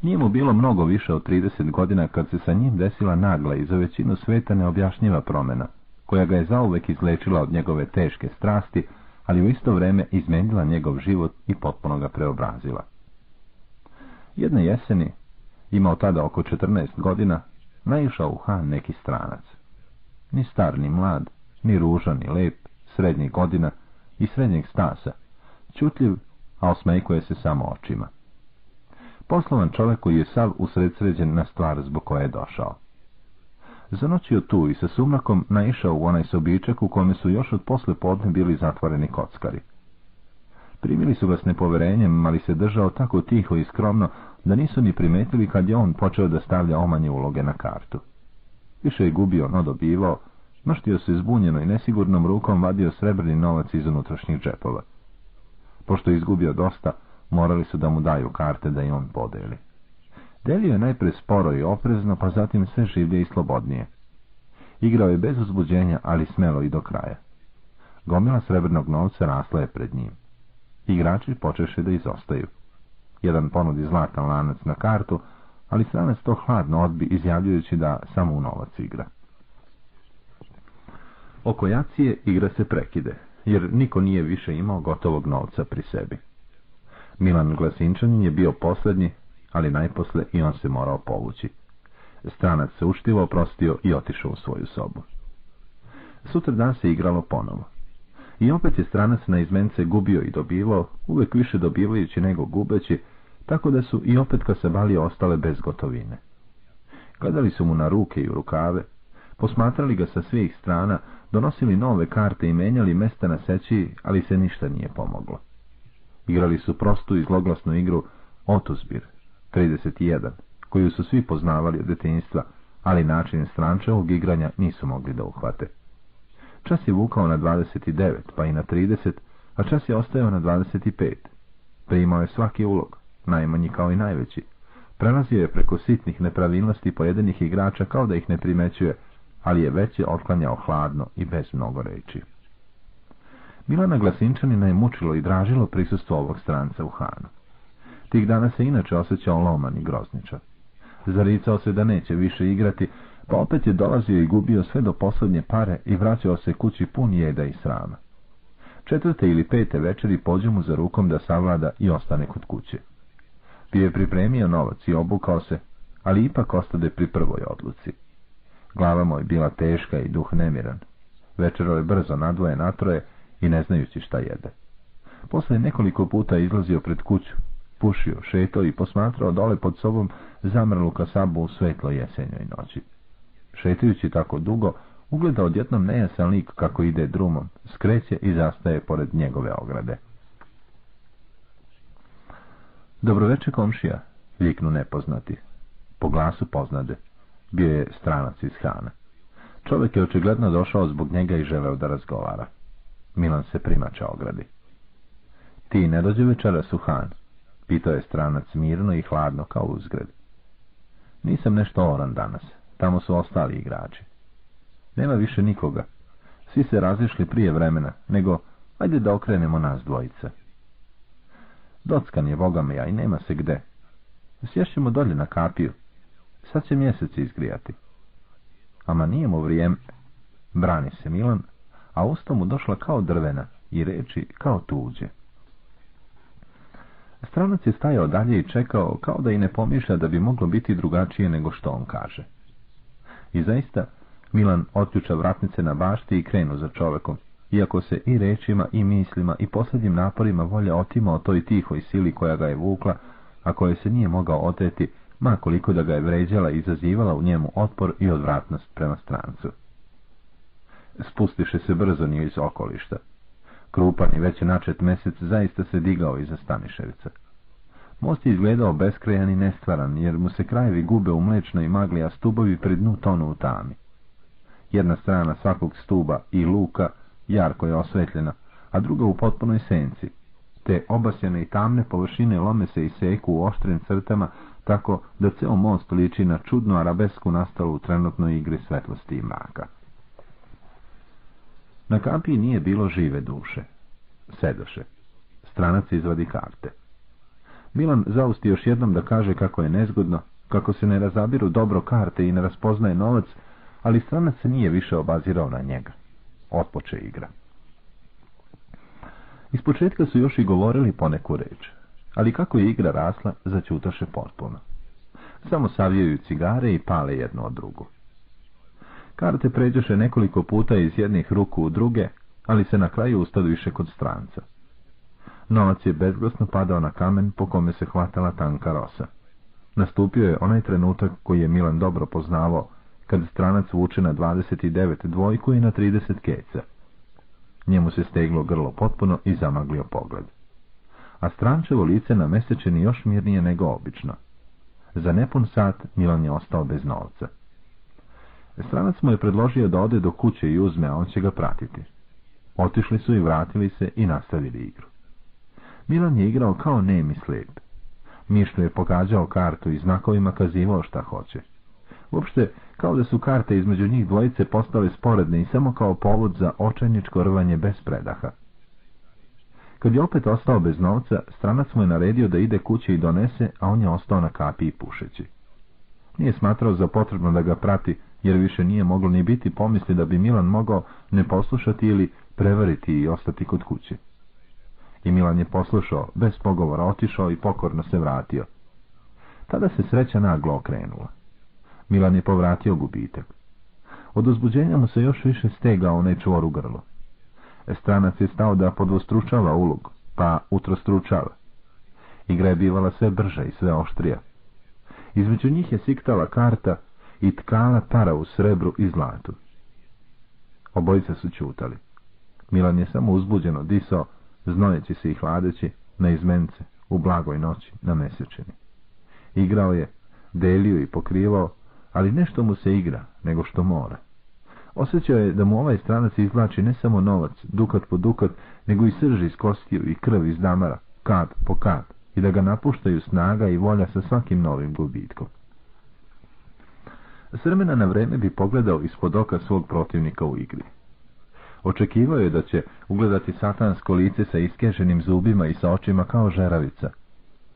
Nije mu bilo mnogo više od 30 godina kad se sa njim desila nagla i za većinu sveta neobjašnjiva promjena, koja ga je zauvek izlečila od njegove teške strasti, ali u isto vrijeme izmenila njegov život i potpuno ga preobrazila. Jedne jeseni, imao tada oko 14 godina, naišao u Han neki stranac. Ni star, ni mlad, ni ružan, ni lep, srednjih godina i srednjeg stasa, čutljiv, a osmejkuje se samo očima. Poslovan čovjek koji je sav usredsređen na stvar zbog koje je došao. Zanoćio tu i sa sumrakom naišao u onaj sobičak u kome su još od posle podne bili zatvoreni kockari. Primili su ga s nepoverenjem, ali se držao tako tiho i skromno da nisu ni primetili kad je on počeo da stavlja omanje uloge na kartu. Više je gubio, no dobivao, mrštio se zbunjeno i nesigurnom rukom vadio srebrni novac iz unutrašnjih džepova. Pošto je izgubio dosta, morali su da mu daju karte da i on podeli. Delio je najpre sporo i oprezno, pa zatim sve življe i slobodnije. Igrao je bez uzbuđenja, ali smelo i do kraja. Gomila srebrnog novca rasla je pred njim. Igrači počeše da izostaju. Jedan ponudi zlatan lanac na kartu, ali stranac to hladno odbi, izjavljujući da samo u novac igra. Oko jacije igra se prekide, jer niko nije više imao gotovog novca pri sebi. Milan Glasinčanin je bio posljednji, ali najposle i on se morao povući. Stranac se uštivo oprostio i otišao u svoju sobu. Sutra dan se igralo ponovo. I opet je stranac na izmence gubio i dobivao, uvek više dobivajući nego gubeći, tako da su i opet kasabali ostale bez gotovine. Gledali su mu na ruke i u rukave, posmatrali ga sa svih strana, donosili nove karte i menjali mesta na seći, ali se ništa nije pomoglo. Igrali su prostu i zloglasnu igru Otuzbir, 31, koju su svi poznavali od detinjstva, ali način strančevog igranja nisu mogli da uhvate. Čas je vukao na 29, pa i na 30, a čas je ostajao na 25. Primao je svaki ulog, najmanji kao i najveći. Prelazio je preko sitnih nepravilnosti pojedinih igrača kao da ih ne primećuje, ali je već je otklanjao hladno i bez mnogo reči. Milana Glasinčanina je mučilo i dražilo prisustvo ovog stranca u Hanu. Tih dana se inače osjećao loman i grozničar. Zaricao se da neće više igrati, pa opet je dolazio i gubio sve do posljednje pare i vraćao se kući pun jeda i srama. Četvrte ili pete večeri pođe mu za rukom da savlada i ostane kod kuće. Bio je pripremio novac i obukao se, ali ipak ostade pri prvoj odluci. Glava mu je bila teška i duh nemiran. Večero je brzo nadvoje natroje i ne znajući šta jede. Posle nekoliko puta izlazio pred kuću, pušio, šetao i posmatrao dole pod sobom zamrlu kasabu u svetlo jesenjoj noći. Šetajući tako dugo, ugleda odjetnom nejasan lik kako ide drumom, skreće i zastaje pored njegove ograde. Dobroveče komšija, viknu nepoznati. Po glasu poznade. Bio je stranac iz Hana. Čovjek je očigledno došao zbog njega i želeo da razgovara. Milan se primača ogradi. Ti ne dođe večeras u Han? Pitao je stranac mirno i hladno kao uzgred. Nisam nešto oran danas. Tamo su ostali igrači. Nema više nikoga. Svi se razišli prije vremena, nego ajde da okrenemo nas dvojice. Dockan je ja i nema se gde. Sješćemo dolje na kapiju. Sad će mjesec izgrijati. Ama nije mu vrijeme. Brani se Milan, a usta mu došla kao drvena i reči kao tuđe. Stranac je stajao dalje i čekao kao da i ne pomišlja da bi moglo biti drugačije nego što on kaže. I zaista, Milan otključa vratnice na bašti i krenu za čovekom, iako se i rečima i mislima i posljednjim naporima volja otimao toj tihoj sili koja ga je vukla, a koje se nije mogao oteti, ma koliko da ga je vređala i izazivala u njemu otpor i odvratnost prema strancu. Spustiše se brzo iz okolišta. Krupan i već načet mjesec zaista se digao iza Staniševica. Most je izgledao beskrajan i nestvaran, jer mu se krajevi gube u mlečnoj magli, a stubovi pred dnu tonu u tami. Jedna strana svakog stuba i luka jarko je osvetljena, a druga u potpunoj senci. Te obasjene i tamne površine lome se i seku u oštrim crtama, tako da ceo most liči na čudnu arabesku nastalu u trenutnoj igri svetlosti i mraka. Na kampiji nije bilo žive duše. Sedoše. Stranac izvadi karte. Milan zausti još jednom da kaže kako je nezgodno, kako se ne razabiru dobro karte i ne raspoznaje novac, ali stranac se nije više obazirao na njega. Otpoče igra. Iz početka su još i govorili poneku reč, ali kako je igra rasla, začutaše potpuno. Samo savijaju cigare i pale jedno od drugu. Karte pređeše nekoliko puta iz jednih ruku u druge, ali se na kraju više kod stranca. Novac je bezglasno padao na kamen po kome se hvatala tanka rosa. Nastupio je onaj trenutak koji je Milan dobro poznavao, kad stranac vuče na 29 dvojku i na 30 keca. Njemu se steglo grlo potpuno i zamaglio pogled. A strančevo lice na mesečeni još mirnije nego obično. Za nepun sat Milan je ostao bez novca. Stranac mu je predložio da ode do kuće i uzme, a on će ga pratiti. Otišli su i vratili se i nastavili igru. Milan je igrao kao nemi slijep. Mišlju je pogađao kartu i znakovima kazivao šta hoće. Uopšte, kao da su karte između njih dvojice postale sporedne i samo kao povod za očajničko rvanje bez predaha. Kad je opet ostao bez novca, stranac mu je naredio da ide kuće i donese, a on je ostao na kapi i pušeći. Nije smatrao za potrebno da ga prati, jer više nije moglo ni biti pomisli da bi Milan mogao ne poslušati ili prevariti i ostati kod kuće. I Milan je poslušao, bez pogovora otišao i pokorno se vratio. Tada se sreća naglo okrenula. Milan je povratio gubitak. Od uzbuđenja mu se još više stegao onaj čvor u grlo. Stranac je stao da podvostručava ulog, pa utrostručava. Igra je bivala sve brža i sve oštrija. Između njih je siktala karta i tkala para u srebru i zlatu. Obojica su čutali. Milan je samo uzbuđeno disao, znojeći se i hladeći, na izmence, u blagoj noći, na mesečini. Igrao je, delio i pokrivao, ali nešto mu se igra, nego što mora. Osjećao je da mu ovaj stranac izvlači ne samo novac, dukat po dukat, nego i srž iz kostiju i krv iz damara, kat po kat, i da ga napuštaju snaga i volja sa svakim novim gubitkom. S vremena na vreme bi pogledao ispod oka svog protivnika u igri. Očekivao je da će ugledati satansko lice sa iskeženim zubima i sa očima kao žeravica,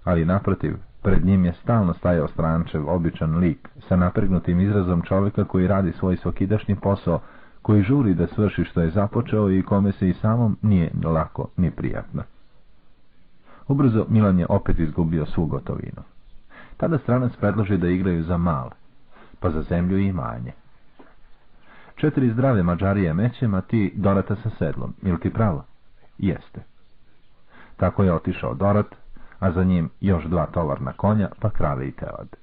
ali naprotiv, Pred njim je stalno stajao strančev, običan lik, sa napregnutim izrazom čovjeka koji radi svoj svakidašnji posao, koji žuri da svrši što je započeo i kome se i samom nije lako ni prijatno. Ubrzo Milan je opet izgubio svu gotovinu. Tada stranac predloži da igraju za mal, pa za zemlju i imanje. Četiri zdrave mađarije mećem, a ti Dorata sa sedlom. Ili ti pravo? Jeste. Tako je otišao Dorat, a za njim još dva tovarna konja, pa krave i telad.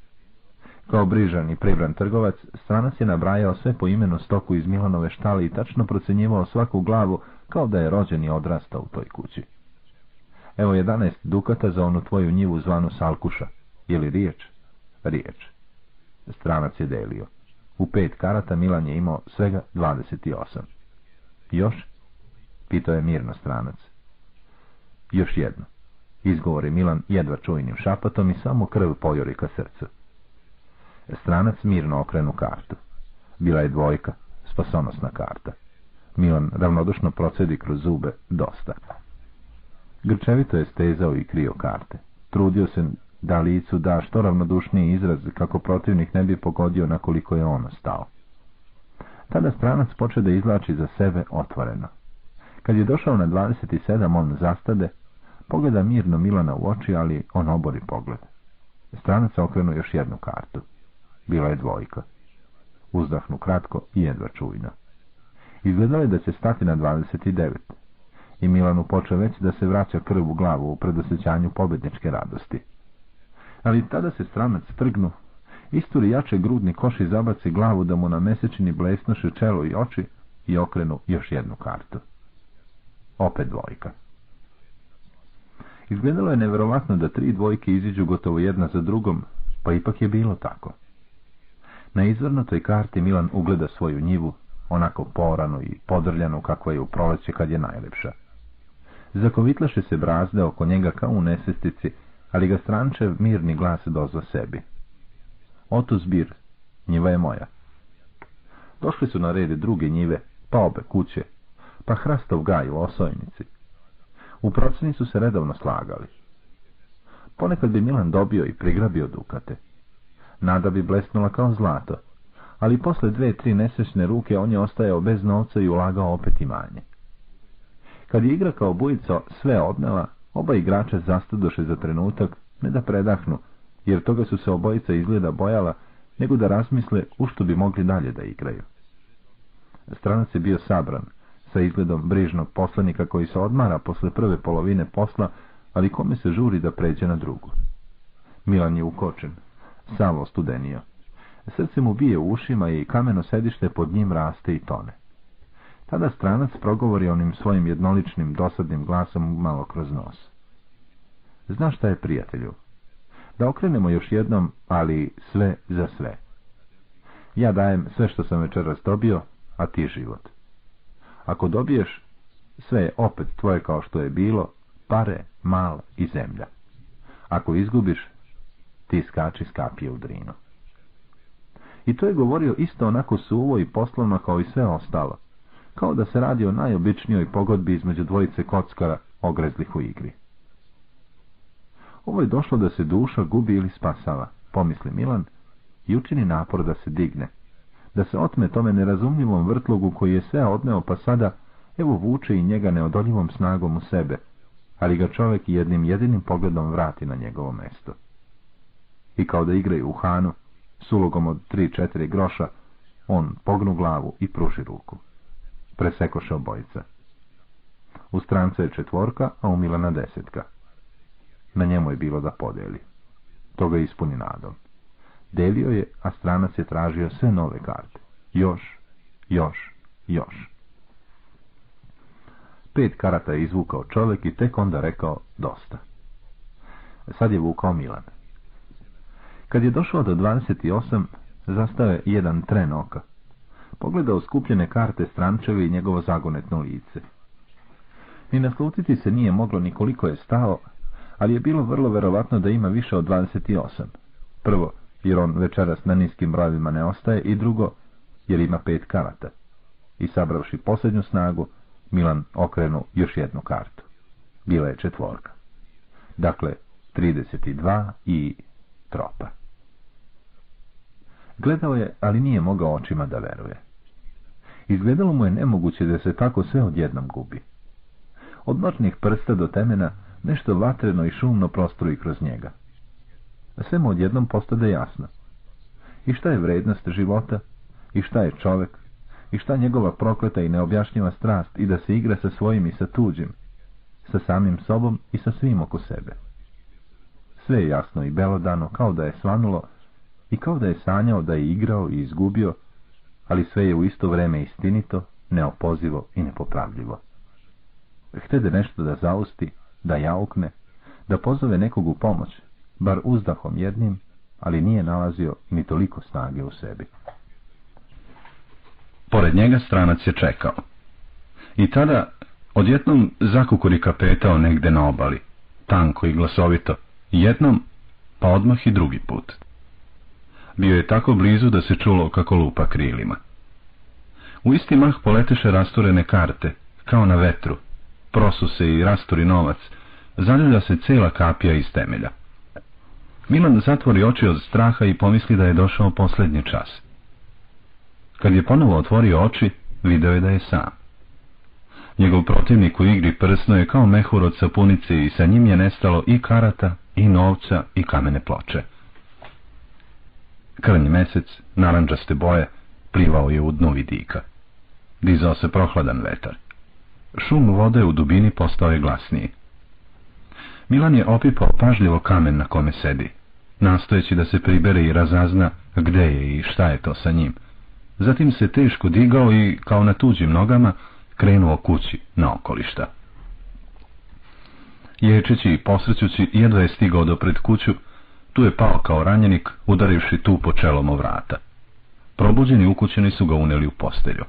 Kao brižan i pribran trgovac, stranac je nabrajao sve po imenu stoku iz Milanove štale i tačno procenjivao svaku glavu kao da je rođen i odrastao u toj kući. Evo 11 dukata za onu tvoju njivu zvanu Salkuša. Ili riječ? Riječ. Stranac je delio. U pet karata Milan je imao svega 28. Još? Pitao je mirno stranac. Još jedno izgovori Milan jedva čujnim šapatom i samo krv pojori ka srcu. Stranac mirno okrenu kartu. Bila je dvojka, spasonosna karta. Milan ravnodušno procedi kroz zube, dosta. Grčevito je stezao i krio karte. Trudio se da licu da što ravnodušniji izraz kako protivnik ne bi pogodio na koliko je ono stao. Tada stranac poče da izlači za sebe otvoreno. Kad je došao na 27, on zastade, Pogleda mirno Milana u oči, ali on obori pogled. Stranac okrenu još jednu kartu. Bila je dvojka. Uzdahnu kratko i jedva čujno. Izgledalo je da će stati na 29. I Milanu poče već da se vraća krv u glavu u predosjećanju pobedničke radosti. Ali tada se stranac trgnu, isturi jače grudni koš i zabaci glavu da mu na mesečini blesnoše čelo i oči i okrenu još jednu kartu. Opet dvojka. Izgledalo je nevjerovatno da tri dvojke iziđu gotovo jedna za drugom, pa ipak je bilo tako. Na izvrnutoj karti Milan ugleda svoju njivu, onako poranu i podrljanu kako je u proleće kad je najlepša. Zakovitlaše se brazde oko njega kao u nesestici, ali ga strančev mirni glas dozva sebi. Oto zbir, njiva je moja. Došli su na rede druge njive, pa obe kuće, pa hrastov gaj u osojnici. U proceni su se redovno slagali. Ponekad bi Milan dobio i prigrabio dukate. Nada bi blesnula kao zlato, ali posle dve, tri nesrećne ruke on je ostajao bez novca i ulagao opet imanje. Kad je igra kao bujica sve odnela, Oba igrača zastudoše za trenutak, ne da predahnu, jer toga su se obojica izgleda bojala, nego da razmisle u što bi mogli dalje da igraju. Stranac je bio sabran, sa izgledom brižnog poslanika koji se odmara posle prve polovine posla, ali kome se žuri da pređe na drugu. Milan je ukočen, Savo studenio. Srce mu bije u ušima i kameno sedište pod njim raste i tone. Tada stranac progovori onim svojim jednoličnim dosadnim glasom malo kroz nos. Znaš šta je prijatelju? Da okrenemo još jednom, ali sve za sve. Ja dajem sve što sam večeras dobio, a ti život. Ako dobiješ, sve je opet tvoje kao što je bilo, pare, mal i zemlja. Ako izgubiš, ti skači skapije u drinu. I to je govorio isto onako suvo i poslovno kao i sve ostalo, kao da se radi o najobičnijoj pogodbi između dvojice kockara ogrezlih u igri. Ovo je došlo da se duša gubi ili spasava, pomisli Milan, i učini napor da se digne, da se otme tome nerazumljivom vrtlogu koji je sve odneo pa sada, evo vuče i njega neodoljivom snagom u sebe, ali ga čovjek jednim jedinim pogledom vrati na njegovo mesto. I kao da igraju u hanu, s ulogom od tri četiri groša, on pognu glavu i pruži ruku. Presekoše obojica. U strance je četvorka, a u Milana desetka. Na njemu je bilo da podeli. To ga ispuni nadom. Delio je, a stranac je tražio sve nove karte. Još, još, još. Pet karata je izvukao čovjek i tek onda rekao dosta. Sad je vukao Milan. Kad je došao do 28, zastao je jedan tren oka. Pogledao skupljene karte strančevi i njegovo zagonetno lice. Ni naslutiti se nije moglo ni koliko je stao, ali je bilo vrlo verovatno da ima više od 28. Prvo, jer on večeras na niskim brojevima ne ostaje, i drugo, jer ima pet karata. I sabravši posljednju snagu, Milan okrenu još jednu kartu. Bila je četvorka. Dakle, 32 i tropa. Gledao je, ali nije mogao očima da veruje. Izgledalo mu je nemoguće da se tako sve odjednom gubi. Od noćnih prsta do temena nešto vatreno i šumno prostruje kroz njega. Sve mu odjednom postade jasno. I šta je vrednost života? I šta je čovek? I šta njegova prokleta i neobjašnjiva strast i da se igra sa svojim i sa tuđim? Sa samim sobom i sa svim oko sebe. Sve je jasno i belodano, kao da je svanulo i kao da je sanjao da je igrao i izgubio, ali sve je u isto vreme istinito, neopozivo i nepopravljivo. Htede nešto da zausti, da jaukne, da pozove nekog u pomoć, bar uzdahom jednim, ali nije nalazio ni toliko snage u sebi. Pored njega stranac je čekao. I tada odjetnom zakukuri kapetao negde na obali, tanko i glasovito, jednom, pa odmah i drugi put. Bio je tako blizu da se čulo kako lupa krilima. U isti mah poleteše rasturene karte, kao na vetru, prosu se i rasturi novac, zaljulja se cela kapija iz temelja. Milan zatvori oči od straha i pomisli da je došao posljednji čas. Kad je ponovo otvorio oči, video je da je sam. Njegov protivnik u igri prsno je kao mehur od sapunice i sa njim je nestalo i karata, i novca, i kamene ploče. Krnji mesec, naranđaste boje, plivao je u dnu vidika. Dizao se prohladan vetar. Šum vode u dubini postao je glasniji. Milan je opipao pažljivo kamen na kome sedi, nastojeći da se pribere i razazna gde je i šta je to sa njim. Zatim se teško digao i, kao na tuđim nogama, krenuo kući na okolišta. Ječeći i posrećući, jedva je stigao do pred kuću, tu je pao kao ranjenik, udarivši tu po čelom o vrata. Probuđeni ukućeni su ga uneli u postelju.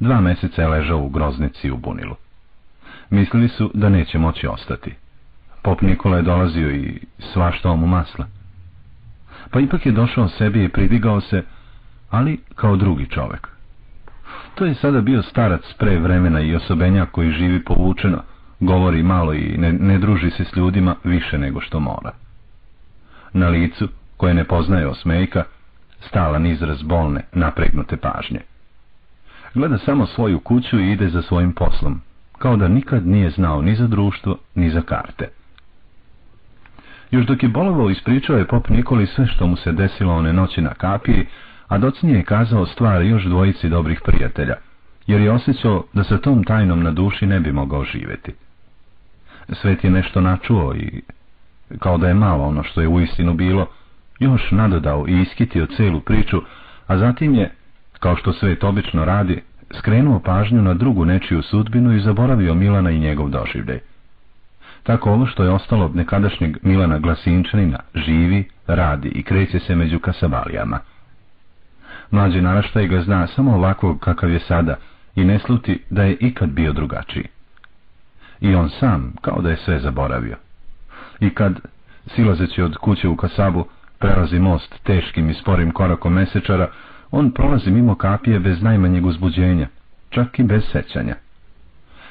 Dva meseca je ležao u groznici u bunilu. Mislili su da neće moći ostati. Pop Nikola je dolazio i svaštao mu masla. Pa ipak je došao sebi i pridigao se, ali kao drugi čovek. To je sada bio starac pre vremena i osobenja koji živi povučeno, govori malo i ne, ne druži se s ljudima više nego što mora. Na licu, koje ne poznaje osmejka, stalan izraz bolne, napregnute pažnje. Gleda samo svoju kuću i ide za svojim poslom, kao da nikad nije znao ni za društvo, ni za karte. Još dok je bolovao ispričao je pop Nikoli sve što mu se desilo one noći na kapiji, a docnije je kazao stvari još dvojici dobrih prijatelja, jer je osjećao da sa tom tajnom na duši ne bi mogao živjeti. Svet je nešto načuo i, kao da je malo ono što je uistinu bilo, još nadodao i iskitio celu priču, a zatim je, kao što svet obično radi, skrenuo pažnju na drugu nečiju sudbinu i zaboravio Milana i njegov doživljaj. Tako ovo što je ostalo od nekadašnjeg Milana Glasinčanina živi, radi i kreće se među kasabalijama. Mlađi naraštaj ga zna samo ovakvog kakav je sada i ne sluti da je ikad bio drugačiji. I on sam, kao da je sve zaboravio. I kad, silazeći od kuće u kasabu, prelazi most teškim i sporim korakom mesečara, on prolazi mimo kapije bez najmanjeg uzbuđenja, čak i bez sećanja.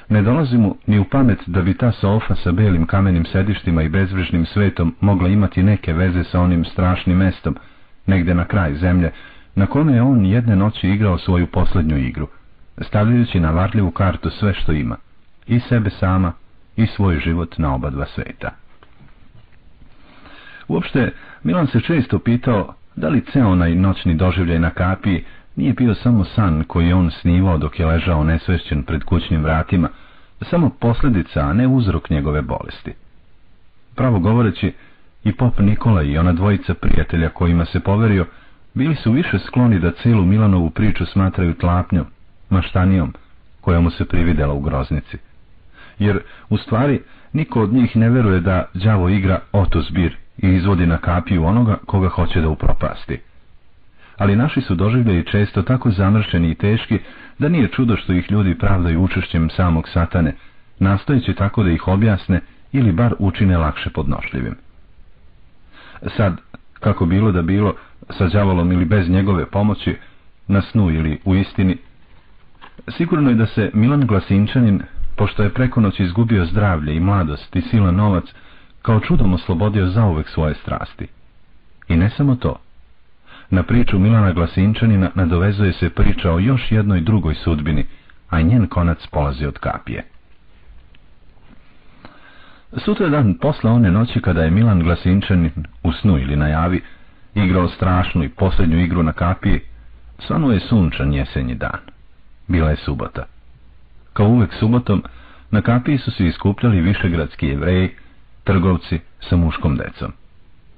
Ne dolazi mu ni u pamet da bi ta sofa sa belim kamenim sedištima i bezvrižnim svetom mogla imati neke veze sa onim strašnim mestom, negde na kraj zemlje, na kome je on jedne noći igrao svoju posljednju igru, stavljajući na varljivu kartu sve što ima, i sebe sama, i svoj život na oba dva sveta. Uopšte, Milan se često pitao da li ceo onaj noćni doživljaj na kapiji nije bio samo san koji on snivao dok je ležao nesvešćen pred kućnim vratima, samo posljedica, a ne uzrok njegove bolesti. Pravo govoreći, i pop Nikola i ona dvojica prijatelja kojima se poverio, bili su više skloni da celu Milanovu priču smatraju tlapnjom, maštanijom, koja mu se prividela u groznici. Jer, u stvari, niko od njih ne veruje da đavo igra otuzbir i izvodi na kapiju onoga koga hoće da upropasti. Ali naši su doživljaju često tako zamršeni i teški, da nije čudo što ih ljudi pravdaju učešćem samog satane, nastojeći tako da ih objasne ili bar učine lakše podnošljivim. Sad, kako bilo da bilo, sa đavolom ili bez njegove pomoći, na snu ili u istini, sigurno je da se Milan Glasinčanin, pošto je preko noći izgubio zdravlje i mladost i silan novac, kao čudom oslobodio zauvek svoje strasti. I ne samo to. Na priču Milana Glasinčanina nadovezuje se priča o još jednoj drugoj sudbini, a njen konac polazi od kapije. Sutra dan posle one noći kada je Milan Glasinčanin u snu ili najavi igrao strašnu i posljednju igru na kapiji, svanuo je sunčan jesenji dan. Bila je subota. Kao uvek subotom, na kapiji su se iskupljali višegradski jevreji, trgovci sa muškom decom.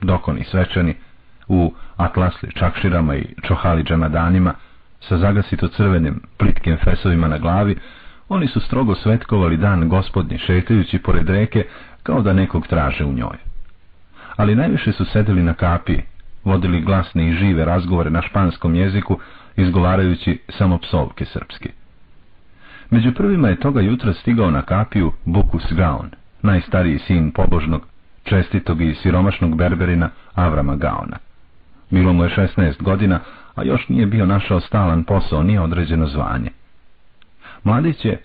Dokoni svečani, u atlasli čakširama i čohali džemadanima, sa zagasito crvenim plitkim fesovima na glavi, oni su strogo svetkovali dan gospodnji šetajući pored reke kao da nekog traže u njoj. Ali najviše su sedeli na kapiji, vodili glasne i žive razgovore na španskom jeziku, izgovarajući samo psovke srpski. Među prvima je toga jutra stigao na kapiju Bukus Gaon, najstariji sin pobožnog, čestitog i siromašnog berberina Avrama Gaona. Bilo mu je 16 godina, a još nije bio našao stalan posao, nije određeno zvanje. Mladić je,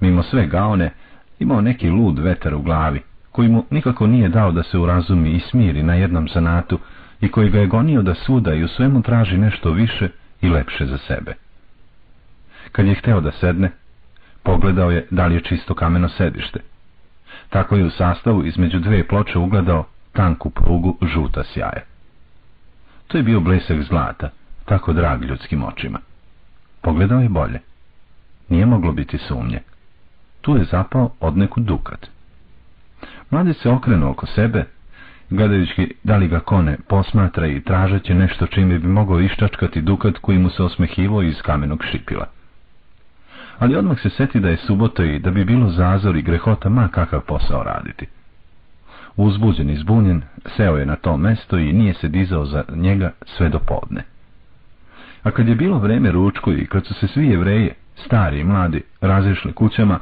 mimo sve Gaone, imao neki lud vetar u glavi, koji mu nikako nije dao da se urazumi i smiri na jednom zanatu i koji ga je gonio da svuda i u svemu traži nešto više i lepše za sebe. Kad je hteo da sedne, pogledao je da li je čisto kameno sedište. Tako je u sastavu između dve ploče ugledao tanku prugu žuta sjaja. To je bio blesak zlata, tako drag ljudskim očima. Pogledao je bolje. Nije moglo biti sumnje. Tu je zapao od neku dukat. Mlade se okrenu oko sebe, gledajući da li ga kone posmatra i tražeće nešto čime bi mogao iščačkati dukat koji mu se osmehivo iz kamenog šipila ali odmah se seti da je subota i da bi bilo zazor i grehota ma kakav posao raditi. Uzbuđen i zbunjen, seo je na to mesto i nije se dizao za njega sve do podne. A kad je bilo vreme ručku i kad su se svi jevreje, stari i mladi, razišli kućama,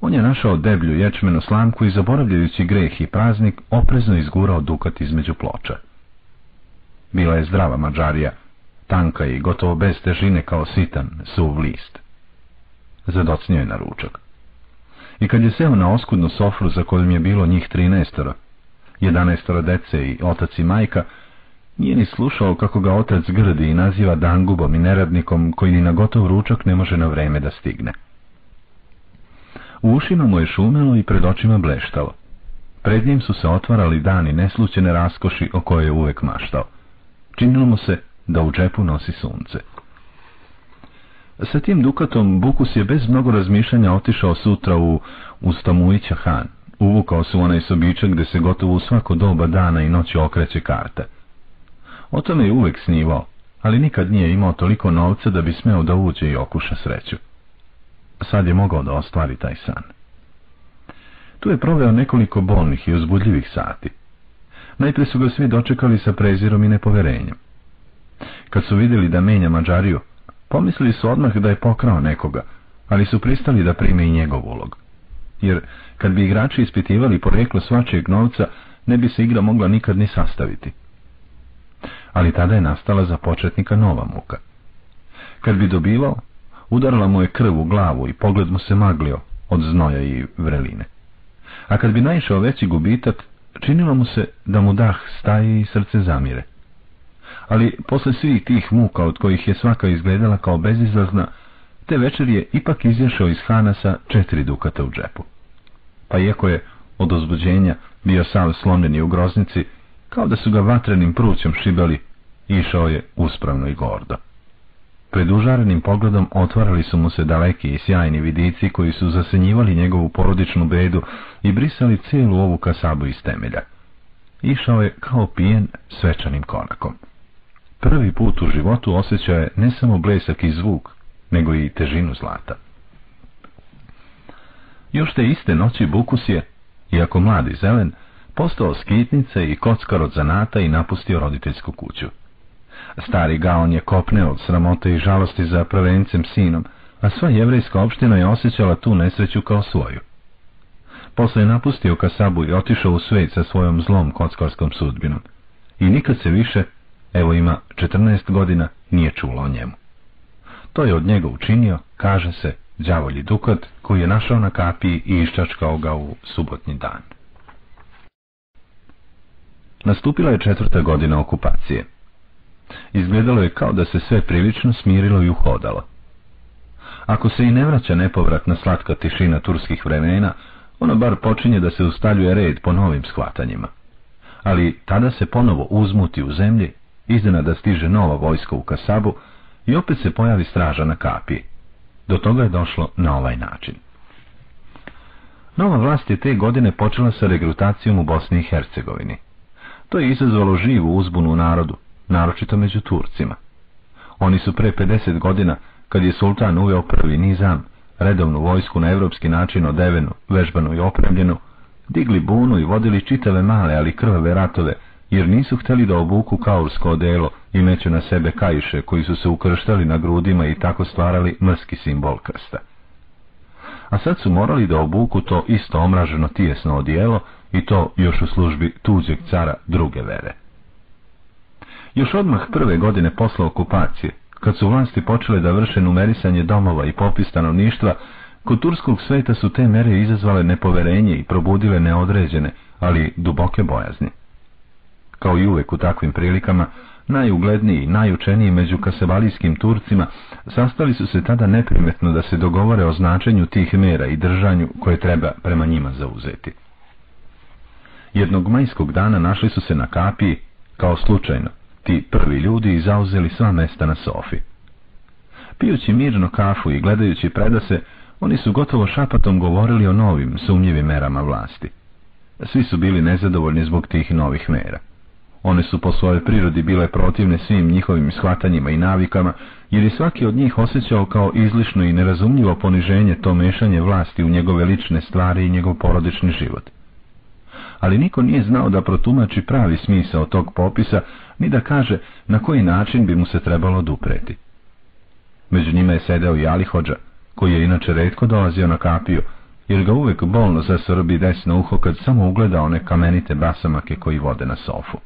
on je našao deblju ječmenu slamku i zaboravljajući greh i praznik, oprezno izgurao dukat između ploča. Bila je zdrava mađarija, tanka i gotovo bez težine kao sitan, suv list zadocnio je na ručak. I kad je seo na oskudnu sofru za kojom je bilo njih trinaestoro, jedanaestoro dece i otac i majka, nije ni slušao kako ga otac grdi i naziva dangubom i neradnikom koji ni na gotov ručak ne može na vreme da stigne. U ušima mu je šumelo i pred očima bleštalo. Pred njim su se otvarali dani neslućene raskoši o kojoj je uvek maštao. Činilo mu se da u džepu nosi sunce. Sa tim dukatom Bukus je bez mnogo razmišljanja otišao sutra u Ustamujića Han. Uvukao su onaj sobičak gde se gotovo u svako doba dana i noći okreće karta. O tome je uvek snivao, ali nikad nije imao toliko novca da bi smeo da uđe i okuša sreću. Sad je mogao da ostvari taj san. Tu je proveo nekoliko bolnih i uzbudljivih sati. Najprije su ga svi dočekali sa prezirom i nepoverenjem. Kad su vidjeli da menja Mađariju, pomislili su odmah da je pokrao nekoga, ali su pristali da prime i njegov ulog. Jer kad bi igrači ispitivali poreklo svačijeg novca, ne bi se igra mogla nikad ni sastaviti. Ali tada je nastala za početnika nova muka. Kad bi dobivao, udarala mu je krv u glavu i pogled mu se maglio od znoja i vreline. A kad bi naišao veći gubitak, činilo mu se da mu dah staje i srce zamire. Ali posle svih tih muka od kojih je svaka izgledala kao bezizlazna, te večer je ipak izjašao iz Hana sa četiri dukata u džepu. Pa iako je od ozbuđenja bio sav slomljeni u groznici, kao da su ga vatrenim prućom šibali, išao je uspravno i gordo. Pred užarenim pogledom otvarali su mu se daleki i sjajni vidici koji su zasenjivali njegovu porodičnu bedu i brisali cijelu ovu kasabu iz temelja. Išao je kao pijen svečanim konakom. Prvi put u životu osjećao je ne samo blesak i zvuk, nego i težinu zlata. Još te iste noći Bukus je, iako mladi zelen, postao skitnice i kockar od zanata i napustio roditeljsku kuću. Stari Gaon je kopneo od sramote i žalosti za prvencem sinom, a sva jevrejska opština je osjećala tu nesreću kao svoju. Posle je napustio Kasabu i otišao u svet sa svojom zlom kockarskom sudbinom. I nikad se više, evo ima 14 godina, nije čulo o njemu. To je od njega učinio, kaže se, đavolji Dukat, koji je našao na kapiji i iščačkao ga u subotnji dan. Nastupila je četvrta godina okupacije. Izgledalo je kao da se sve prilično smirilo i uhodalo. Ako se i ne vraća nepovratna slatka tišina turskih vremena, ono bar počinje da se ustaljuje red po novim shvatanjima. Ali tada se ponovo uzmuti u zemlji, da stiže nova vojska u Kasabu i opet se pojavi straža na kapiji. Do toga je došlo na ovaj način. Nova vlast je te godine počela sa regrutacijom u Bosni i Hercegovini. To je izazvalo živu uzbunu u narodu, naročito među Turcima. Oni su pre 50 godina, kad je sultan uveo prvi nizam, redovnu vojsku na evropski način odevenu, vežbanu i opremljenu, digli bunu i vodili čitave male, ali krvave ratove, jer nisu htjeli da obuku kaursko odelo i meću na sebe kajiše koji su se ukrštali na grudima i tako stvarali mrski simbol krsta. A sad su morali da obuku to isto omraženo tijesno odijelo i to još u službi tuđeg cara druge vere. Još odmah prve godine posle okupacije, kad su vlasti počele da vrše numerisanje domova i popis stanovništva, kod turskog sveta su te mere izazvale nepoverenje i probudile neodređene, ali duboke bojazni. Kao i uvek u takvim prilikama, najugledniji i najučeniji među kasebalijskim Turcima sastali su se tada neprimetno da se dogovore o značenju tih mera i držanju koje treba prema njima zauzeti. Jednog majskog dana našli su se na kapiji, kao slučajno, ti prvi ljudi i zauzeli sva mesta na sofi. Pijući mirno kafu i gledajući predase, oni su gotovo šapatom govorili o novim, sumnjivim merama vlasti. Svi su bili nezadovoljni zbog tih novih mera. One su po svojoj prirodi bile protivne svim njihovim shvatanjima i navikama, jer je svaki od njih osjećao kao izlišno i nerazumljivo poniženje to mešanje vlasti u njegove lične stvari i njegov porodični život. Ali niko nije znao da protumači pravi smisao tog popisa, ni da kaže na koji način bi mu se trebalo dupreti. Među njima je sedeo i Alihođa, koji je inače redko dolazio na kapiju, jer ga uvek bolno zasrbi desno uho kad samo ugleda one kamenite basamake koji vode na sofu.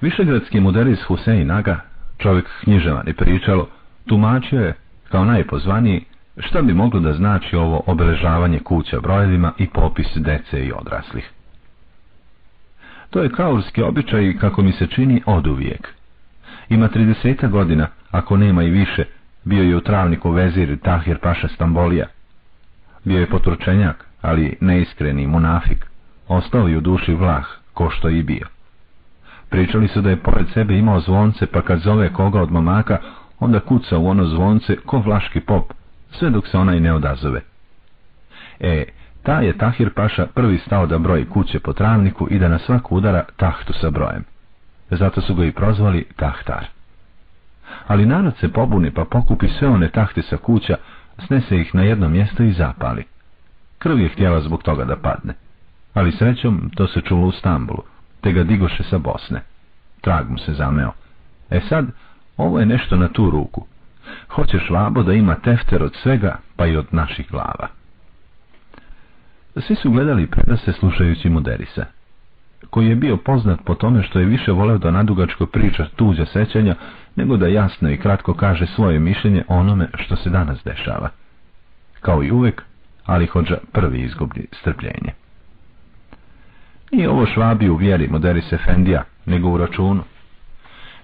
Višegradski muderis Husein Aga, čovjek književan i pričalo, tumačio je, kao najpozvaniji, šta bi moglo da znači ovo obeležavanje kuća brojevima i popis dece i odraslih. To je kaurski običaj, kako mi se čini, oduvijek. Ima trideseta godina, ako nema i više, bio je u travniku vezir Tahir Paša Stambolija, Bio je potručenjak, ali neiskreni munafik. Ostao i u duši vlah, ko što i bio. Pričali su da je pored sebe imao zvonce, pa kad zove koga od momaka, onda kuca u ono zvonce ko vlaški pop, sve dok se onaj ne odazove. E, ta je Tahir Paša prvi stao da broji kuće po travniku i da na svaku udara tahtu sa brojem. Zato su ga i prozvali Tahtar. Ali narod se pobuni pa pokupi sve one tahte sa kuća, snese ih na jedno mjesto i zapali. Krv je htjela zbog toga da padne. Ali srećom to se čulo u Stambulu, te ga digoše sa Bosne. Trag mu se zameo. E sad, ovo je nešto na tu ruku. Hoće švabo da ima tefter od svega, pa i od naših glava. Svi su gledali predase slušajući Muderisa, koji je bio poznat po tome što je više voleo da nadugačko priča tuđa sećanja, nego da jasno i kratko kaže svoje mišljenje onome što se danas dešava. Kao i uvek, ali hođa prvi izgubi strpljenje. Nije ovo švabi u vjeri Muderis Efendija, nego u računu.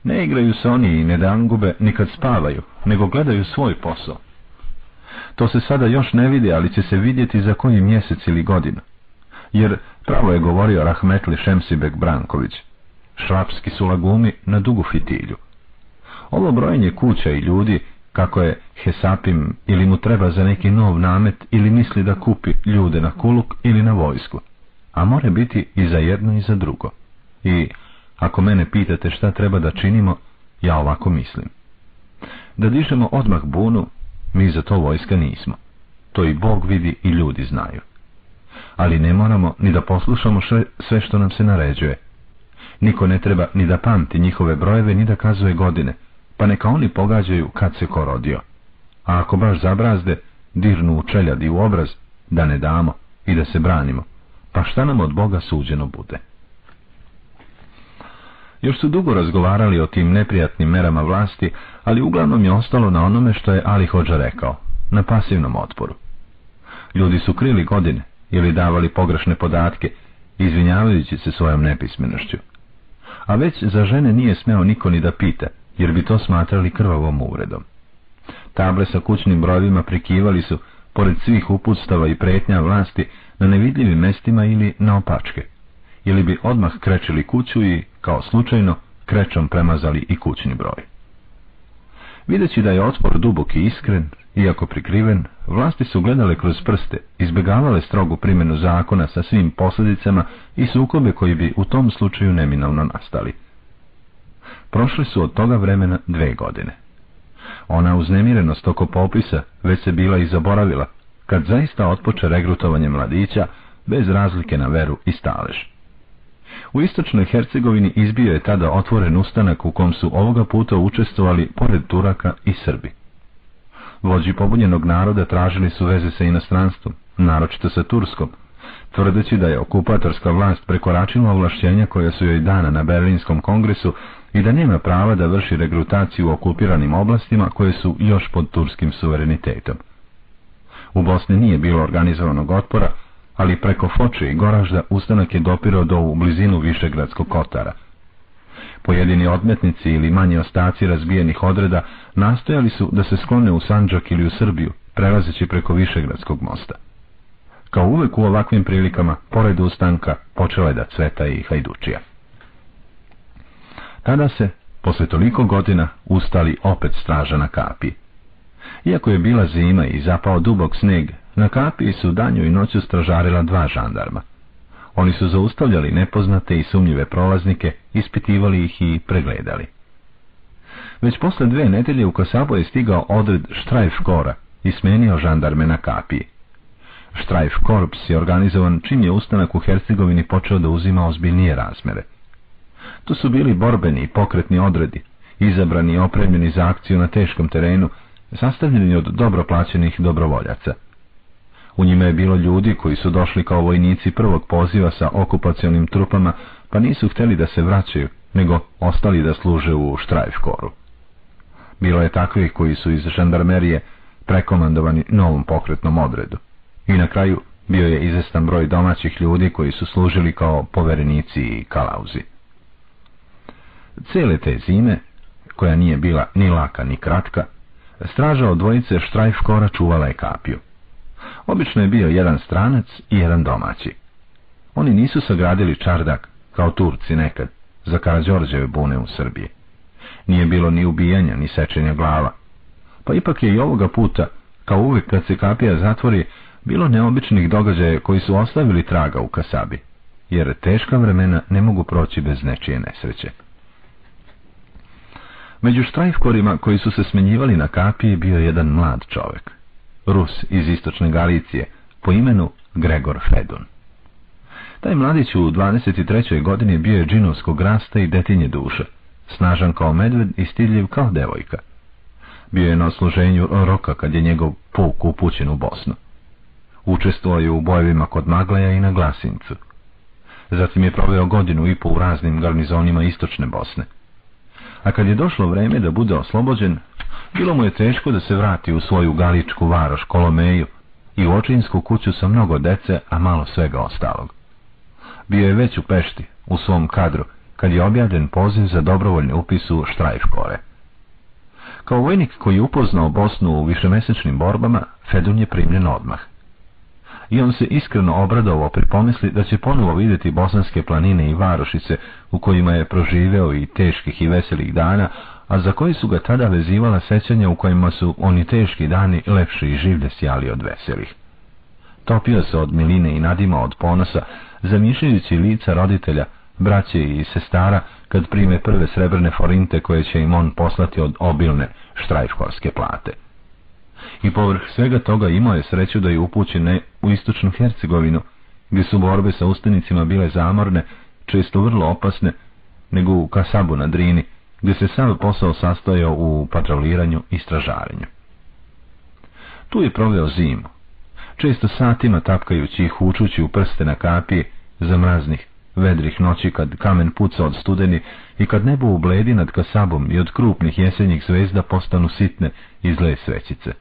Ne igraju se oni i ne dangube ni kad spavaju, nego gledaju svoj posao. To se sada još ne vidi, ali će se vidjeti za koji mjesec ili godinu. Jer pravo je govorio Rahmetli Šemsibek Branković. Šlapski su lagumi na dugu fitilju. Ovo brojenje kuća i ljudi, kako je Hesapim ili mu treba za neki nov namet ili misli da kupi ljude na kuluk ili na vojsku, a more biti i za jedno i za drugo. I ako mene pitate šta treba da činimo, ja ovako mislim. Da dižemo odmah bunu, mi za to vojska nismo. To i Bog vidi i ljudi znaju. Ali ne moramo ni da poslušamo sve što nam se naređuje. Niko ne treba ni da pamti njihove brojeve, ni da kazuje godine, pa neka oni pogađaju kad se ko rodio. A ako baš zabrazde, dirnu u čeljad u obraz, da ne damo i da se branimo, pa šta nam od Boga suđeno bude? Još su dugo razgovarali o tim neprijatnim merama vlasti, ali uglavnom je ostalo na onome što je Ali Hođa rekao, na pasivnom otporu. Ljudi su krili godine ili davali pogrešne podatke, izvinjavajući se svojom nepismenošću. A već za žene nije smeo niko ni da pita, jer bi to smatrali krvavom uvredom. Table sa kućnim brojevima prikivali su, pored svih uputstava i pretnja vlasti, na nevidljivim mestima ili na opačke, ili bi odmah krečili kuću i, kao slučajno, krećom premazali i kućni broj. Videći da je otpor dubok i iskren, iako prikriven, vlasti su gledale kroz prste, izbjegavale strogu primjenu zakona sa svim posljedicama i sukobe koji bi u tom slučaju neminovno nastali. Prošle su od toga vremena dve godine. Ona uznemirenost oko popisa već se bila i zaboravila, kad zaista otpoče regrutovanje mladića, bez razlike na veru i stalež. U istočnoj Hercegovini izbio je tada otvoren ustanak u kom su ovoga puta učestvovali pored Turaka i Srbi. Vođi pobunjenog naroda tražili su veze sa inostranstvom, naročito sa Turskom, tvrdeći da je okupatorska vlast prekoračila ovlašćenja koja su joj dana na Berlinskom kongresu i da nema prava da vrši regrutaciju u okupiranim oblastima koje su još pod turskim suverenitetom. U Bosni nije bilo organizovanog otpora, ali preko Foče i Goražda ustanak je dopirao do u blizinu Višegradskog kotara. Pojedini odmetnici ili manji ostaci razbijenih odreda nastojali su da se sklone u Sanđak ili u Srbiju, prelazeći preko Višegradskog mosta. Kao uvek u ovakvim prilikama, pored ustanka, počela je da cveta i hajdučija. Tada se, posle toliko godina, ustali opet straža na kapi. Iako je bila zima i zapao dubok sneg, na kapiji su danju i noću stražarila dva žandarma. Oni su zaustavljali nepoznate i sumnjive prolaznike, ispitivali ih i pregledali. Već posle dve nedelje u Kosabo je stigao odred štrajf kora i smenio žandarme na kapiji. Štrajf korps je organizovan čim je ustanak u Hercegovini počeo da uzima ozbiljnije razmere. To su bili borbeni i pokretni odredi, izabrani i opremljeni za akciju na teškom terenu, sastavljeni od dobro plaćenih dobrovoljaca. U njima je bilo ljudi koji su došli kao vojnici prvog poziva sa okupacionim trupama, pa nisu htjeli da se vraćaju, nego ostali da služe u štrajfkoru. Bilo je takvih koji su iz žandarmerije prekomandovani novom pokretnom odredu. I na kraju bio je izestan broj domaćih ljudi koji su služili kao poverenici i kalauzi. Cele te zime, koja nije bila ni laka ni kratka, straža od dvojice štrajfkora čuvala je kapiju. Obično je bio jedan stranac i jedan domaći. Oni nisu sagradili čardak, kao Turci nekad, za Karadžorđeve bune u Srbiji. Nije bilo ni ubijanja, ni sečenja glava. Pa ipak je i ovoga puta, kao uvijek kad se kapija zatvori, bilo neobičnih događaja koji su ostavili traga u Kasabi, jer teška vremena ne mogu proći bez nečije nesreće. Među štrajfkorima koji su se smenjivali na kapiji bio jedan mlad čovjek, Rus iz istočne Galicije, po imenu Gregor Fedun. Taj mladić u 23. godini bio je džinovskog rasta i detinje duše, snažan kao medved i stidljiv kao devojka. Bio je na služenju roka kad je njegov puk upućen u Bosnu. Učestvovao je u bojevima kod Maglaja i na Glasincu. Zatim je proveo godinu i po u raznim garnizonima istočne Bosne. A kad je došlo vreme da bude oslobođen, bilo mu je teško da se vrati u svoju galičku varoš Kolomeju i u očinsku kuću sa mnogo dece, a malo svega ostalog. Bio je već u Pešti, u svom kadru, kad je objavljen poziv za dobrovoljni upis u Štrajfkore. Kao vojnik koji je upoznao Bosnu u višemesečnim borbama, Fedun je primljen odmah. I on se iskreno obradovao pri pomisli da će ponovo vidjeti bosanske planine i varošice u kojima je proživeo i teških i veselih dana, a za koji su ga tada vezivala sećanja u kojima su oni teški dani lepši i življe sjali od veselih. Topio se od miline i nadima od ponosa, zamišljajući lica roditelja, braće i sestara, kad prime prve srebrne forinte koje će im on poslati od obilne štrajfkorske plate. I povrh svega toga imao je sreću da je upućen u istočnu Hercegovinu, gdje su borbe sa ustanicima bile zamorne, često vrlo opasne, nego u Kasabu na Drini, gdje se sam posao sastojao u patroliranju i stražarenju. Tu je proveo zimu, često satima tapkajući i hučući u prste na kapije za mraznih, vedrih noći kad kamen puca od studeni i kad nebo ubledi nad kasabom i od krupnih jesenjih zvezda postanu sitne i zle svećice.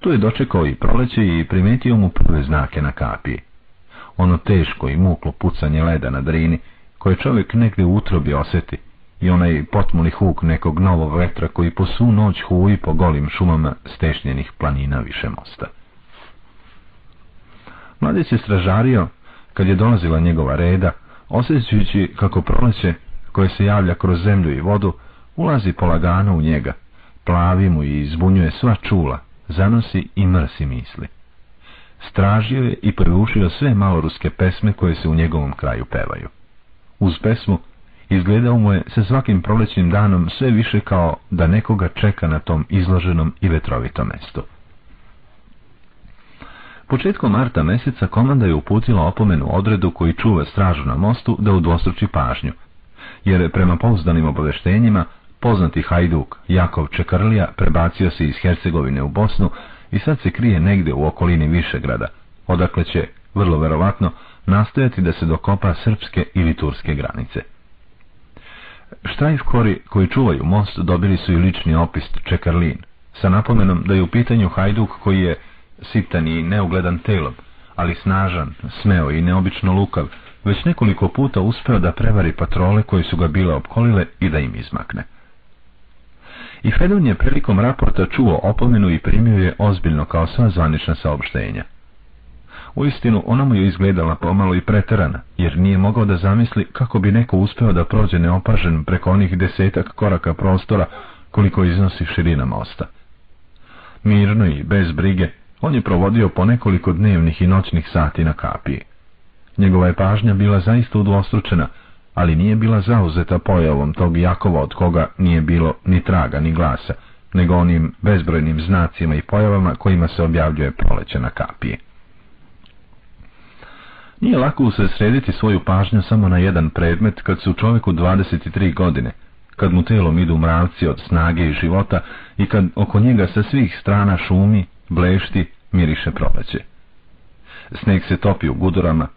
Tu je dočekao i proleće i primetio mu prve znake na kapiji. Ono teško i muklo pucanje leda na drini, koje čovjek negdje u utrobi osjeti, i onaj potmuli huk nekog novog vetra koji po su noć huji po golim šumama stešnjenih planina više mosta. Mladić je stražario, kad je dolazila njegova reda, osjećajući kako proleće, koje se javlja kroz zemlju i vodu, ulazi polagano u njega, plavi mu i zbunjuje sva čula, zanosi i mrsi misli. Stražio je i prevušio sve maloruske pesme koje se u njegovom kraju pevaju. Uz pesmu izgledao mu je sa svakim prolećnim danom sve više kao da nekoga čeka na tom izloženom i vetrovitom mestu. Početkom marta mjeseca komanda je uputila opomenu odredu koji čuva stražu na mostu da udvostruči pažnju, jer prema pouzdanim obaveštenjima poznati hajduk Jakov Čekrlija prebacio se iz Hercegovine u Bosnu i sad se krije negdje u okolini Višegrada, odakle će, vrlo verovatno, nastojati da se dokopa srpske ili turske granice. Štrajfkori koji čuvaju most dobili su i lični opis Čekarlin, sa napomenom da je u pitanju hajduk koji je sitan i neugledan telom, ali snažan, smeo i neobično lukav, već nekoliko puta uspeo da prevari patrole koji su ga bile opkolile i da im izmakne. I Fedon je prilikom raporta čuo opomenu i primio je ozbiljno kao sva zvanična saopštenja. Uistinu, ona mu je izgledala pomalo i preterana, jer nije mogao da zamisli kako bi neko uspeo da prođe neopažen preko onih desetak koraka prostora koliko iznosi širina mosta. Mirno i bez brige, on je provodio po nekoliko dnevnih i noćnih sati na kapiji. Njegova je pažnja bila zaista udvostručena, ali nije bila zauzeta pojavom tog Jakova od koga nije bilo ni traga ni glasa, nego onim bezbrojnim znacima i pojavama kojima se objavljuje proleće na kapiji. Nije lako se srediti svoju pažnju samo na jedan predmet kad su čovjeku 23 godine, kad mu telom idu mravci od snage i života i kad oko njega sa svih strana šumi, blešti, miriše proleće. Sneg se topi u gudurama,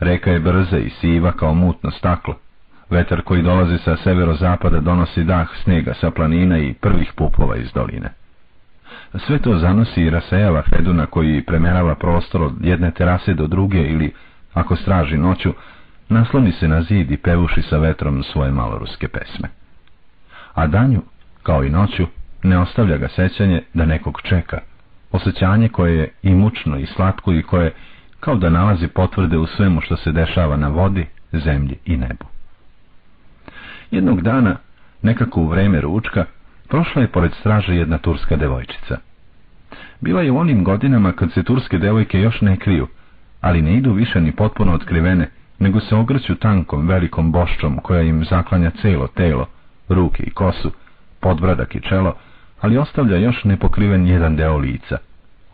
reka je brza i siva kao mutno staklo, vetar koji dolazi sa severozapada donosi dah snega sa planina i prvih pupova iz doline. Sve to zanosi i rasejava Feduna koji premerava prostor od jedne terase do druge ili, ako straži noću, nasloni se na zid i pevuši sa vetrom svoje maloruske pesme. A danju, kao i noću, ne ostavlja ga sećanje da nekog čeka, osjećanje koje je i mučno i slatko i koje kao da nalazi potvrde u svemu što se dešava na vodi, zemlji i nebu. Jednog dana, nekako u vreme ručka, prošla je pored straže jedna turska devojčica. Bila je u onim godinama kad se turske devojke još ne kriju, ali ne idu više ni potpuno otkrivene, nego se ogrću tankom velikom boščom koja im zaklanja celo telo, ruke i kosu, podbradak i čelo, ali ostavlja još nepokriven jedan deo lica,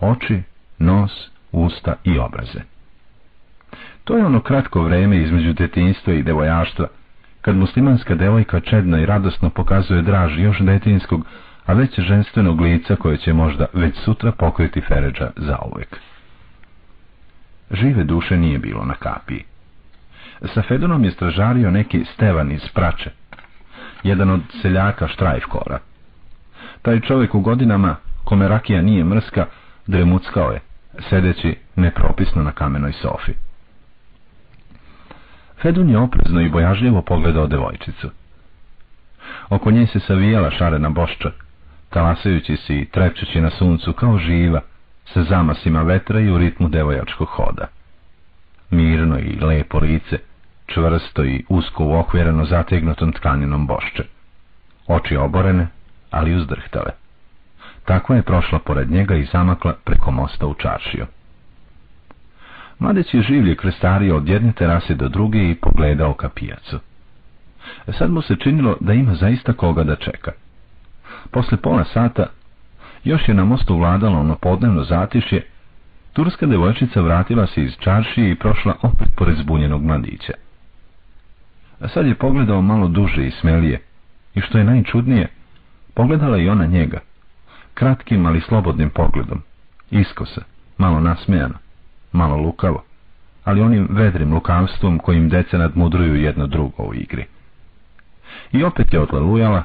oči, nos, usta i obraze. To je ono kratko vreme između detinjstva i devojaštva, kad muslimanska devojka čedno i radosno pokazuje draž još detinskog, a već ženstvenog lica koje će možda već sutra pokriti Feređa za uvek. Žive duše nije bilo na kapiji. Sa Fedonom je stražario neki Stevan iz Prače, jedan od seljaka Štrajfkora. Taj čovjek u godinama, kome rakija nije mrska, dremuckao je, sedeći nepropisno na kamenoj sofi. Fedun je oprezno i bojažljivo pogledao devojčicu. Oko nje se savijala šarena bošča, talasajući se i trepčući na suncu kao živa, sa zamasima vetra i u ritmu devojačkog hoda. Mirno i lepo lice, čvrsto i usko uokvireno zategnutom tkaninom bošče. Oči oborene, ali uzdrhtale. Takva je prošla pored njega i zamakla preko mosta u čaršiju. Mladeć je življe krestario od jedne terase do druge i pogledao ka pijacu. Sad mu se činilo da ima zaista koga da čeka. Posle pola sata još je na mostu vladalo ono podnevno zatišje, turska devojčica vratila se iz čaršije i prošla opet pored zbunjenog mladića. A sad je pogledao malo duže i smelije, i što je najčudnije, pogledala i ona njega, kratkim ali slobodnim pogledom, iskosa, malo nasmejano, malo lukavo, ali onim vedrim lukavstvom kojim deca nadmudruju jedno drugo u igri. I opet je odlalujala,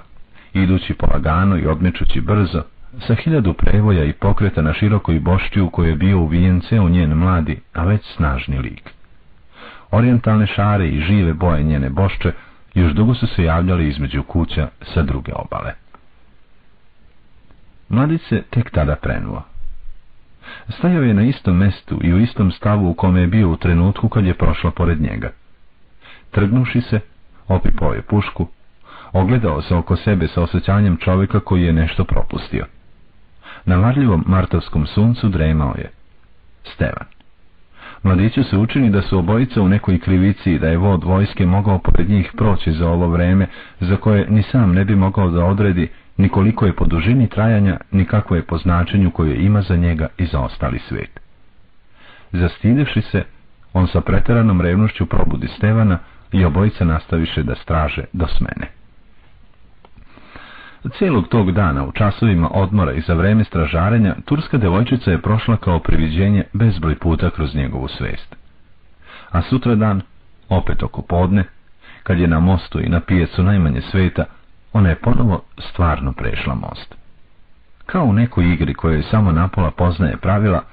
idući polagano i odmičući brzo, sa hiljadu prevoja i pokreta na širokoj bošću u kojoj je bio uvijen ceo njen mladi, a već snažni lik. Orientalne šare i žive boje njene bošče još dugo su se javljali između kuća sa druge obale. Mladić se tek tada prenuo. Stajao je na istom mestu i u istom stavu u kome je bio u trenutku kad je prošla pored njega. Trgnuši se, opipao je pušku, ogledao se oko sebe sa osjećanjem čovjeka koji je nešto propustio. Na varljivom martovskom suncu dremao je. Stevan. Mladiću se učini da su obojica u nekoj krivici i da je vod vojske mogao pored njih proći za ovo vreme, za koje ni sam ne bi mogao da odredi ni koliko je po dužini trajanja, ni kako je po značenju koje ima za njega i za ostali svijet. Zastidevši se, on sa preteranom revnošću probudi Stevana i obojica nastaviše da straže do smene. Cijelog tog dana, u časovima odmora i za vreme stražarenja, turska devojčica je prošla kao priviđenje bezbroj puta kroz njegovu svest. A sutra dan, opet oko podne, kad je na mostu i na pijecu najmanje sveta, ona je ponovo stvarno prešla most. Kao u nekoj igri kojoj samo napola poznaje pravila,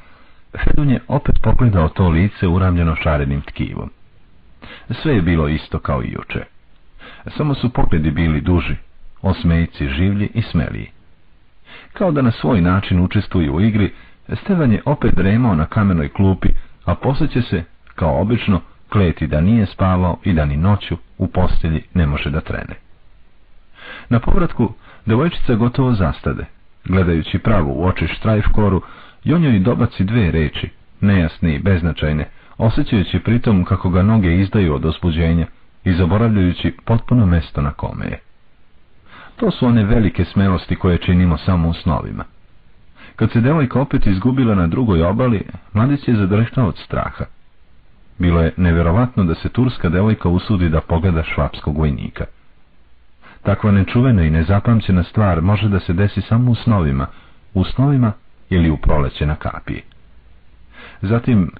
Fedun je opet pogledao to lice uramljeno šarenim tkivom. Sve je bilo isto kao i juče. Samo su pogledi bili duži, osmejci življi i smeliji. Kao da na svoj način učestvuju u igri, Stevan je opet dremao na kamenoj klupi, a poslije će se, kao obično, kleti da nije spavao i da ni noću u postelji ne može da trene. Na povratku, devojčica gotovo zastade, gledajući pravo u oči štrajfkoru, i on joj dobaci dve reči, nejasne i beznačajne, osjećajući pritom kako ga noge izdaju od osbuđenja i zaboravljajući potpuno mesto na kome je. To su one velike smelosti koje činimo samo u snovima. Kad se devojka opet izgubila na drugoj obali, mladić je zadrštao od straha. Bilo je neverovatno da se turska devojka usudi da pogleda švapskog vojnika. Takva nečuvena i nezapamćena stvar može da se desi samo u snovima, u snovima ili u proleće na kapiji. Zatim,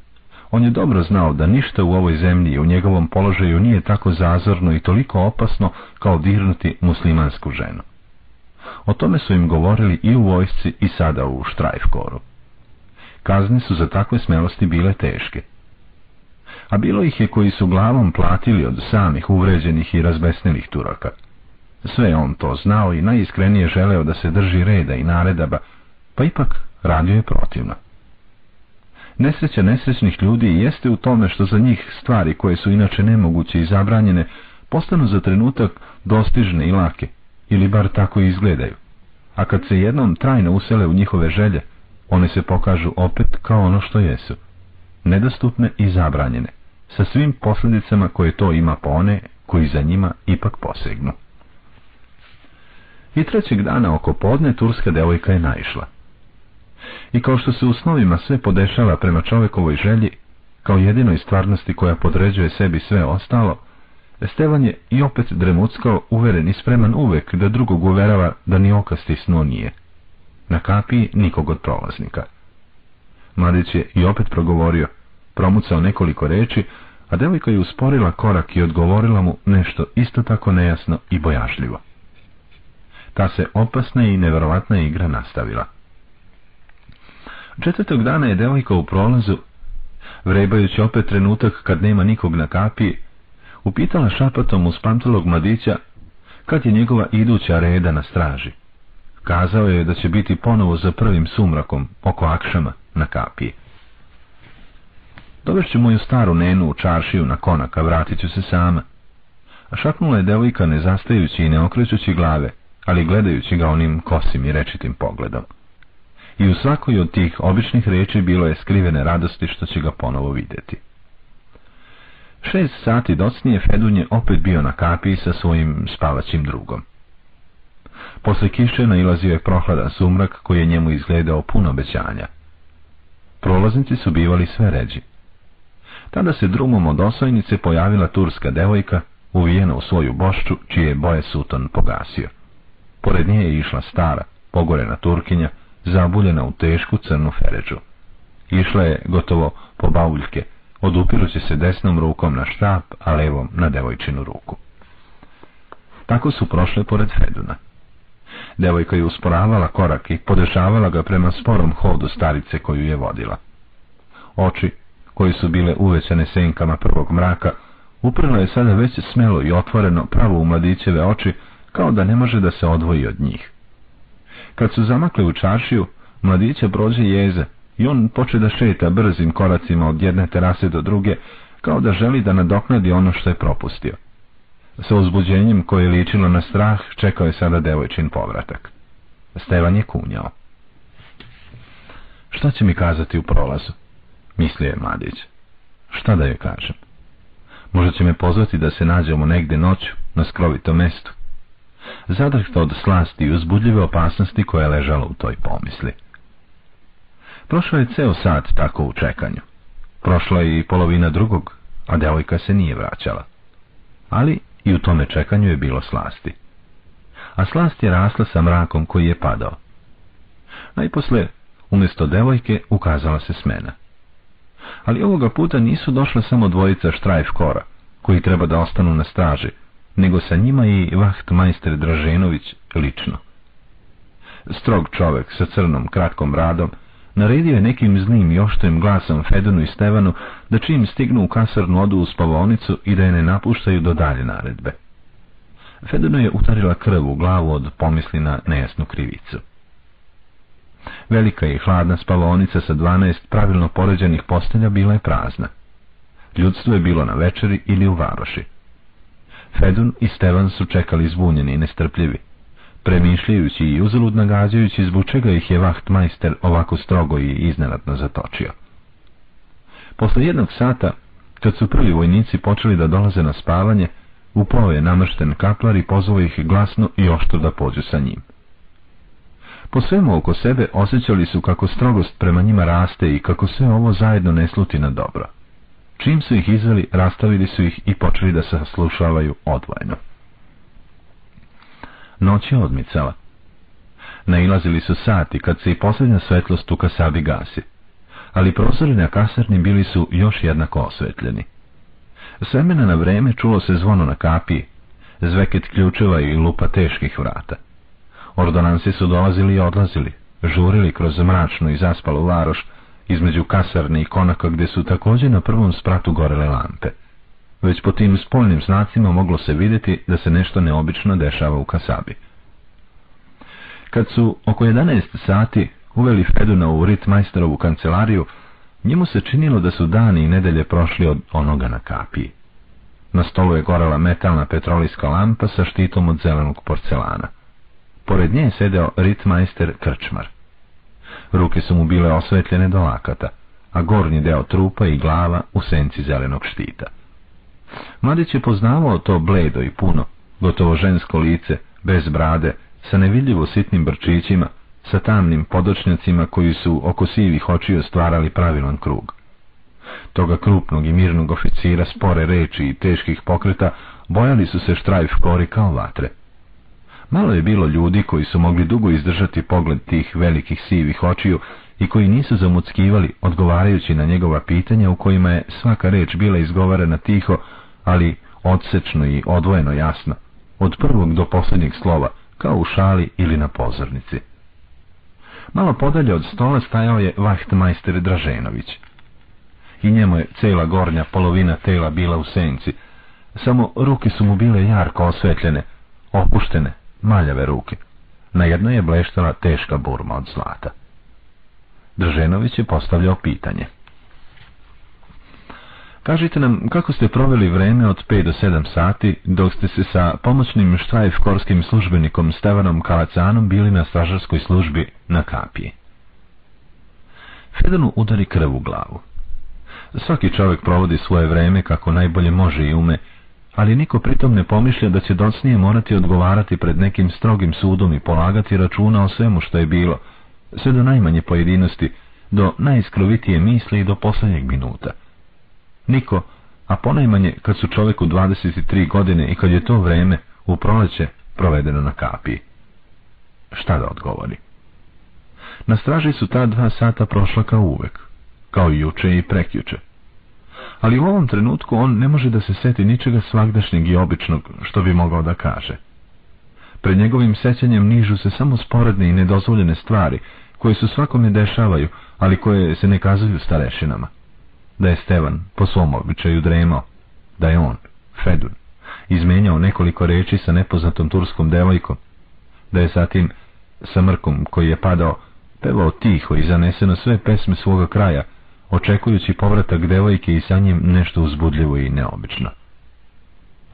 on je dobro znao da ništa u ovoj zemlji u njegovom položaju nije tako zazorno i toliko opasno kao dirnuti muslimansku ženu. O tome su im govorili i u vojsci i sada u Štrajfkoru. Kazne su za takve smelosti bile teške. A bilo ih je koji su glavom platili od samih uvređenih i razbesnilih turaka. Sve on to znao i najiskrenije želeo da se drži reda i naredaba, pa ipak radio je protivno. Nesreća nesrećnih ljudi jeste u tome što za njih stvari koje su inače nemoguće i zabranjene postanu za trenutak dostižne i lake, ili bar tako izgledaju. A kad se jednom trajno usele u njihove želje, one se pokažu opet kao ono što jesu. Nedostupne i zabranjene, sa svim posljedicama koje to ima po one koji za njima ipak posegnu. I trećeg dana oko podne turska devojka je naišla. I kao što se u snovima sve podešava prema čovjekovoj želji, kao jedinoj stvarnosti koja podređuje sebi sve ostalo, Stevan je i opet dremuckao, uveren i spreman uvek da drugog uverava da ni oka stisnuo nije. Na kapiji nikog od prolaznika. Mladić je i opet progovorio, promucao nekoliko reči, a devojka je usporila korak i odgovorila mu nešto isto tako nejasno i bojažljivo. Ta se opasna i neverovatna igra nastavila. Četvrtog dana je devojka u prolazu, vrebajući opet trenutak kad nema nikog na kapiji, upitala šapatom uspamtelog mladića kad je njegova iduća reda na straži. Kazao je da će biti ponovo za prvim sumrakom oko akšama na kapiji. Dovešću moju staru nenu u čaršiju na konaka, vratit ću se sama. A šapnula je devojka ne zastajući i ne okrećući glave, ali gledajući ga onim kosim i rečitim pogledom. I u svakoj od tih običnih reči bilo je skrivene radosti što će ga ponovo vidjeti. Šest sati docnije Fedun je opet bio na kapiji sa svojim spavaćim drugom. Posle kiše nailazio je prohladan sumrak koji je njemu izgledao puno obećanja. Prolaznici su bivali sve ređi. Tada se drumom od osojnice pojavila turska devojka, uvijena u svoju bošču, čije boje suton pogasio. Pored nje je išla stara, pogorena turkinja, zabuljena u tešku crnu feređu. Išla je gotovo po bauljke, odupirući se desnom rukom na štap, a levom na devojčinu ruku. Tako su prošle pored Feduna. Devojka je usporavala korak i podešavala ga prema sporom hodu starice koju je vodila. Oči, koji su bile uvećane senkama prvog mraka, uprla je sada već smelo i otvoreno pravo u mladićeve oči, kao da ne može da se odvoji od njih. Kad su zamakli u čaršiju, mladića prođe jeze i on poče da šeta brzim koracima od jedne terase do druge, kao da želi da nadoknadi ono što je propustio. Sa uzbuđenjem koje je ličilo na strah, čekao je sada devojčin povratak. Stevan je kunjao. Šta će mi kazati u prolazu? Mislio je mladić. Šta da joj kažem? Možda će me pozvati da se nađemo negde noću, na skrovitom mestu. Zadrhta od slasti i uzbudljive opasnosti koja je ležala u toj pomisli. Prošlo je ceo sat tako u čekanju. Prošla je i polovina drugog, a devojka se nije vraćala. Ali i u tome čekanju je bilo slasti. A slast je rasla sa mrakom koji je padao. Najposle, umjesto devojke, ukazala se smena. Ali ovoga puta nisu došla samo dvojica štrajf kora, koji treba da ostanu na straži, nego sa njima i vahtmajster Draženović lično. Strog čovek sa crnom kratkom bradom naredio je nekim zlim i oštrim glasom Fedonu i Stevanu da čim stignu u kasarnu odu u spavonicu i da je ne napuštaju do dalje naredbe. Fedonu je utarila krv u glavu od pomisli na nejasnu krivicu. Velika i hladna spavonica sa dvanaest pravilno poređenih postelja bila je prazna. Ljudstvo je bilo na večeri ili u varoši. Fedun i Stevan su čekali zbunjeni i nestrpljivi, premišljajući i uzalud nagađajući zbog čega ih je vahtmajster ovako strogo i iznenadno zatočio. Posle jednog sata, kad su prvi vojnici počeli da dolaze na spavanje, upao je namršten kaplar i pozvao ih glasno i oštro da pođu sa njim. Po svemu oko sebe osjećali su kako strogost prema njima raste i kako sve ovo zajedno ne sluti na dobro. Čim su ih izveli, rastavili su ih i počeli da se slušavaju odvojeno. Noć je odmicala. Nailazili su sati kad se i posljednja svetlost u kasabi gasi, ali prozori na kasarni bili su još jednako osvetljeni. S vremena na vreme čulo se zvono na kapiji, zveket ključeva i lupa teških vrata. Ordonansi su dolazili i odlazili, žurili kroz mračnu i zaspalu varoš, između kasarne i konaka gdje su također na prvom spratu gorele lampe. Već po tim spoljnim znacima moglo se vidjeti da se nešto neobično dešava u kasabi. Kad su oko 11 sati uveli Feduna u ritmajsterovu kancelariju, njemu se činilo da su dani i nedelje prošli od onoga na kapiji. Na stolu je gorala metalna petrolijska lampa sa štitom od zelenog porcelana. Pored nje je sedeo ritmajster Krčmar. Ruke su mu bile osvetljene do lakata, a gornji deo trupa i glava u senci zelenog štita. Mladić je poznavao to bledo i puno, gotovo žensko lice, bez brade, sa nevidljivo sitnim brčićima, sa tamnim podočnjacima koji su oko sivih očiju stvarali pravilan krug. Toga krupnog i mirnog oficira spore reči i teških pokreta bojali su se štrajf kori kao vatre. Malo je bilo ljudi koji su mogli dugo izdržati pogled tih velikih sivih očiju i koji nisu zamuckivali odgovarajući na njegova pitanja u kojima je svaka reč bila izgovarena tiho, ali odsečno i odvojeno jasno, od prvog do posljednjeg slova, kao u šali ili na pozornici. Malo podalje od stola stajao je vahtmajster Draženović. I njemu je cela gornja polovina tela bila u senci, samo ruke su mu bile jarko osvetljene, opuštene, maljave ruke. Na jednoj je bleštala teška burma od zlata. Drženović je postavljao pitanje. Kažite nam kako ste proveli vreme od 5 do 7 sati dok ste se sa pomoćnim štrajfkorskim službenikom Stevanom Kalacanom bili na stražarskoj službi na kapiji. Fedanu udari krv glavu. Svaki čovjek provodi svoje vreme kako najbolje može i ume, ali niko pritom ne pomišlja da će docnije morati odgovarati pred nekim strogim sudom i polagati računa o svemu što je bilo, sve do najmanje pojedinosti, do najiskrovitije misli i do posljednjeg minuta. Niko, a ponajmanje kad su čovjeku 23 godine i kad je to vreme u proleće provedeno na kapiji. Šta da odgovori? Na straži su ta dva sata prošla kao uvek, kao i juče i prekjuče. Ali u ovom trenutku on ne može da se seti ničega svagdašnjeg i običnog, što bi mogao da kaže. Pred njegovim sećanjem nižu se samo sporedne i nedozvoljene stvari, koje su svakome dešavaju, ali koje se ne kazuju starešinama. Da je Stevan po svom običaju dremao, da je on, Fedun, izmenjao nekoliko reči sa nepoznatom turskom devojkom, da je zatim sa mrkom koji je padao, pevao tiho i zaneseno sve pesme svoga kraja, očekujući povratak devojke i sa njim nešto uzbudljivo i neobično.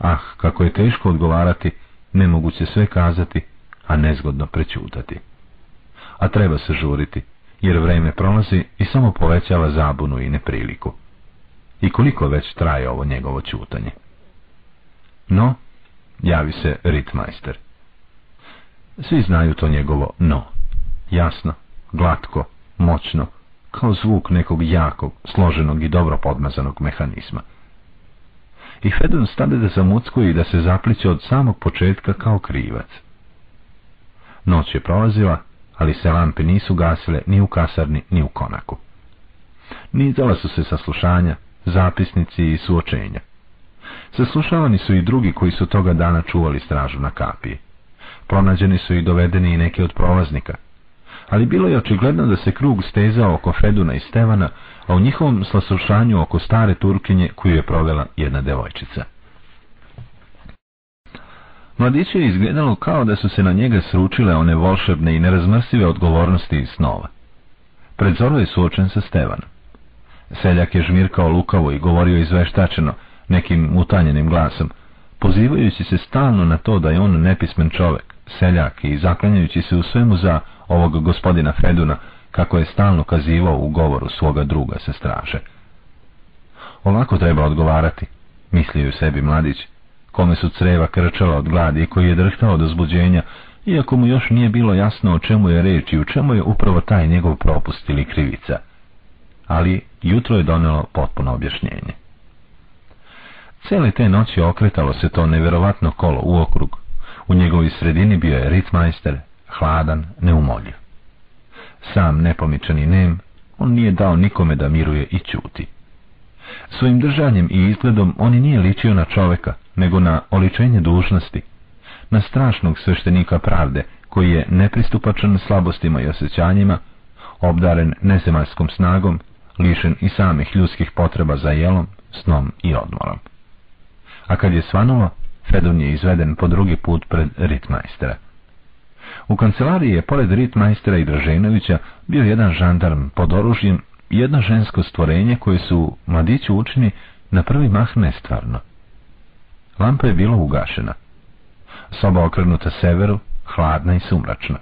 Ah, kako je teško odgovarati, nemoguće sve kazati, a nezgodno prećutati. A treba se žuriti, jer vreme prolazi i samo povećava zabunu i nepriliku. I koliko već traje ovo njegovo čutanje. No, javi se ritmajster. Svi znaju to njegovo no. Jasno, glatko, moćno, kao zvuk nekog jakog, složenog i dobro podmazanog mehanizma. I Fedon stade da zamucku i da se zapliće od samog početka kao krivac. Noć je prolazila, ali se lampe nisu gasile ni u kasarni, ni u konaku. Nizala su se saslušanja, zapisnici i suočenja. Saslušavani su i drugi koji su toga dana čuvali stražu na kapiji. Pronađeni su i dovedeni i neki od prolaznika, ali bilo je očigledno da se krug stezao oko Feduna i Stevana, a u njihovom slaslušanju oko stare Turkinje koju je provela jedna devojčica. Mladiće je izgledalo kao da su se na njega sručile one volšebne i nerazmrsive odgovornosti i snova. Pred Zoro je suočen sa Stevanom. Seljak je žmirkao lukavo i govorio izveštačeno, nekim utanjenim glasom, pozivajući se stalno na to da je on nepismen čovek, seljak i zaklanjajući se u svemu za ovog gospodina Feduna, kako je stalno kazivao u govoru svoga druga sa straže. Ovako treba odgovarati, mislio u sebi mladić, kome su creva krčala od gladi i koji je drhtao od uzbuđenja, iako mu još nije bilo jasno o čemu je reč i u čemu je upravo taj njegov propust ili krivica. Ali jutro je donelo potpuno objašnjenje. Cele te noći okretalo se to neverovatno kolo u okrug. U njegovoj sredini bio je ritmajster, hladan, neumoljiv. Sam nepomičan i nem, on nije dao nikome da miruje i čuti. Svojim držanjem i izgledom on i nije ličio na čoveka, nego na oličenje dužnosti, na strašnog sveštenika pravde, koji je nepristupačan slabostima i osjećanjima, obdaren nezemaljskom snagom, lišen i samih ljudskih potreba za jelom, snom i odmorom. A kad je svanulo, Fedon je izveden po drugi put pred ritmajstera. U kancelariji je, pored ritmajstera i Draženovića, bio jedan žandarm pod oružjem i jedno žensko stvorenje koje su mladiću učini na prvi mah nestvarno. Lampa je bila ugašena. Soba okrenuta severu, hladna i sumračna.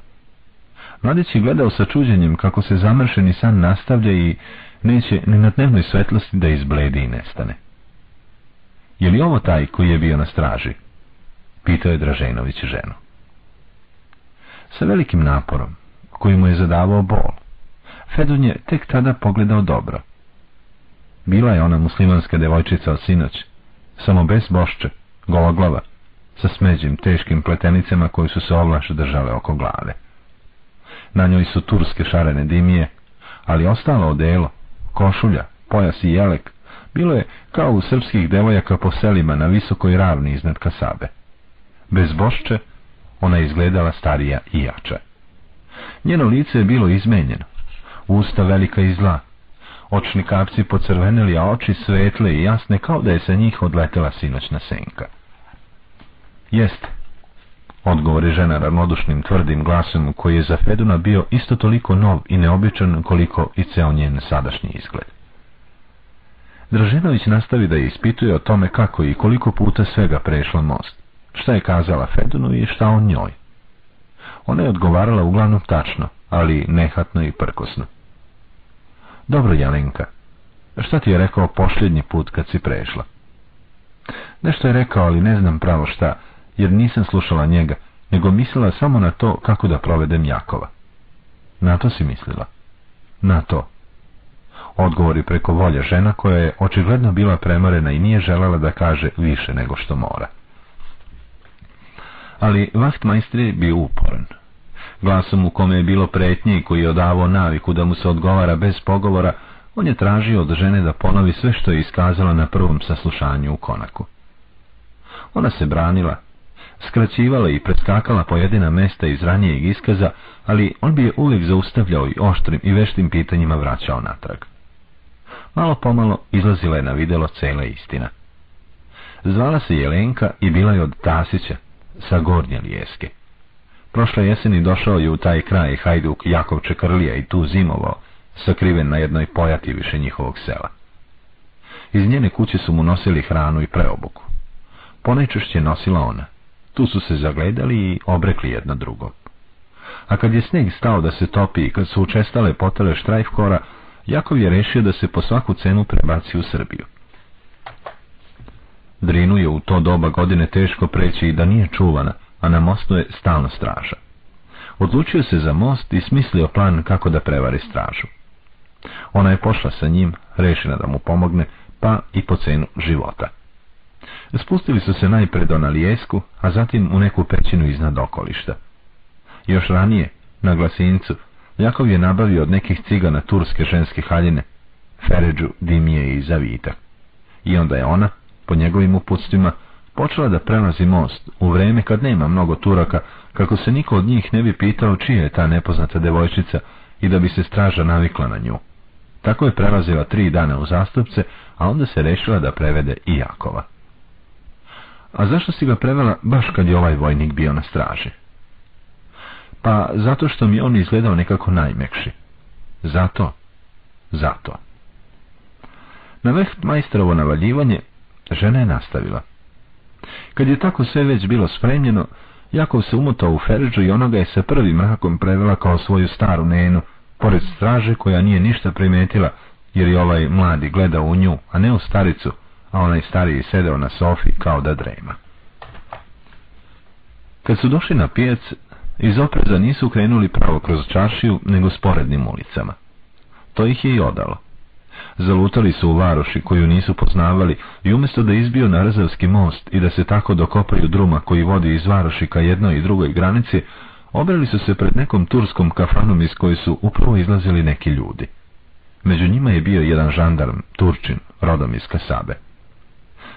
Mladić je gledao sa čuđenjem kako se zamršeni san nastavlja i neće ni na dnevnoj svetlosti da izbledi i nestane. Je li ovo taj koji je bio na straži? Pitao je Draženović ženu. Sa velikim naporom, koji mu je zadavao bol, Fedun je tek tada pogledao dobro. Bila je ona muslimanska devojčica od sinoć, samo bez bošče, gologlava, sa smeđim, teškim pletenicama koji su se ovlaš držale oko glave. Na njoj su turske šarene dimije, ali ostalo odelo, košulja, pojas i jelek, bilo je kao u srpskih devojaka po selima na visokoj ravni iznad kasabe. Bez bošče, ona izgledala starija i jača. Njeno lice je bilo izmenjeno, usta velika i zla, očni kapci pocrvenili, a oči svetle i jasne kao da je sa njih odletela sinoćna senka. Jeste, odgovori žena ravnodušnim tvrdim glasom koji je za Feduna bio isto toliko nov i neobičan koliko i ceo njen sadašnji izgled. Draženović nastavi da je ispituje o tome kako i koliko puta svega prešla most, šta je kazala Fedunu i šta on njoj. Ona je odgovarala uglavnom tačno, ali nehatno i prkosno. Dobro, Jalenka, šta ti je rekao posljednji put kad si prešla? Nešto je rekao, ali ne znam pravo šta, jer nisam slušala njega, nego mislila samo na to kako da provedem Jakova. Na to si mislila? Na to. Odgovori preko volje žena koja je očigledno bila premorena i nije želela da kaže više nego što mora. Ali vahtmajster je bio uporan. Glasom u kome je bilo pretnje i koji je odavao naviku da mu se odgovara bez pogovora, on je tražio od žene da ponovi sve što je iskazala na prvom saslušanju u konaku. Ona se branila, skraćivala i predskakala pojedina mesta iz ranijeg iskaza, ali on bi je uvijek zaustavljao i oštrim i veštim pitanjima vraćao natrag. Malo pomalo izlazila je na videlo cela istina. Zvala se Jelenka i bila je od Tasića, sa Gornje Lijeske. Prošle jeseni došao je u taj kraj Hajduk Jakov Čekrlija i tu zimovao, sakriven na jednoj pojati više njihovog sela. Iz njene kuće su mu nosili hranu i preobuku. Ponajčešće nosila ona. Tu su se zagledali i obrekli jedno drugo. A kad je sneg stao da se topi i kad su učestale potele štrajfkora, Jakov je rešio da se po svaku cenu prebaci u Srbiju. Drinu je u to doba godine teško preći i da nije čuvana, a na mostu je stalno straža. Odlučio se za most i smislio plan kako da prevari stražu. Ona je pošla sa njim, rešena da mu pomogne, pa i po cenu života. Spustili su se najpred do Nalijesku, a zatim u neku pećinu iznad okolišta. Još ranije, na glasincu, Jakov je nabavio od nekih cigana turske ženske haljine, Feređu, Dimije i Zavita. I onda je ona, po njegovim uputstvima, počela da prelazi most u vreme kad nema mnogo Turaka, kako se niko od njih ne bi pitao čija je ta nepoznata devojčica i da bi se straža navikla na nju. Tako je prelazila tri dana u zastupce, a onda se rešila da prevede i Jakova. A zašto si ga prevela baš kad je ovaj vojnik bio na straži? Pa zato što mi on izgledao nekako najmekši. Zato, zato. Na veht majstrovo navaljivanje žena je nastavila. Kad je tako sve već bilo spremljeno, Jakov se umotao u Feređu i onoga je sa prvim mrakom prevela kao svoju staru nenu, pored straže koja nije ništa primetila, jer je ovaj mladi gledao u nju, a ne u staricu, a onaj stariji sedeo na sofi kao da drema. Kad su došli na pijac, iz opreza nisu krenuli pravo kroz čaršiju, nego sporednim ulicama. To ih je i odalo. Zalutali su u varoši koju nisu poznavali i umjesto da izbio na Rzavski most i da se tako dokopaju druma koji vodi iz varoši ka jednoj i drugoj granici, obrali su se pred nekom turskom kafanom iz koje su upravo izlazili neki ljudi. Među njima je bio jedan žandarm, Turčin, rodom iz Kasabe.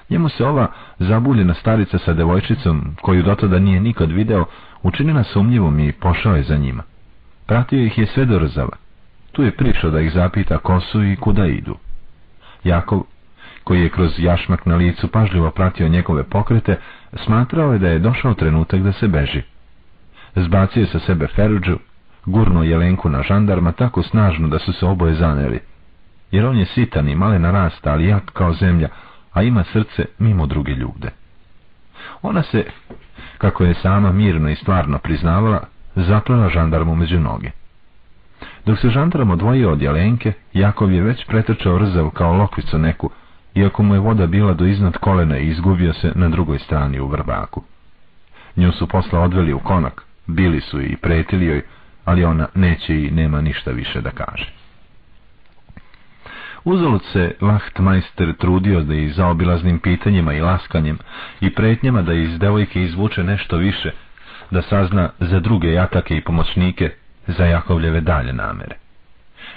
Njemu se ova zabuljena starica sa devojčicom, koju dotada nije nikad video, učinila sumnjivom i pošao je za njima. Pratio ih je sve do Rzava. Tu je prišao da ih zapita ko su i kuda idu. Jakov, koji je kroz jašmak na licu pažljivo pratio njegove pokrete, smatrao je da je došao trenutak da se beži. Zbacio sa sebe Feruđu, gurno Jelenku na žandarma tako snažno da su se oboje zaneli. Jer on je sitan i male narasta, ali jak kao zemlja, a ima srce mimo druge ljude. Ona se, kako je sama mirno i stvarno priznavala, zaplela žandarmu među noge. Dok se žandarm odvojio od Jelenke, Jakov je već pretrčao rzav kao lokvicu neku, iako mu je voda bila do iznad kolena i izgubio se na drugoj strani u vrbaku. Nju su posla odveli u konak, bili su i pretili joj, ali ona neće i nema ništa više da kaže. Uzalud se Lahtmeister trudio da i zaobilaznim pitanjima i laskanjem i pretnjama da iz devojke izvuče nešto više, da sazna za druge jatake i pomoćnike, za Jakovljeve dalje namere.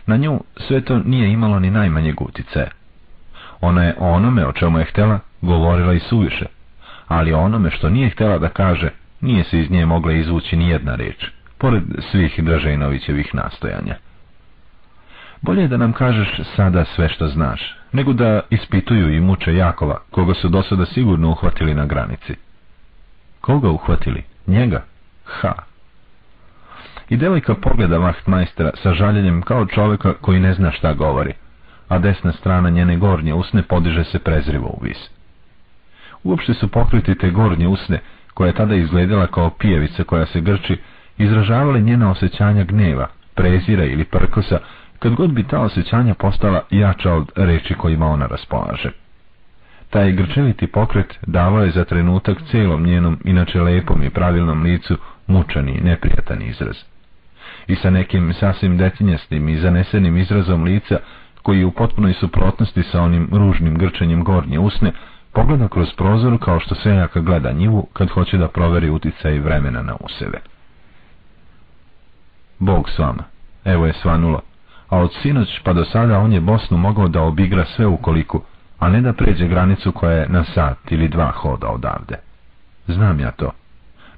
Na nju sve to nije imalo ni najmanje gutice. Ona je onome o čemu je htjela govorila i suviše, ali o onome što nije htjela da kaže, nije se iz nje mogla izvući ni jedna reč, pored svih Draženovićevih nastojanja. Bolje je da nam kažeš sada sve što znaš, nego da ispituju i muče Jakova, koga su do sada sigurno uhvatili na granici. Koga uhvatili? Njega? Ha! I devojka pogleda vahtmajstera sa žaljenjem kao čovjeka koji ne zna šta govori, a desna strana njene gornje usne podiže se prezrivo u vis. Uopšte su pokriti te gornje usne, koja je tada izgledala kao pijevica koja se grči, izražavale njena osjećanja gneva, prezira ili prkosa, kad god bi ta osjećanja postala jača od reči kojima ona raspolaže. Taj grčeviti pokret davao je za trenutak cijelom njenom, inače lepom i pravilnom licu, mučani, neprijatan izraz. I sa nekim sasvim detinjastim i zanesenim izrazom lica, koji u potpunoj suprotnosti sa onim ružnim grčanjem gornje usne, pogleda kroz prozor kao što seljaka gleda njivu kad hoće da proveri uticaj vremena na useve. Bog s vama, evo je svanulo, a od sinoć pa do sada on je Bosnu mogao da obigra sve ukoliko, a ne da pređe granicu koja je na sat ili dva hoda odavde. Znam ja to.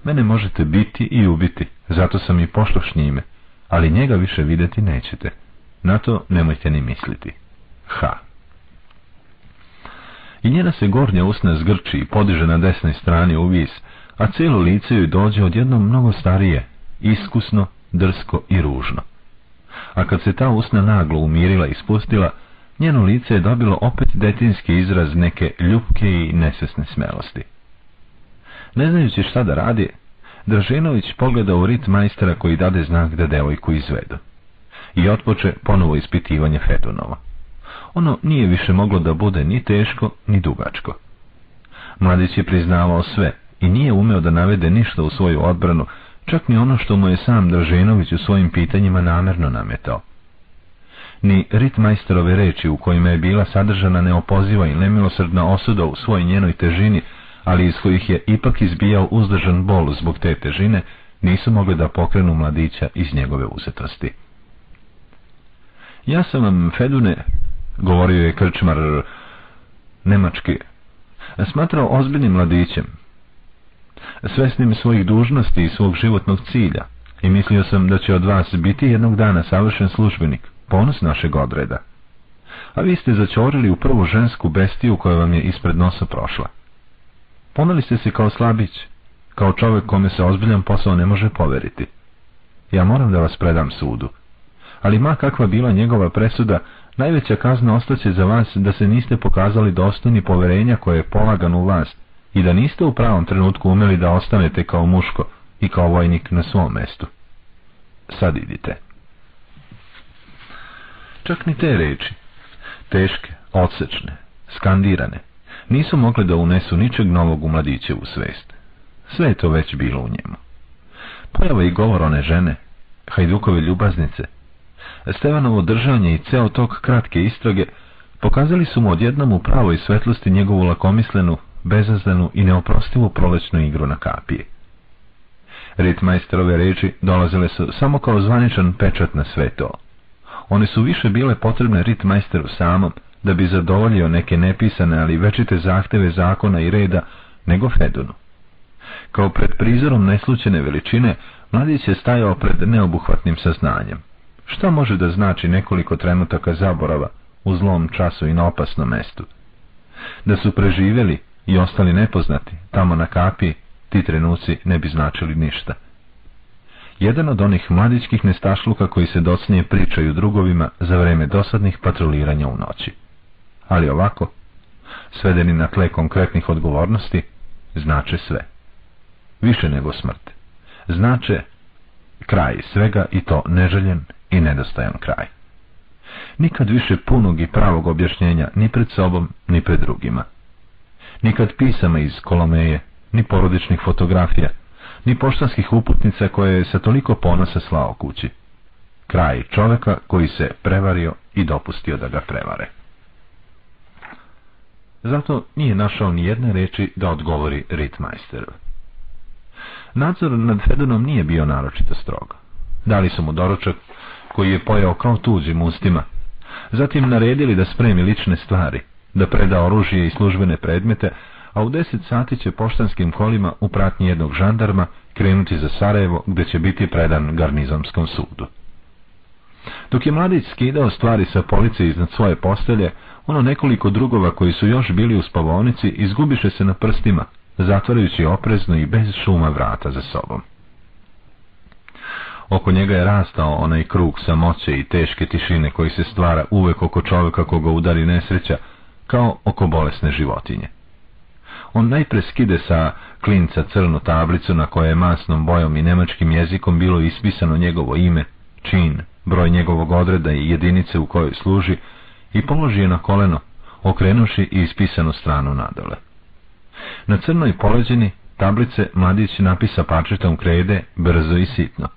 Mene možete biti i ubiti, zato sam i pošlo s njime, ali njega više videti nećete. Na to nemojte ni misliti. Ha. I njena se gornja usna zgrči i podiže na desnoj strani u vis, a cijelo lice joj dođe odjednom mnogo starije, iskusno, drsko i ružno a kad se ta usna naglo umirila i spustila, njeno lice je dobilo opet detinski izraz neke ljubke i nesvesne smelosti. Ne znajući šta da radi, Draženović pogleda u rit majstera koji dade znak da devojku izvedu. I otpoče ponovo ispitivanje Fedunova. Ono nije više moglo da bude ni teško, ni dugačko. Mladić je priznavao sve i nije umeo da navede ništa u svoju odbranu, čak ni ono što mu je sam Draženović u svojim pitanjima namerno nametao. Ni ritmajsterove reči u kojima je bila sadržana neopoziva i nemilosrdna osuda u svoj njenoj težini, ali iz kojih je ipak izbijao uzdržan bol zbog te težine, nisu mogli da pokrenu mladića iz njegove uzetosti. Ja sam vam, Fedune, govorio je krčmar nemački, smatrao ozbiljnim mladićem, svesnim svojih dužnosti i svog životnog cilja i mislio sam da će od vas biti jednog dana savršen službenik, ponos našeg odreda. A vi ste začorili u prvu žensku bestiju koja vam je ispred nosa prošla. Ponali ste se kao slabić, kao čovjek kome se ozbiljan posao ne može poveriti. Ja moram da vas predam sudu. Ali ma kakva bila njegova presuda, najveća kazna ostaće za vas da se niste pokazali dostojni poverenja koje je polagan u vas i da niste u pravom trenutku umeli da ostanete kao muško i kao vojnik na svom mestu. Sad idite. Čak ni te reči, teške, odsečne, skandirane, nisu mogli da unesu ničeg novog u mladićevu svest. Sve je to već bilo u njemu. Pojava i govor one žene, Hajdukove ljubaznice, Stevanovo držanje i ceo tok kratke istrage pokazali su mu odjednom u pravoj svetlosti njegovu lakomislenu, bezazdanu i neoprostivu prolećnu igru na kapije. Ritmajsterove reči dolazile su samo kao zvaničan pečat na sve to. One su više bile potrebne ritmajsteru samom, da bi zadovoljio neke nepisane, ali večite zahteve zakona i reda, nego Fedunu. Kao pred prizorom neslučene veličine, mladić je stajao pred neobuhvatnim saznanjem. Šta može da znači nekoliko trenutaka zaborava u zlom času i na opasnom mestu? Da su preživjeli i ostali nepoznati, tamo na kapi, ti trenuci ne bi značili ništa. jedan od onih mladičkih nestašluka koji se docnije pričaju drugovima za vreme dosadnih patroliranja u noći. Ali ovako, svedeni na tle konkretnih odgovornosti, znače sve. Više nego smrt. Znače kraj svega i to neželjen i nedostajan kraj. Nikad više punog i pravog objašnjenja ni pred sobom, ni pred drugima. Nikad pisama iz Kolomeje, ni porodičnih fotografija, ni poštanskih uputnica koje je sa toliko ponosa slao kući. Kraj čoveka koji se prevario i dopustio da ga prevare. Zato nije našao ni jedne reči da odgovori Ritmeisterov. Nadzor nad Fedonom nije bio naročito strog. Dali su mu doručak, koji je pojao kao tuđim ustima. Zatim naredili da spremi lične stvari, da preda oružje i službene predmete, a u deset sati će poštanskim kolima u pratnji jednog žandarma krenuti za Sarajevo, gdje će biti predan garnizomskom sudu. Dok je mladić skidao stvari sa police iznad svoje postelje, ono nekoliko drugova koji su još bili u spavonici izgubiše se na prstima, zatvarajući oprezno i bez šuma vrata za sobom. Oko njega je rastao onaj krug samoće i teške tišine koji se stvara uvek oko čovjeka koga udari nesreća, kao oko bolesne životinje. On najpre skide sa klinca crnu tablicu na kojoj je masnom bojom i nemačkim jezikom bilo ispisano njegovo ime, čin, broj njegovog odreda i jedinice u kojoj služi i položi je na koleno, okrenuši i ispisanu stranu nadole. Na crnoj poleđini tablice mladić napisa pačetom krede brzo i sitno.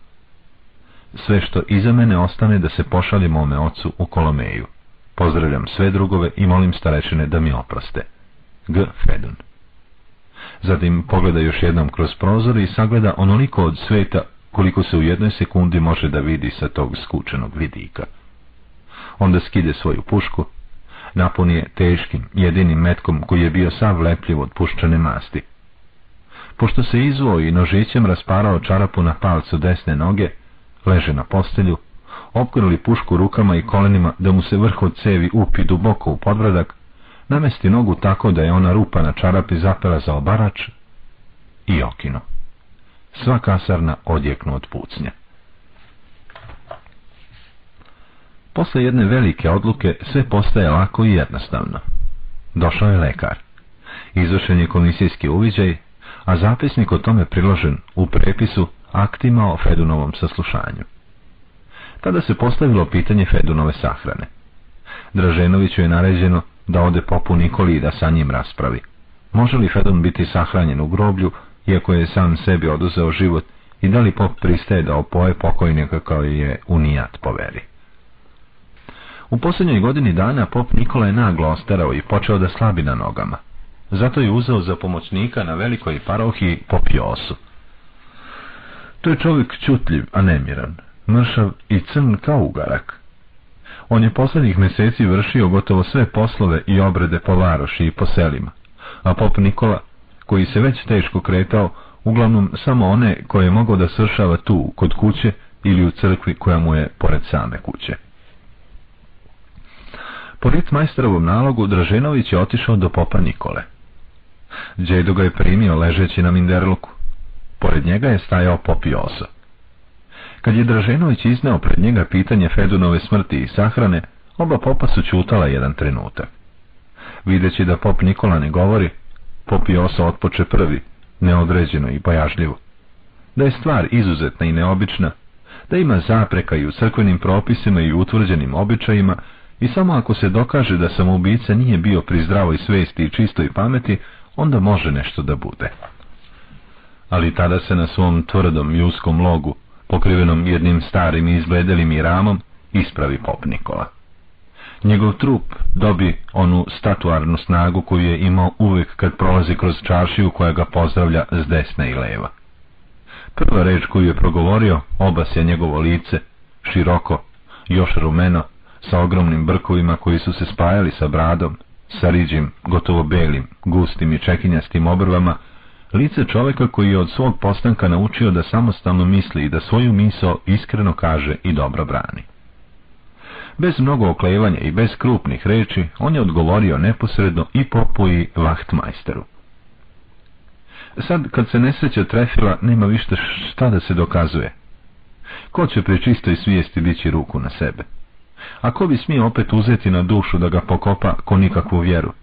Sve što iza mene ostane da se pošalje mome ocu u Kolomeju. Pozdravljam sve drugove i molim starečine da mi oproste. G. Fedun. Zatim pogleda još jednom kroz prozor i sagleda onoliko od sveta koliko se u jednoj sekundi može da vidi sa tog skučenog vidika. Onda skide svoju pušku, napuni teškim, jedinim metkom koji je bio sav lepljiv od puščane masti. Pošto se izvao i nožićem rasparao čarapu na palcu desne noge, leže na postelju, opkrili pušku rukama i kolenima da mu se vrh od cevi upi duboko u podbradak, namesti nogu tako da je ona rupa na čarapi zapela za obarač i okino. Sva kasarna odjeknu od pucnja. Posle jedne velike odluke sve postaje lako i jednostavno. Došao je lekar. Izvršen je komisijski uviđaj, a zapisnik o tome priložen u prepisu aktima o Fedunovom saslušanju. Tada se postavilo pitanje Fedunove sahrane. Draženoviću je naređeno da ode popu Nikoli i da sa njim raspravi. Može li Fedun biti sahranjen u groblju, iako je sam sebi oduzeo život, i da li pop pristaje da opoje pokojnika kao je unijat poveri? U posljednjoj godini dana pop Nikola je naglo ostarao i počeo da slabi na nogama. Zato je uzeo za pomoćnika na velikoj parohiji pop Josu. To je čovjek čutljiv, a nemiran, mršav i crn kao ugarak. On je posljednjih mjeseci vršio gotovo sve poslove i obrede po varoši i po selima, a pop Nikola, koji se već teško kretao, uglavnom samo one koje je mogao da sršava tu, kod kuće ili u crkvi koja mu je pored same kuće. Po ritmajsterovom nalogu Draženović je otišao do popa Nikole. Džedo ga je primio ležeći na minderluku. Pored njega je stajao pop Josa. Kad je Draženović izneo pred njega pitanje Fedunove smrti i sahrane, oba popa su čutala jedan trenutak. Videći da pop Nikola ne govori, pop Josa otpoče prvi, neodređeno i pojažljivo. Da je stvar izuzetna i neobična, da ima zapreka i u crkvenim propisima i utvrđenim običajima i samo ako se dokaže da samoubica nije bio pri zdravoj svesti i čistoj pameti, onda može nešto da bude. Ali tada se na svom tvrdom i uskom logu, pokrivenom jednim starim izbledelim i ramom, ispravi pop Nikola. Njegov trup dobi onu statuarnu snagu koju je imao uvijek kad prolazi kroz čaršiju koja ga pozdravlja s desne i leva. Prva reč koju je progovorio obasja njegovo lice, široko, još rumeno, sa ogromnim brkovima koji su se spajali sa bradom, sa riđim, gotovo belim, gustim i čekinjastim obrvama, lice čovjeka koji je od svog postanka naučio da samostalno misli i da svoju misao iskreno kaže i dobro brani. Bez mnogo oklevanja i bez krupnih reči, on je odgovorio neposredno i popu i vahtmajsteru. Sad, kad se nesreća trefila, nema više šta da se dokazuje. Ko će pri čistoj svijesti dići ruku na sebe? A ko bi smio opet uzeti na dušu da ga pokopa ko nikakvu vjeru?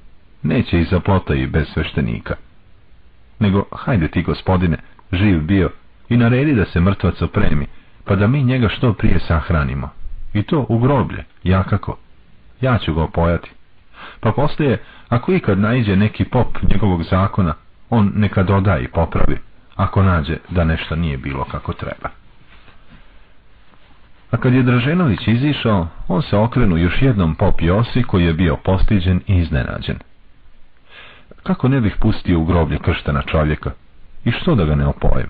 Neće i za plota i bez sveštenika. Nego, hajde ti gospodine, živ bio, i naredi da se mrtvac opremi, pa da mi njega što prije sahranimo. I to u groblje, ja kako? Ja ću ga opojati. Pa poslije, ako ikad naiđe neki pop njegovog zakona, on neka doda i popravi, ako nađe da nešto nije bilo kako treba. A kad je Draženović izišao, on se okrenu još jednom pop Josi koji je bio postiđen i iznenađen. Kako ne bih pustio u groblje krštana čovjeka? I što da ga ne opojem?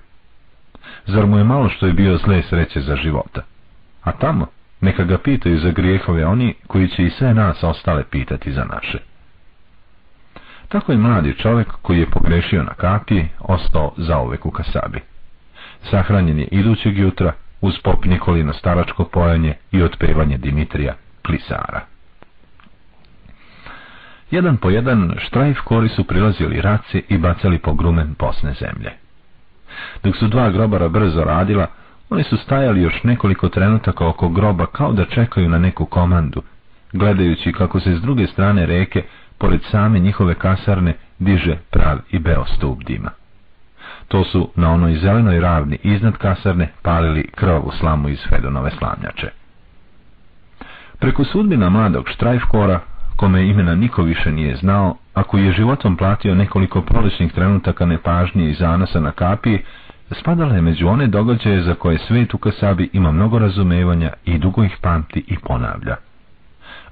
Zar mu je malo što je bio zle sreće za života? A tamo, neka ga pitaju za grijehove oni koji će i sve nas ostale pitati za naše. Tako je mladi čovjek koji je pogrešio na kapiji ostao zauvek u kasabi. Sahranjen je idućeg jutra uz pop Nikolino staračko pojanje i otpevanje Dimitrija Klisara. Jedan po jedan štrajf kori su prilazili raci i bacali po grumen posne zemlje. Dok su dva grobara brzo radila, oni su stajali još nekoliko trenutaka oko groba kao da čekaju na neku komandu, gledajući kako se s druge strane reke, pored same njihove kasarne, diže prav i beo stup dima. To su na onoj zelenoj ravni iznad kasarne palili krvavu slamu iz Fedonove slamnjače. Preko sudbina mladog štrajfkora, kome imena niko više nije znao, a koji je životom platio nekoliko proličnih trenutaka nepažnje i zanosa na kapiji, spadala je među one događaje za koje svet u Kasabi ima mnogo razumevanja i dugo ih pamti i ponavlja.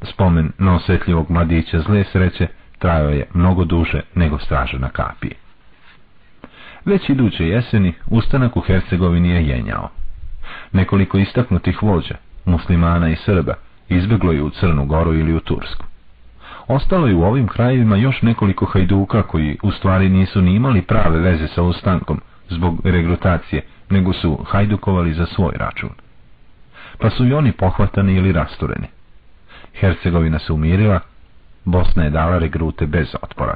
Spomen na osjetljivog mladića zle sreće trajao je mnogo duže nego straža na kapiji. Već iduće jeseni ustanak u Hercegovini je jenjao. Nekoliko istaknutih vođa, muslimana i Srba, izbjeglo je u Crnu Goru ili u Tursku. Ostalo je u ovim krajevima još nekoliko hajduka koji u stvari nisu ni imali prave veze sa ustankom zbog regrutacije, nego su hajdukovali za svoj račun. Pa su i oni pohvatani ili rastureni. Hercegovina se umirila, Bosna je dala regrute bez otpora.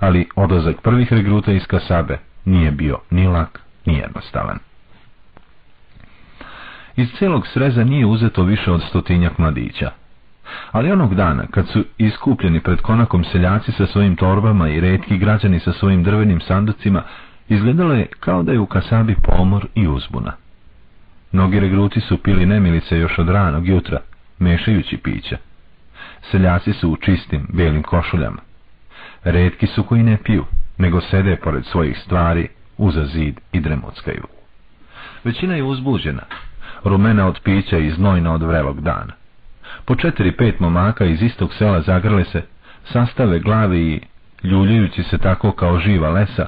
Ali odlazak prvih regruta iz Kasabe nije bio ni lak, ni jednostavan. Iz celog sreza nije uzeto više od stotinjak mladića. Ali onog dana, kad su iskupljeni pred konakom seljaci sa svojim torbama i redki građani sa svojim drvenim sanducima, izgledalo je kao da je u kasabi pomor i uzbuna. Mnogi regruti su pili nemilice još od ranog jutra, mešajući pića. Seljaci su u čistim, belim košuljama. Redki su koji ne piju, nego sede pored svojih stvari, uza zid i dremuckaju. Većina je uzbuđena, rumena od pića i znojna od vrelog dana. Po četiri pet momaka iz istog sela zagrle se, sastave glavi i, ljuljajući se tako kao živa lesa,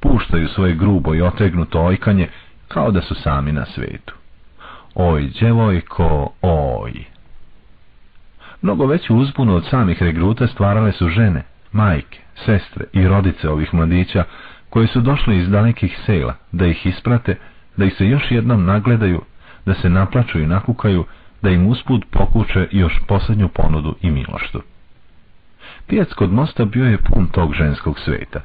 puštaju svoje grubo i otegnuto ojkanje, kao da su sami na svetu. Oj, djevojko, oj! Mnogo veću uzbunu od samih regruta stvarale su žene, majke, sestre i rodice ovih mladića, koje su došle iz dalekih sela, da ih isprate, da ih se još jednom nagledaju, da se naplaču i nakukaju, da im usput pokuče još posljednju ponudu i miloštu. Pijac kod mosta bio je pun tog ženskog sveta.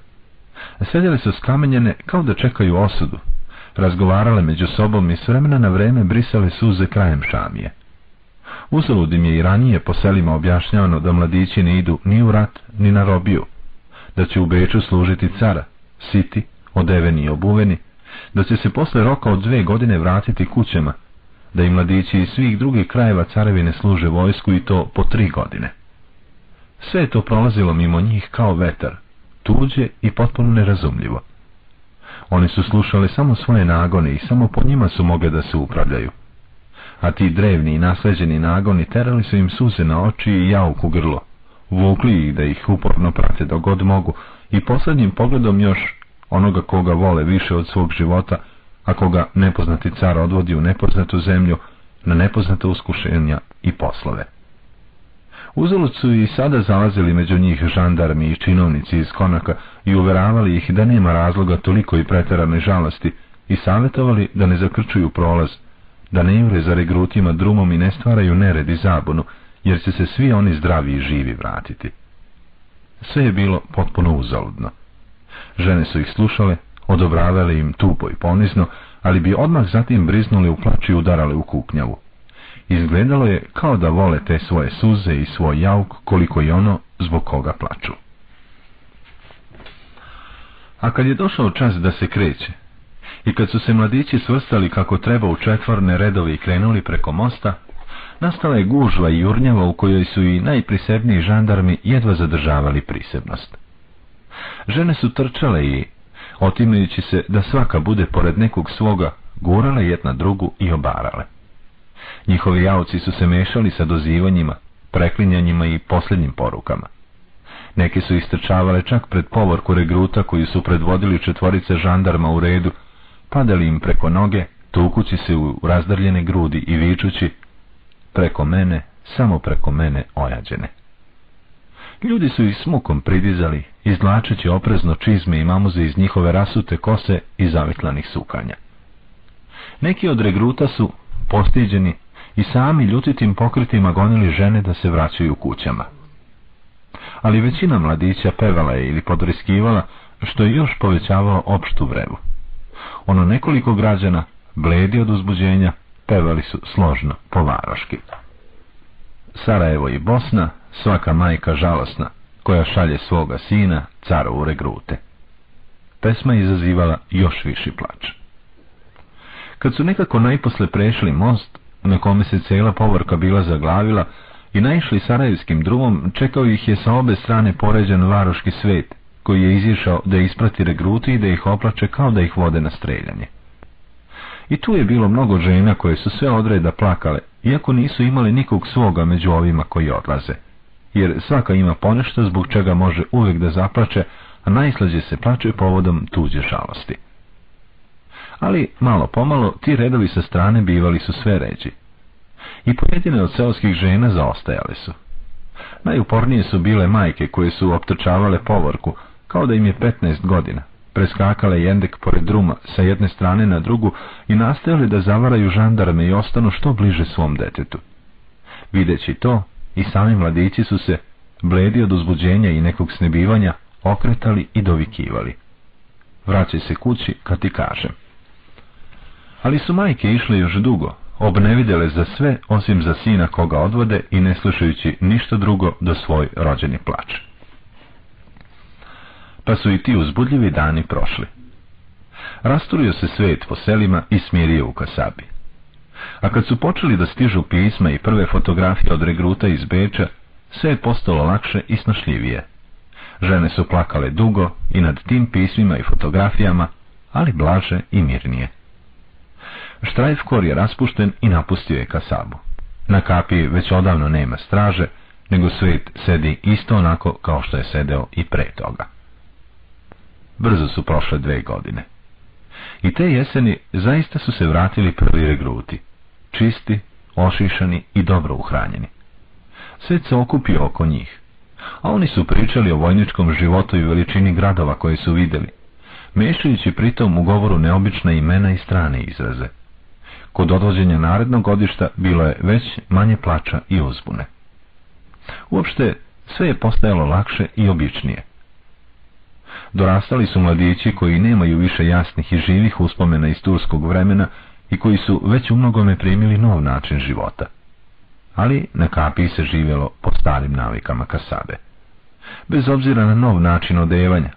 Sedjele su skamenjene kao da čekaju osudu, razgovarale među sobom i s vremena na vreme brisale suze krajem šamije. Uzalud im je i ranije po selima objašnjavano da mladići ne idu ni u rat, ni na robiju, da će u Beču služiti cara, siti, odeveni i obuveni, da će se posle roka od dve godine vratiti kućama, da i mladići iz svih drugih krajeva carevine služe vojsku i to po tri godine. Sve to prolazilo mimo njih kao vetar, tuđe i potpuno nerazumljivo. Oni su slušali samo svoje nagone i samo po njima su mogle da se upravljaju. A ti drevni i nasleđeni nagoni terali su im suze na oči i jauk u grlo. Vukli ih da ih uporno prate dok god mogu i posljednjim pogledom još onoga koga vole više od svog života, a koga nepoznati car odvodi u nepoznatu zemlju, na nepoznate uskušenja i poslove. Uzalud su i sada zalazili među njih žandarmi i činovnici iz konaka i uveravali ih da nema razloga toliko i preterane žalosti i savjetovali da ne zakrčuju prolaz, da ne jure za regrutima drumom i ne stvaraju nered i zabunu, jer će se svi oni zdravi i živi vratiti. Sve je bilo potpuno uzaludno. Žene su ih slušale, odobravali im tupo i ponizno, ali bi odmah zatim briznuli u plaću i udarali u kuknjavu. Izgledalo je kao da vole te svoje suze i svoj jauk koliko i ono zbog koga plaču. A kad je došao čas da se kreće, i kad su se mladići svrstali kako treba u četvorne redovi i krenuli preko mosta, nastala je gužva i jurnjava u kojoj su i najprisebniji žandarmi jedva zadržavali prisebnost. Žene su trčale i, otimajući se da svaka bude pored nekog svoga, gurale jedna drugu i obarale. Njihovi javci su se mešali sa dozivanjima, preklinjanjima i posljednjim porukama. Neki su istrčavale čak pred povorku regruta koji su predvodili četvorice žandarma u redu, padali im preko noge, tukući se u razdrljene grudi i vičući preko mene, samo preko mene ojađene. Ljudi su ih smukom pridizali, izvlačeći oprezno čizme i mamuze iz njihove rasute kose i zavitlanih sukanja. Neki od regruta su, postiđeni, i sami ljutitim pokritima gonili žene da se vraćaju kućama. Ali većina mladića pevala je ili podriskivala, što je još povećavalo opštu vrevu. Ono nekoliko građana, bledi od uzbuđenja, pevali su složno, povaroški. Sarajevo i Bosna, svaka majka žalosna, koja šalje svoga sina, cara u regrute. Pesma izazivala još viši plač. Kad su nekako najposle prešli most, na kome se cijela povorka bila zaglavila, i naišli sarajevskim drumom, čekao ih je sa obe strane poređen varoški svet, koji je izišao da isprati regruti i da ih oplače kao da ih vode na streljanje. I tu je bilo mnogo žena koje su sve odreda plakale, iako nisu imali nikog svoga među ovima koji odlaze. Jer svaka ima ponešto zbog čega može uvijek da zaplače, a najslađe se plače povodom tuđe žalosti. Ali, malo pomalo, ti redovi sa strane bivali su sve ređi. I pojedine od seoskih žena zaostajale su. Najupornije su bile majke koje su optrčavale povorku, kao da im je 15 godina, preskakale jendek pored druma sa jedne strane na drugu i nastojali da zavaraju žandarme i ostanu što bliže svom detetu. Videći to, i sami mladići su se, bledi od uzbuđenja i nekog snebivanja, okretali i dovikivali. Vraćaj se kući kad ti kažem. Ali su majke išle još dugo, obnevidele za sve osim za sina koga odvode i ne slušajući ništa drugo do svoj rođeni plač pa su i ti uzbudljivi dani prošli. Rasturio se svet po selima i smirio u Kasabi. A kad su počeli da stižu pisma i prve fotografije od regruta iz Beča, sve je postalo lakše i snošljivije. Žene su plakale dugo i nad tim pismima i fotografijama, ali blaže i mirnije. Štrajfkor je raspušten i napustio je Kasabu. Na kapiji već odavno nema straže, nego svet sedi isto onako kao što je sedeo i pre toga. Brzo su prošle dve godine. I te jeseni zaista su se vratili prvi regruti. Čisti, ošišani i dobro uhranjeni. Svet se okupio oko njih. A oni su pričali o vojničkom životu i veličini gradova koje su vidjeli, mešajući pritom u govoru neobične imena i strane izraze. Kod odvođenja narednog godišta bilo je već manje plača i uzbune. Uopšte, sve je postajalo lakše i običnije. Dorastali su mladići koji nemaju više jasnih i živih uspomena iz turskog vremena i koji su već u mnogome primili nov način života. Ali na kapiji se živjelo po starim navikama kasabe. Bez obzira na nov način odevanja,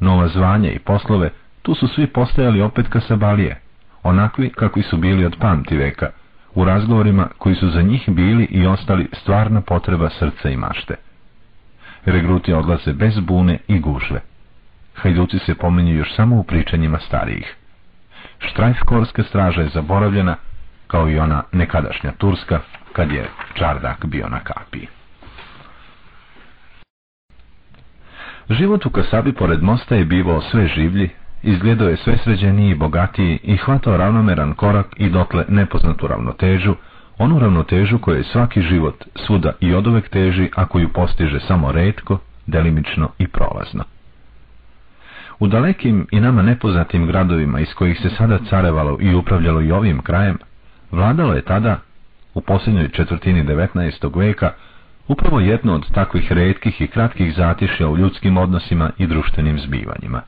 nova zvanja i poslove, tu su svi postajali opet kasabalije, onakvi kakvi su bili od pamti veka, u razgovorima koji su za njih bili i ostali stvarna potreba srca i mašte. Regruti odlaze bez bune i gužve. Hajduci se pominju još samo u pričanjima starijih. Štrajfkorska straža je zaboravljena, kao i ona nekadašnja Turska, kad je Čardak bio na kapiji. Život u Kasabi pored mosta je bivao sve življi, izgledao je sve sređeniji i bogatiji i hvatao ravnomeran korak i dotle nepoznatu ravnotežu, onu ravnotežu koju je svaki život svuda i odovek teži, a koju postiže samo redko, delimično i prolazno. U dalekim i nama nepoznatim gradovima iz kojih se sada carevalo i upravljalo i ovim krajem, vladalo je tada, u posljednjoj četvrtini 19. veka, upravo jedno od takvih redkih i kratkih zatišja u ljudskim odnosima i društvenim zbivanjima.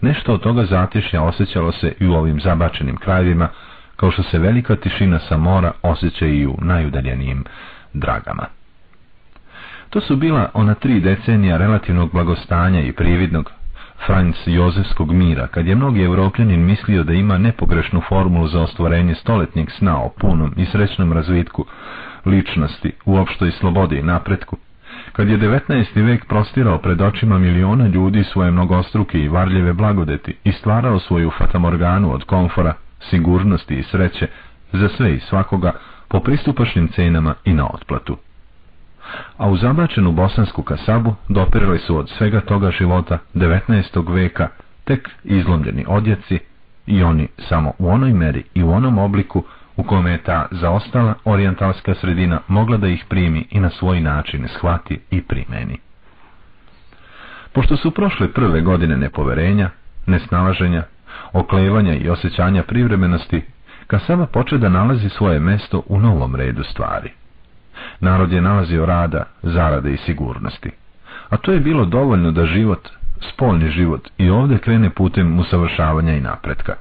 Nešto od toga zatišnja osjećalo se i u ovim zabačenim krajevima, kao što se velika tišina sa mora osjeća i u najudaljenijim dragama. To su bila ona tri decenija relativnog blagostanja i prividnog Franc Jozefskog mira, kad je mnogi evropljanin mislio da ima nepogrešnu formulu za ostvarenje stoletnjeg sna o punom i srećnom razvitku ličnosti, u opštoj slobodi i napretku, kad je 19. vek prostirao pred očima miliona ljudi svoje mnogostruke i varljive blagodeti i stvarao svoju fatamorganu od komfora, sigurnosti i sreće za sve i svakoga po pristupačnim cenama i na otplatu. A u zabačenu bosansku kasabu dopirali su od svega toga života 19. veka tek izlomljeni odjeci i oni samo u onoj meri i u onom obliku u kome je ta zaostala orijentalska sredina mogla da ih primi i na svoj način shvati i primeni. Pošto su prošle prve godine nepoverenja, nesnalaženja, oklevanja i osjećanja privremenosti, Kasaba poče da nalazi svoje mesto u novom redu stvari. Narod je nalazio rada, zarade i sigurnosti. A to je bilo dovoljno da život, spolni život, i ovdje krene putem usavršavanja i napretka.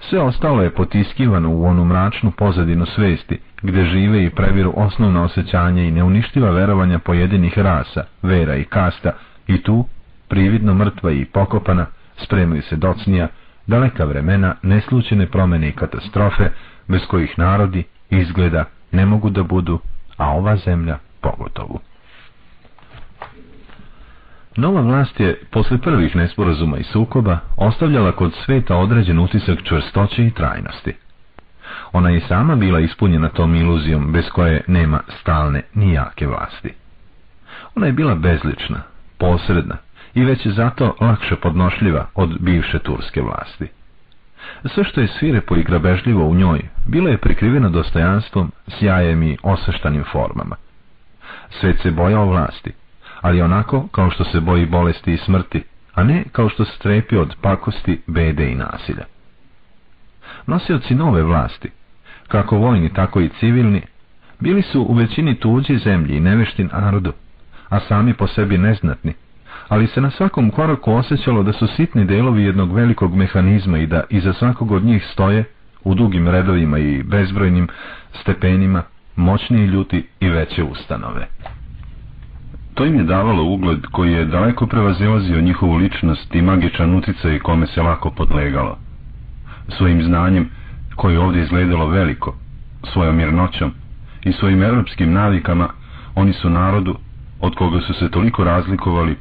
Sve ostalo je potiskivano u onu mračnu pozadinu svesti, gdje žive i previru osnovna osjećanja i neuništiva verovanja pojedinih rasa, vera i kasta, i tu, prividno mrtva i pokopana, spremaju se docnija, daleka vremena, neslučene promjene i katastrofe, bez kojih narodi, izgleda, ne mogu da budu, a ova zemlja pogotovu. Nova vlast je, posle prvih nesporazuma i sukoba, ostavljala kod sveta određen utisak čvrstoće i trajnosti. Ona je sama bila ispunjena tom iluzijom, bez koje nema stalne ni jake vlasti. Ona je bila bezlična, posredna i već je zato lakše podnošljiva od bivše turske vlasti. Sve što je svirepo i grabežljivo u njoj, bilo je prikriveno dostojanstvom, sjajem i osveštanim formama. Svet se bojao vlasti, ali onako kao što se boji bolesti i smrti, a ne kao što se strepi od pakosti, bede i nasilja. Nosioci nove vlasti, kako vojni, tako i civilni, bili su u većini tuđi zemlji i neveštin narodu, a sami po sebi neznatni, ali se na svakom koraku osjećalo da su sitni delovi jednog velikog mehanizma i da iza svakog od njih stoje, u dugim redovima i bezbrojnim stepenima, moćniji ljuti i veće ustanove. To im je davalo ugled koji je daleko prevazilazio njihovu ličnost i magičan uticaj kome se lako podlegalo. Svojim znanjem, koje ovdje izgledalo veliko, svojom mirnoćom i svojim europskim navikama, oni su narodu, od koga su se toliko razlikovali,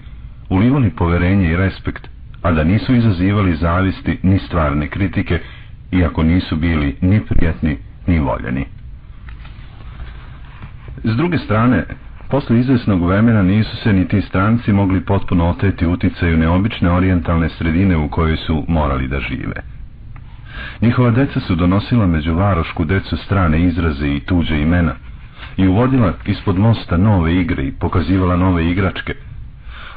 ulivali poverenje i respekt, a da nisu izazivali zavisti ni stvarne kritike, iako nisu bili ni prijatni, ni voljeni. S druge strane, Posle izvesnog vremena nisu se ni ti stranci mogli potpuno oteti uticaju neobične orijentalne sredine u kojoj su morali da žive. Njihova deca su donosila među varošku decu strane izraze i tuđe imena i uvodila ispod mosta nove igre i pokazivala nove igračke,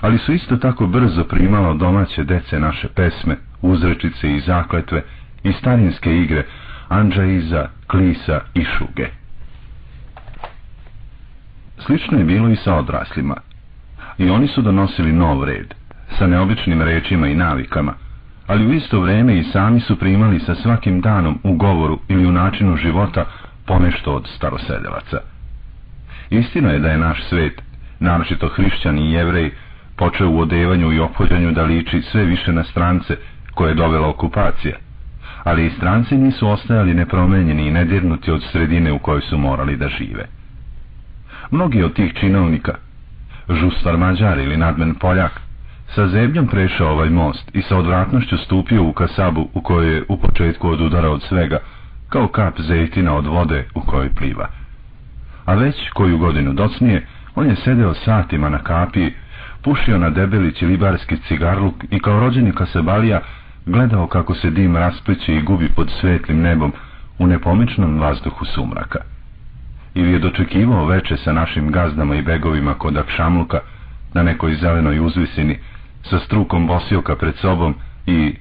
ali su isto tako brzo primala domaće dece naše pesme, uzrečice i zakletve i starinske igre Anđaiza, Klisa i Šuge. Slično je bilo i sa odraslima. I oni su donosili nov red, sa neobičnim rečima i navikama, ali u isto vrijeme i sami su primali sa svakim danom u govoru ili u načinu života ponešto od starosedelaca. Istina je da je naš svet, naročito hrišćani i jevrej, počeo u odevanju i ophođanju da liči sve više na strance koje je dovela okupacija, ali i stranci nisu ostajali nepromenjeni i nedirnuti od sredine u kojoj su morali da žive. Mnogi od tih činovnika, žustar Mađar ili nadmen Poljak, sa zebnjom prešao ovaj most i sa odvratnošću stupio u kasabu u kojoj je u početku od udara od svega, kao kap zejtina od vode u kojoj pliva. A već koju godinu docnije, on je sedeo satima na kapiji, pušio na debeli libarski cigarluk i kao rođeni kasabalija gledao kako se dim raspliće i gubi pod svetlim nebom u nepomičnom vazduhu sumraka ili je dočekivao veče sa našim gazdama i begovima kod Akšamluka na nekoj zelenoj uzvisini sa strukom bosioka pred sobom i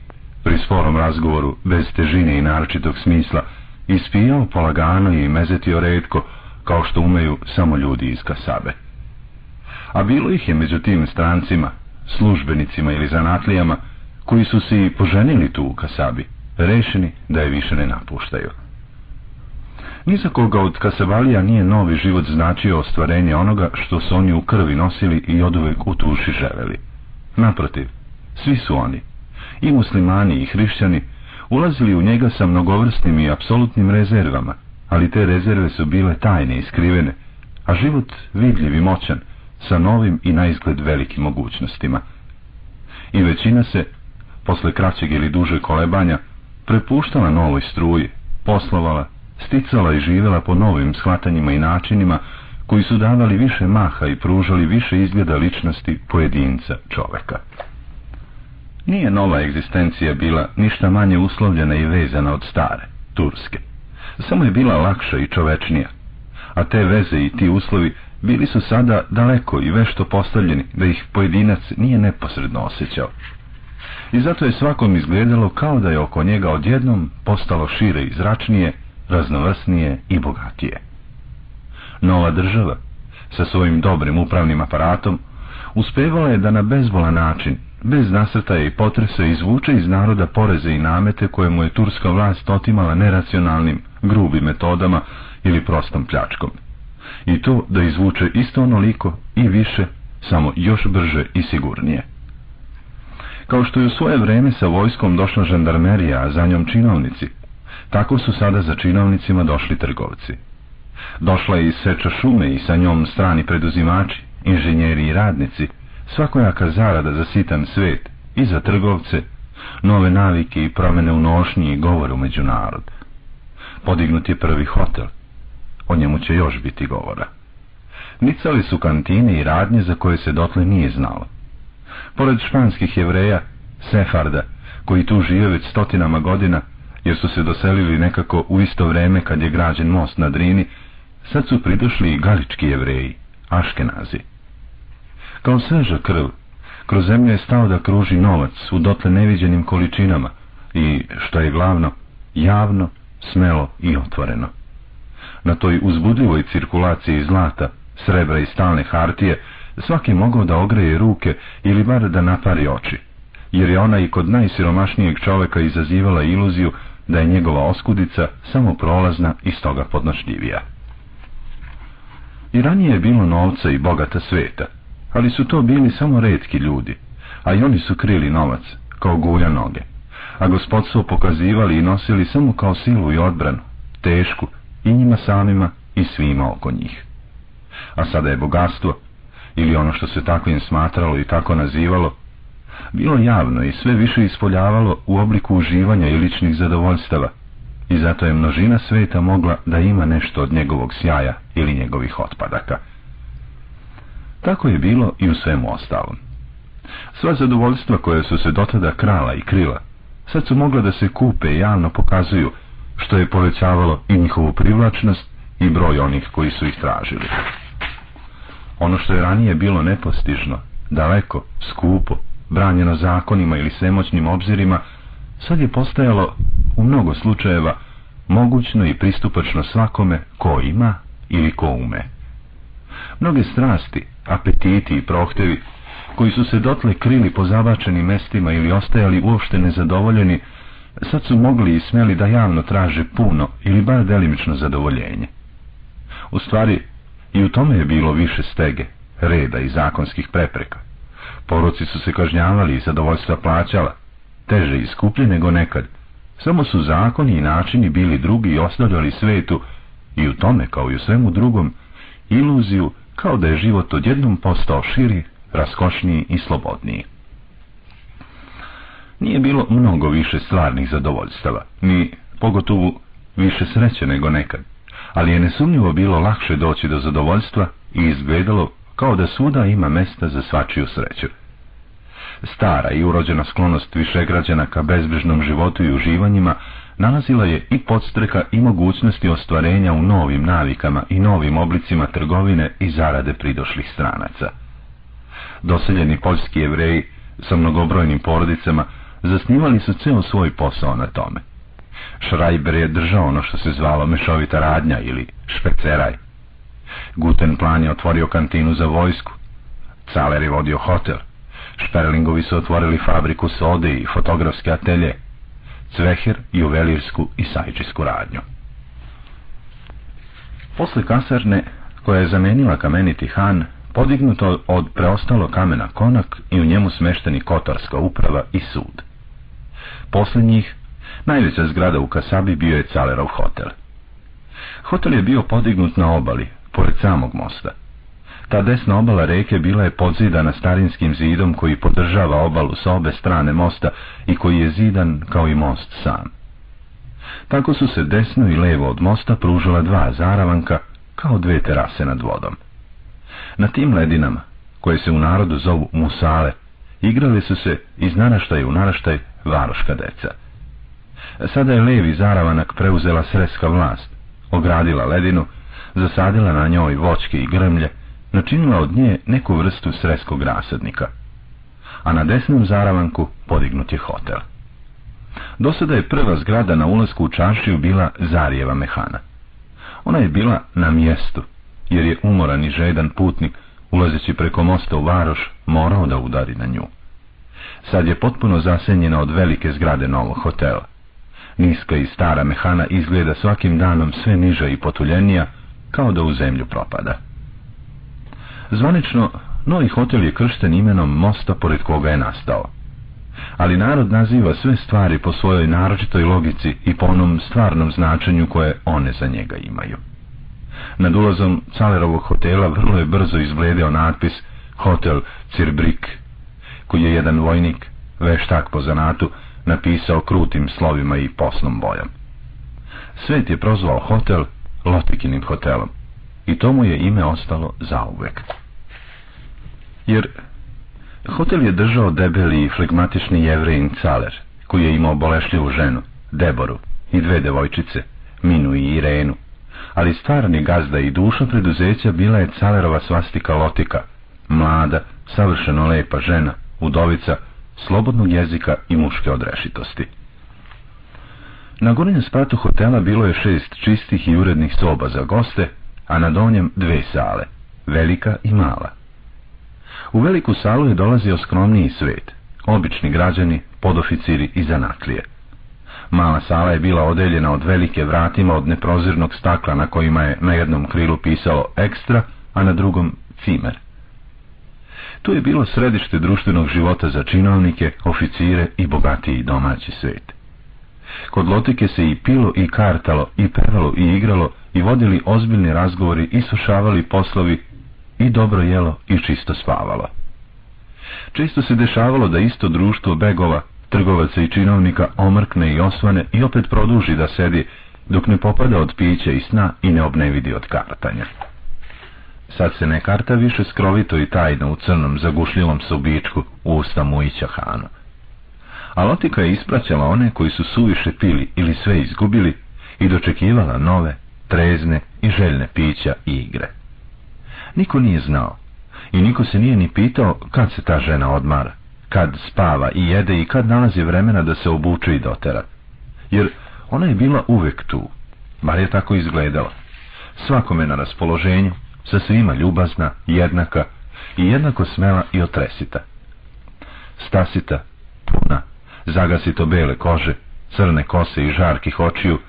pri sporom razgovoru bez težine i naročitog smisla ispijao polagano i mezetio redko kao što umeju samo ljudi iz Kasabe. A bilo ih je među tim strancima, službenicima ili zanatlijama koji su si poženili tu u Kasabi, rešeni da je više ne napuštaju. Ni za koga od Kasabalija nije novi život značio ostvarenje onoga što su oni u krvi nosili i oduvek u tuši želeli. Naprotiv, svi su oni, i muslimani i hrišćani, ulazili u njega sa mnogovrsnim i apsolutnim rezervama, ali te rezerve su bile tajne i skrivene, a život vidljiv i moćan, sa novim i naizgled velikim mogućnostima. I većina se, posle kraćeg ili duže kolebanja, prepuštala novoj struji, poslovala, sticala i živjela po novim shvatanjima i načinima koji su davali više maha i pružali više izgleda ličnosti pojedinca čoveka. Nije nova egzistencija bila ništa manje uslovljena i vezana od stare, turske. Samo je bila lakša i čovečnija. A te veze i ti uslovi bili su sada daleko i vešto postavljeni da ih pojedinac nije neposredno osjećao. I zato je svakom izgledalo kao da je oko njega odjednom postalo šire i zračnije, raznovrsnije i bogatije. Nova država, sa svojim dobrim upravnim aparatom, uspevala je da na bezbolan način, bez nasrtaja i potresa, izvuče iz naroda poreze i namete koje mu je turska vlast otimala neracionalnim, grubim metodama ili prostom pljačkom. I to da izvuče isto onoliko i više, samo još brže i sigurnije. Kao što je u svoje vreme sa vojskom došla žandarmerija, a za njom činovnici, tako su sada za činovnicima došli trgovci. Došla je i seča šume i sa njom strani preduzimači, inženjeri i radnici, svakojaka zarada za sitan svet i za trgovce, nove navike i promjene u nošnji i govoru među narod. Podignut je prvi hotel, o njemu će još biti govora. Nicali su kantine i radnje za koje se dotle nije znalo. Pored španskih jevreja, Sefarda, koji tu žive već stotinama godina, jer su se doselili nekako u isto vreme kad je građen most na Drini, sad su pridošli i galički jevreji, aškenazi. Kao sveža krv, kroz zemlju je stao da kruži novac u dotle neviđenim količinama i, što je glavno, javno, smelo i otvoreno. Na toj uzbudljivoj cirkulaciji zlata, srebra i stalne hartije, svaki mogao da ogreje ruke ili bar da napari oči, jer je ona i kod najsiromašnijeg čoveka izazivala iluziju da je njegova oskudica samo prolazna i stoga podnošljivija. I ranije je bilo novca i bogata sveta, ali su to bili samo redki ljudi, a i oni su krili novac, kao gulja noge, a gospodstvo pokazivali i nosili samo kao silu i odbranu, tešku, i njima samima i svima oko njih. A sada je bogatstvo, ili ono što se takvim smatralo i tako nazivalo, bilo javno i sve više ispoljavalo u obliku uživanja i ličnih zadovoljstava, i zato je množina sveta mogla da ima nešto od njegovog sjaja ili njegovih otpadaka. Tako je bilo i u svemu ostalom. Sva zadovoljstva koje su se dotada krala i krila, sad su mogla da se kupe i javno pokazuju, što je povećavalo i njihovu privlačnost i broj onih koji su ih tražili. Ono što je ranije bilo nepostižno, daleko, skupo, branjeno zakonima ili svemoćnim obzirima, sad je postajalo u mnogo slučajeva mogućno i pristupačno svakome ko ima ili ko ume. Mnoge strasti, apetiti i prohtevi, koji su se dotle krili po zabačenim mestima ili ostajali uopšte nezadovoljeni, sad su mogli i smeli da javno traže puno ili bar delimično zadovoljenje. U stvari, i u tome je bilo više stege, reda i zakonskih prepreka. Poroci su se kažnjavali i zadovoljstva plaćala, teže i skuplje nego nekad. Samo su zakoni i načini bili drugi i ostavljali svetu i u tome, kao i u svemu drugom, iluziju kao da je život odjednom postao širi, raskošniji i slobodniji. Nije bilo mnogo više stvarnih zadovoljstava, ni pogotovo više sreće nego nekad, ali je nesumnjivo bilo lakše doći do zadovoljstva i izgledalo kao da svuda ima mesta za svačiju sreću. Stara i urođena sklonost višegrađana ka bezbrižnom životu i uživanjima nalazila je i podstreka i mogućnosti ostvarenja u novim navikama i novim oblicima trgovine i zarade pridošlih stranaca. Doseljeni poljski jevreji sa mnogobrojnim porodicama zasnivali su ceo svoj posao na tome. Šrajber je držao ono što se zvalo mešovita radnja ili špeceraj. Guten plan je otvorio kantinu za vojsku. Caler je vodio hotel. Šperlingovi su otvorili fabriku sode i fotografske atelje, Cvehir, juvelirsku i sajčisku radnju. Posle kasarne, koja je zamenila kameniti han, podignuto od preostalo kamena konak i u njemu smešteni kotarska uprava i sud. Posljednjih, najveća zgrada u Kasabi bio je Calerov hotel. Hotel je bio podignut na obali, pored samog mosta. Ta desna obala reke bila je podzidana starinskim zidom koji podržava obalu sa obe strane mosta i koji je zidan kao i most sam. Tako su se desno i levo od mosta pružila dva zaravanka kao dve terase nad vodom. Na tim ledinama, koje se u narodu zovu musale, igrali su se iz naraštaja u naraštaj varoška deca. Sada je levi zaravanak preuzela sreska vlast, ogradila ledinu, zasadila na njoj voćke i grmlje, načinila od nje neku vrstu sreskog rasadnika. A na desnom zaravanku podignut je hotel. Do sada je prva zgrada na ulasku u čaršiju bila Zarijeva mehana. Ona je bila na mjestu, jer je umoran i žedan putnik, ulazeći preko mosta u Varoš, morao da udari na nju. Sad je potpuno zasenjena od velike zgrade novog hotela. Niska i stara mehana izgleda svakim danom sve niža i potuljenija, kao da u zemlju propada. Zvanično, novi hotel je kršten imenom mosta pored koga je nastao. Ali narod naziva sve stvari po svojoj naročitoj logici i po onom stvarnom značenju koje one za njega imaju. Nad ulazom Calerovog hotela vrlo je brzo izgledao natpis Hotel Cirbrik, koji je jedan vojnik, veštak po zanatu, napisao krutim slovima i posnom bojom. Svet je prozvao hotel Lotikinim hotelom i to mu je ime ostalo zauvek. Jer hotel je držao debeli i flegmatični jevrejin Caler, koji je imao bolešljivu ženu, Deboru, i dve devojčice, Minu i Irenu, ali stvarni gazda i duša preduzeća bila je Calerova svastika Lotika, mlada, savršeno lepa žena, udovica, slobodnog jezika i muške odrešitosti. Na gornjem spratu hotela bilo je šest čistih i urednih soba za goste, a na donjem dve sale, velika i mala. U veliku salu je dolazio skromniji svet, obični građani, podoficiri i zanatlije. Mala sala je bila odeljena od velike vratima od neprozirnog stakla na kojima je na jednom krilu pisalo ekstra, a na drugom cimer. Tu je bilo središte društvenog života za činovnike, oficire i bogatiji domaći svet. Kod Lotike se i pilo i kartalo, i pevalo i igralo, i vodili ozbiljni razgovori, i sušavali poslovi, i dobro jelo, i čisto spavalo. Često se dešavalo da isto društvo begova, trgovaca i činovnika omrkne i osvane i opet produži da sedi, dok ne popada od pića i sna i ne obnevidi od kartanja. Sad se ne karta više skrovito i tajno u crnom zagušljivom sobičku u usta Mujića Hanu. A Lotika je ispraćala one koji su suviše pili ili sve izgubili i dočekivala nove, trezne i željne pića i igre. Niko nije znao i niko se nije ni pitao kad se ta žena odmara, kad spava i jede i kad nalazi vremena da se obuče i dotera. Jer ona je bila uvek tu, bar je tako izgledala, svakome na raspoloženju, sa svima ljubazna, jednaka i jednako smela i otresita. Stasita, puna, zagasito bele kože, crne kose i žarkih očiju,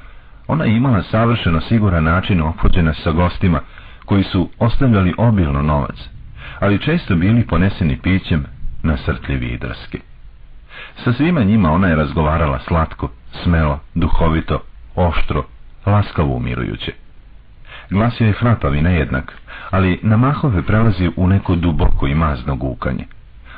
ona je imala savršeno siguran način ophođena sa gostima, koji su ostavljali obilno novac, ali često bili poneseni pićem na srtljivi i drski. Sa svima njima ona je razgovarala slatko, smelo, duhovito, oštro, laskavo umirujuće. Glas je hrapav i nejednak, ali na mahove prelazi u neko duboko i mazno gukanje.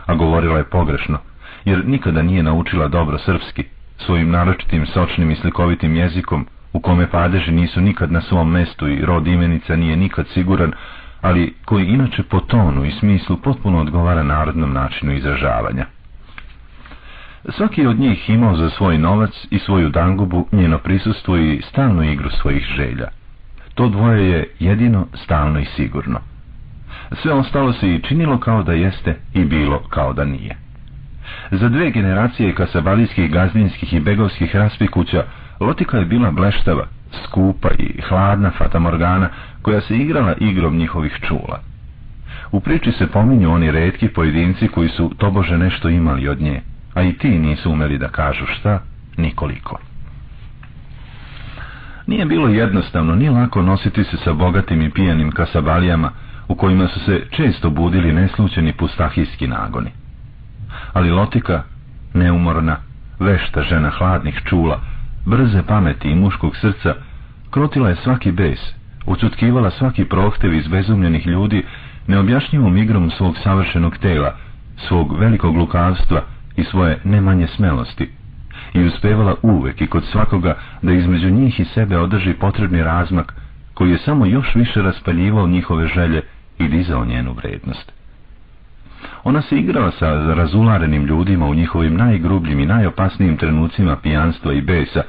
A govorila je pogrešno, jer nikada nije naučila dobro srpski, svojim naročitim sočnim i slikovitim jezikom, u kome padeži nisu nikad na svom mestu i rod imenica nije nikad siguran, ali koji inače po tonu i smislu potpuno odgovara narodnom načinu izražavanja. Svaki od njih imao za svoj novac i svoju dangubu njeno prisustvo i stalnu igru svojih želja. To dvoje je jedino, stalno i sigurno. Sve ostalo se i činilo kao da jeste i bilo kao da nije. Za dve generacije kasabalijskih, gazdinskih i begovskih raspikuća Lotika je bila bleštava, skupa i hladna fatamorgana koja se igrala igrom njihovih čula. U priči se pominju oni redki pojedinci koji su tobože nešto imali od nje, a i ti nisu umeli da kažu šta, nikoliko. Nije bilo jednostavno ni lako nositi se sa bogatim i pijanim kasabalijama, u kojima su se često budili neslučeni pustahijski nagoni. Ali Lotika, neumorna, vešta žena hladnih čula, brze pameti i muškog srca, krotila je svaki bes, ucutkivala svaki prohtev iz bezumljenih ljudi neobjašnjivom igrom svog savršenog tela, svog velikog lukavstva i svoje nemanje smelosti, i uspevala uvek i kod svakoga da između njih i sebe održi potrebni razmak koji je samo još više raspaljivao njihove želje i dizao njenu vrednost. Ona se igrala sa razularenim ljudima u njihovim najgrubljim i najopasnijim trenucima pijanstva i besa,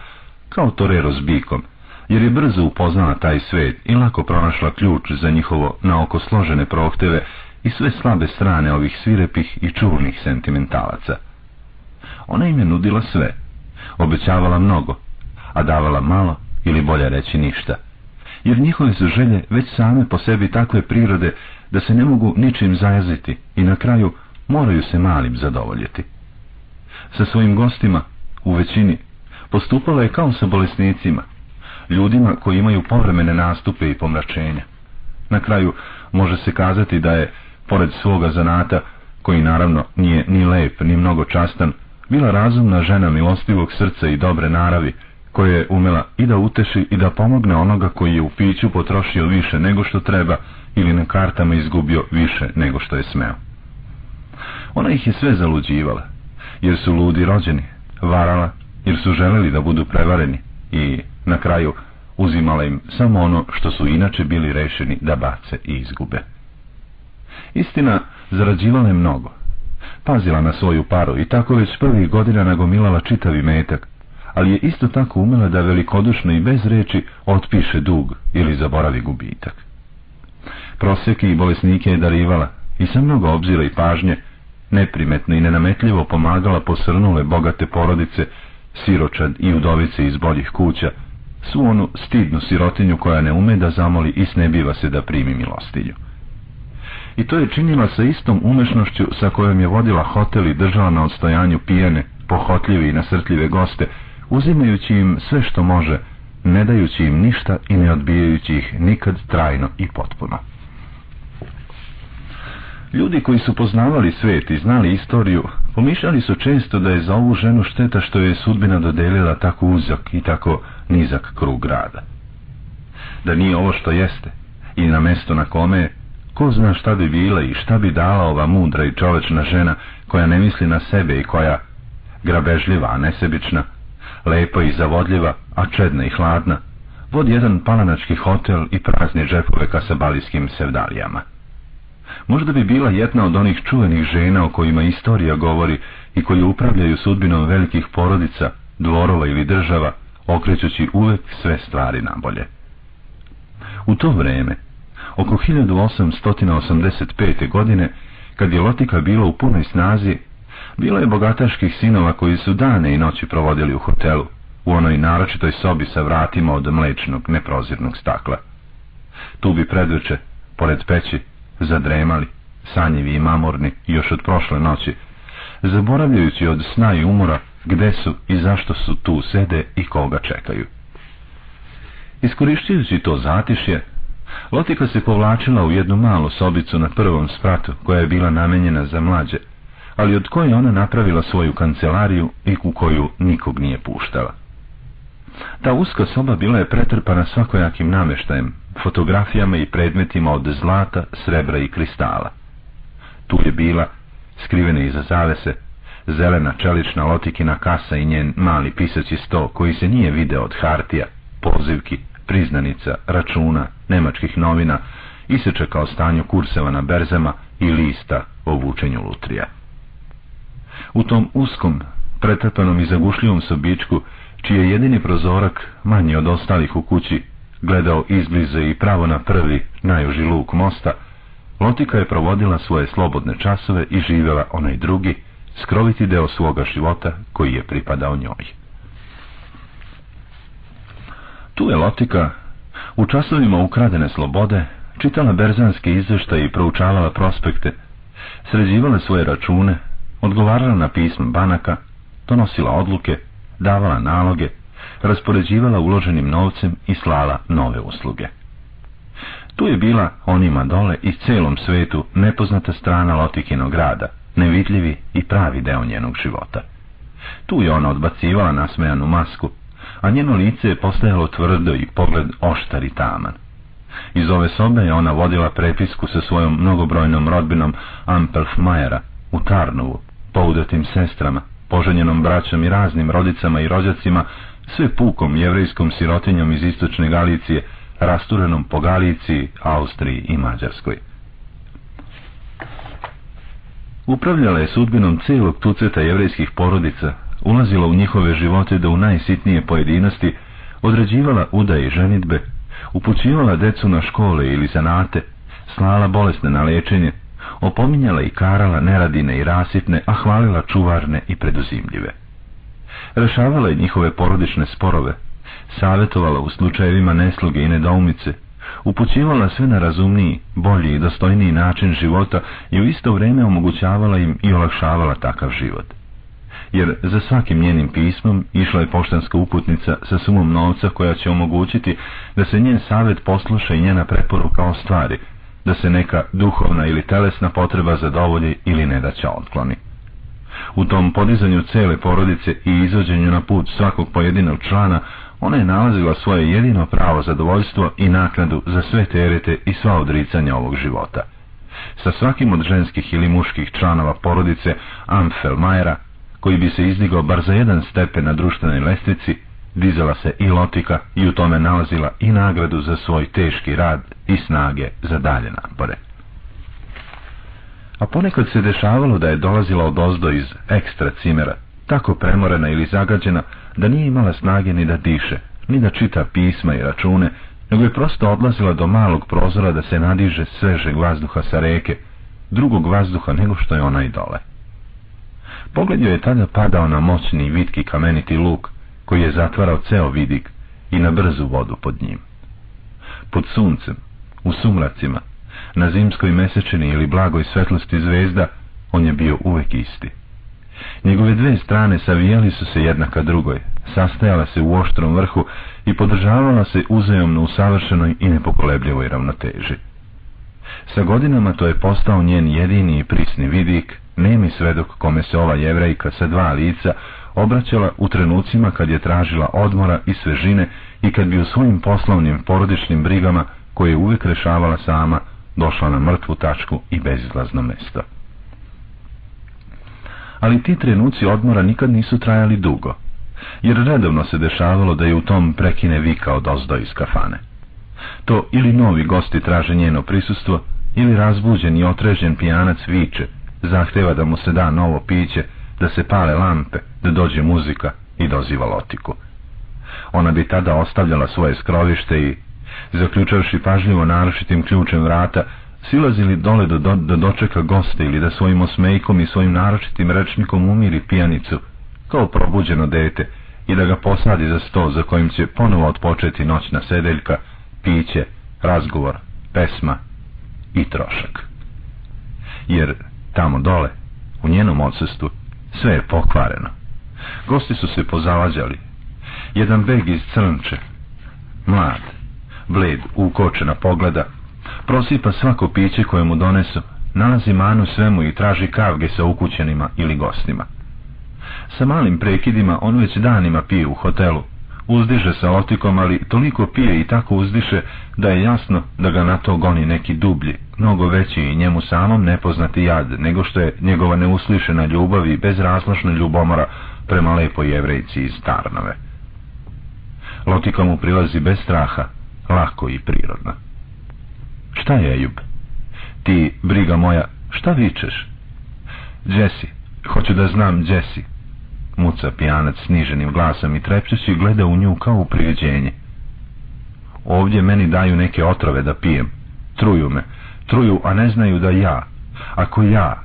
kao torero s bikom, jer je brzo upoznala taj svet i lako pronašla ključ za njihovo naoko složene prohteve i sve slabe strane ovih svirepih i čurnih sentimentalaca. Ona im je nudila sve, obećavala mnogo, a davala malo ili bolje reći ništa, jer njihove su želje već same po sebi takve prirode da se ne mogu ničim zajaziti i na kraju moraju se malim zadovoljiti. Sa svojim gostima, u većini, postupala je kao sa bolesnicima, ljudima koji imaju povremene nastupe i pomračenja. Na kraju može se kazati da je, pored svoga zanata, koji naravno nije ni lep ni mnogo častan, bila razumna žena milostivog srca i dobre naravi, koja je umela i da uteši i da pomogne onoga koji je u piću potrošio više nego što treba ili na kartama izgubio više nego što je smeo. Ona ih je sve zaluđivala, jer su ludi rođeni, varala, jer su želeli da budu prevareni i, na kraju, uzimala im samo ono što su inače bili rešeni da bace i izgube. Istina, zarađivala je mnogo. Pazila na svoju paru i tako već prvih godina nagomilala čitavi metak, ali je isto tako umela da velikodušno i bez reči otpiše dug ili zaboravi gubitak. Prosjeki i bolesnike je darivala i sa mnogo obzira i pažnje, neprimetno i nenametljivo pomagala posrnule bogate porodice, siročad i udovice iz boljih kuća, svu onu stidnu sirotinju koja ne ume da zamoli i snebiva se da primi milostinju. I to je činila sa istom umešnošću sa kojom je vodila hotel i držala na odstojanju pijene, pohotljive i nasrtljive goste, uzimajući im sve što može, ne dajući im ništa i ne odbijajući ih nikad trajno i potpuno. Ljudi koji su poznavali svet i znali istoriju, pomišljali su često da je za ovu ženu šteta što je sudbina dodelila tako uzak i tako nizak krug grada. Da nije ovo što jeste i na mesto na kome ko zna šta bi bila i šta bi dala ova mudra i čovečna žena koja ne misli na sebe i koja, grabežljiva, a nesebična, lepa i zavodljiva, a čedna i hladna, vodi jedan palanački hotel i prazni džepove kasabalijskim sevdalijama. Možda bi bila jedna od onih čuvenih žena o kojima istorija govori i koji upravljaju sudbinom velikih porodica, dvorova ili država, okrećući uvek sve stvari nabolje. U to vreme, oko 1885. godine, kad je Lotika bila u punoj snazi, bilo je bogataških sinova koji su dane i noći provodili u hotelu, u onoj naročitoj sobi sa vratima od mlečnog, neprozirnog stakla. Tu bi predveče, pored peći, zadremali, sanjivi i mamorni, još od prošle noći, zaboravljajući od sna i umora gde su i zašto su tu sede i koga čekaju. Iskorišćujući to zatišje, Lotika se povlačila u jednu malu sobicu na prvom spratu, koja je bila namenjena za mlađe, ali od koje ona napravila svoju kancelariju i u koju nikog nije puštala. Ta uska soba bila je pretrpana svakojakim nameštajem, fotografijama i predmetima od zlata, srebra i kristala. Tu je bila, skrivena iza zavese, zelena čelična lotikina kasa i njen mali pisaći sto koji se nije video od hartija, pozivki, priznanica, računa, nemačkih novina, isečeka o stanju kurseva na berzama i lista o vučenju lutrija. U tom uskom, pretrpanom i zagušljivom sobičku, čiji je jedini prozorak, manji od ostalih u kući, gledao izblize i pravo na prvi, najuži luk mosta, Lotika je provodila svoje slobodne časove i živjela onaj drugi, skroviti deo svoga života koji je pripadao njoj. Tu je Lotika, u časovima ukradene slobode, čitala berzanske izveštaje i proučavala prospekte, sređivala svoje račune, odgovarala na pisma banaka, donosila odluke, davala naloge, raspoređivala uloženim novcem i slala nove usluge. Tu je bila onima dole i celom svetu nepoznata strana Lotikinog grada, nevidljivi i pravi deo njenog života. Tu je ona odbacivala nasmejanu masku, a njeno lice je postajalo tvrdo i pogled oštar i taman. Iz ove sobe je ona vodila prepisku sa svojom mnogobrojnom rodbinom Ampelfmajera u Tarnovu, poudatim sestrama, poženjenom braćom i raznim rodicama i rođacima, sve pukom jevrejskom sirotinjom iz istočne Galicije, rasturenom po Galiciji, Austriji i Mađarskoj. Upravljala je sudbinom cijelog tuceta jevrejskih porodica, ulazila u njihove živote da u najsitnije pojedinosti određivala udaje i ženitbe, upućivala decu na škole ili zanate, slala bolesne na lečenje, opominjala i karala neradine i rasitne, a hvalila čuvarne i preduzimljive. Rešavala je njihove porodične sporove, savjetovala u slučajevima nesluge i nedoumice, upućivala sve na razumniji, bolji i dostojniji način života i u isto vrijeme omogućavala im i olakšavala takav život. Jer za svakim njenim pismom išla je poštanska uputnica sa sumom novca koja će omogućiti da se njen savjet posluša i njena preporuka ostvari, da se neka duhovna ili telesna potreba zadovolji ili ne da će otkloni. U tom podizanju cele porodice i izvođenju na put svakog pojedinog člana ona je nalazila svoje jedino pravo zadovoljstvo i naknadu za sve terete i sva odricanja ovog života. Sa svakim od ženskih ili muških članova porodice Amfelmajera, koji bi se izdigao bar za jedan stepen na društvenoj lestvici, dizala se i lotika i u tome nalazila i nagradu za svoj teški rad i snage za dalje napore. A ponekad se dešavalo da je dolazila od ozdo iz ekstra cimera, tako premorena ili zagađena da nije imala snage ni da diše, ni da čita pisma i račune, nego je prosto odlazila do malog prozora da se nadiže svežeg vazduha sa reke, drugog vazduha nego što je ona i dole. Pogled je tada padao na moćni vitki kameniti luk, koji je zatvarao ceo vidik i na brzu vodu pod njim. Pod suncem, u sumracima, na zimskoj mesečini ili blagoj svetlosti zvezda, on je bio uvek isti. Njegove dve strane savijali su se jedna ka drugoj, sastajala se u oštrom vrhu i podržavala se uzajomno u savršenoj i nepokolebljivoj ravnoteži. Sa godinama to je postao njen jedini i prisni vidik, nemi svedok kome se ova jevrejka sa dva lica obraćala u trenucima kad je tražila odmora i svežine i kad bi u svojim poslovnim porodičnim brigama, koje je uvijek rešavala sama, došla na mrtvu tačku i bezizlazno mesto ali ti trenuci odmora nikad nisu trajali dugo, jer redovno se dešavalo da je u tom prekine vika od ozdo iz kafane. To ili novi gosti traže njeno prisustvo, ili razbuđen i otrežen pijanac viče, zahteva da mu se da novo piće, da se pale lampe, da dođe muzika i doziva lotiku. Ona bi tada ostavljala svoje skrovište i, zaključavši pažljivo narušitim ključem vrata, silazili dole do, do, do dočeka goste ili da svojim osmejkom i svojim naročitim rečnikom umiri pijanicu, kao probuđeno dete, i da ga posadi za sto za kojim će ponovo otpočeti noćna sedeljka, piće, razgovor, pesma i trošak. Jer tamo dole, u njenom odsustvu, sve je pokvareno. Gosti su se pozavađali. Jedan beg iz crnče, mlad, bled, ukočena pogleda, Prosipa svako piće koje mu donesu, nalazi manu svemu i traži kavge sa ukućenima ili gostima. Sa malim prekidima on već danima pije u hotelu, uzdiže sa lotikom, ali toliko pije i tako uzdiše da je jasno da ga na to goni neki dublji, mnogo veći i njemu samom nepoznati jad, nego što je njegova neuslišena ljubav i bezrazlošna ljubomora prema lepoj jevrejci iz Tarnove. Lotika mu prilazi bez straha, lako i prirodno. Šta je, Ejub? Ti, briga moja, šta vičeš? Jesse, hoću da znam Jesse. Muca pijanac sniženim glasom i trepćući gleda u nju kao u priviđenje. Ovdje meni daju neke otrove da pijem. Truju me. Truju, a ne znaju da ja. Ako ja...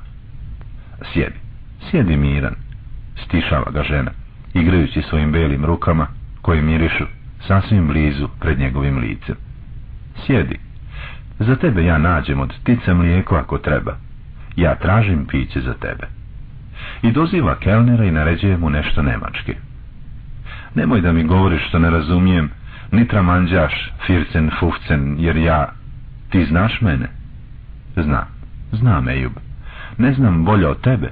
Sjedi. Sjedi miran. Stišava ga žena, igrajući svojim belim rukama, koje mirišu sasvim blizu pred njegovim licem. Sjedi Za tebe ja nađem od tica mlijeko ako treba. Ja tražim piće za tebe. I doziva kelnera i naređuje mu nešto nemački. Nemoj da mi govoriš što ne razumijem, ni tramanđaš, fircen, fufcen, jer ja... Ti znaš mene? Znam, znam, Ejub. Ne znam bolje od tebe.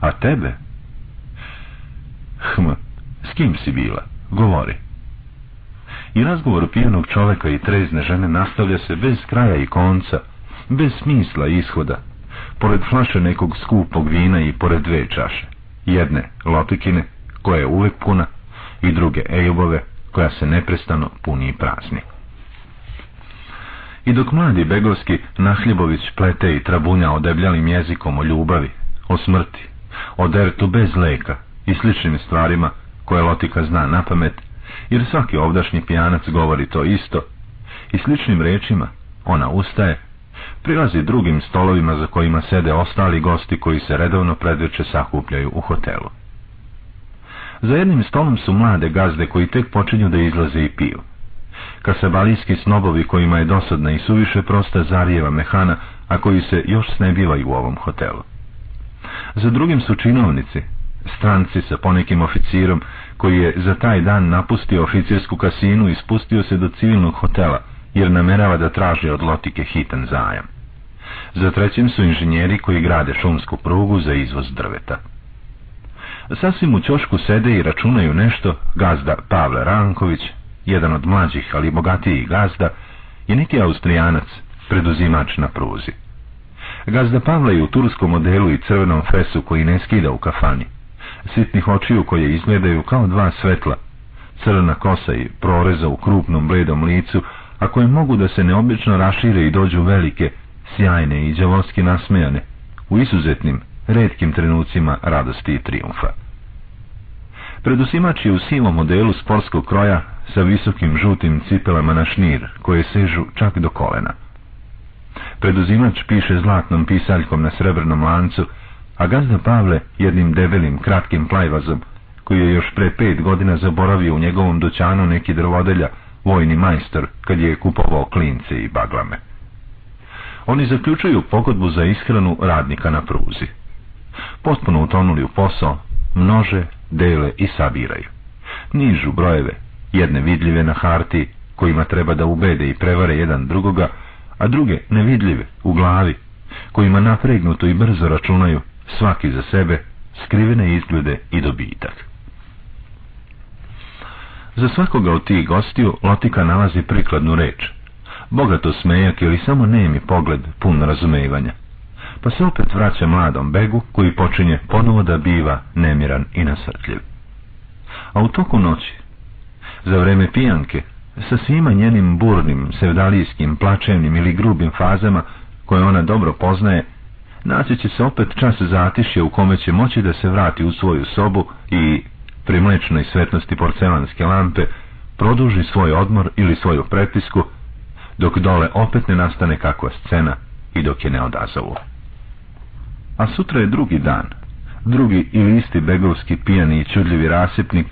A tebe? Hm, s kim si bila? Govori. I razgovor pijenog čoveka i trezne žene nastavlja se bez kraja i konca, bez smisla i ishoda, pored flaše nekog skupog vina i pored dve čaše. Jedne, lotikine, koja je uvek puna, i druge, ejubove, koja se neprestano puni i prazni. I dok mladi Begovski Nahljibović plete i trabunja odebljalim jezikom o ljubavi, o smrti, o dertu bez leka i sličnim stvarima koje Lotika zna na pamet, jer svaki ovdašnji pijanac govori to isto, i sličnim rečima ona ustaje, prilazi drugim stolovima za kojima sede ostali gosti koji se redovno predveče sakupljaju u hotelu. Za jednim stolom su mlade gazde koji tek počinju da izlaze i piju. Kasabalijski snobovi kojima je dosadna i suviše prosta zarijeva mehana, a koji se još snebivaju u ovom hotelu. Za drugim su činovnici, stranci sa ponekim oficirom, koji je za taj dan napustio oficirsku kasinu i spustio se do civilnog hotela, jer namerava da traži od lotike hitan zajam. Za trećim su inženjeri koji grade šumsku prugu za izvoz drveta. Sasvim u ćošku sede i računaju nešto gazda Pavle Ranković, jedan od mlađih, ali bogatijih gazda, i neki austrijanac, preduzimač na pruzi. Gazda Pavla je u turskom modelu i crvenom fesu koji ne skida u kafani. Sitnih očiju koje izgledaju kao dva svetla, crna kosa i proreza u krupnom bledom licu, a koje mogu da se neobično rašire i dođu velike, sjajne i džavoski nasmejane, u izuzetnim, redkim trenucima radosti i triumfa. Predusimač je u sivom modelu sportskog kroja sa visokim žutim cipelama na šnir, koje sežu čak do kolena. Preduzimač piše zlatnom pisaljkom na srebrnom lancu, a gazda Pavle jednim debelim, kratkim plajvazom, koji je još pre pet godina zaboravio u njegovom doćanu neki drvodelja, vojni majstor, kad je kupovao klince i baglame. Oni zaključuju pogodbu za ishranu radnika na pruzi. Potpuno utonuli u posao, množe, dele i sabiraju. Nižu brojeve, jedne vidljive na harti, kojima treba da ubede i prevare jedan drugoga, a druge nevidljive, u glavi, kojima napregnuto i brzo računaju, svaki za sebe, skrivene izglede i dobitak. Za svakoga od tih gostiju Lotika nalazi prikladnu reč, bogato smejak ili samo nemi pogled pun razumevanja. Pa se opet vraća mladom begu koji počinje ponovo da biva nemiran i nasrtljiv. A u toku noći, za vreme pijanke, sa svima njenim burnim, sevdalijskim, plačevnim ili grubim fazama, koje ona dobro poznaje, naći će se opet čas zatišje u kome će moći da se vrati u svoju sobu i, pri mlečnoj svetnosti porcelanske lampe, produži svoj odmor ili svoju prepisku, dok dole opet ne nastane kakva scena i dok je ne odazovu. A sutra je drugi dan, drugi ili isti begovski pijani i čudljivi rasipnik,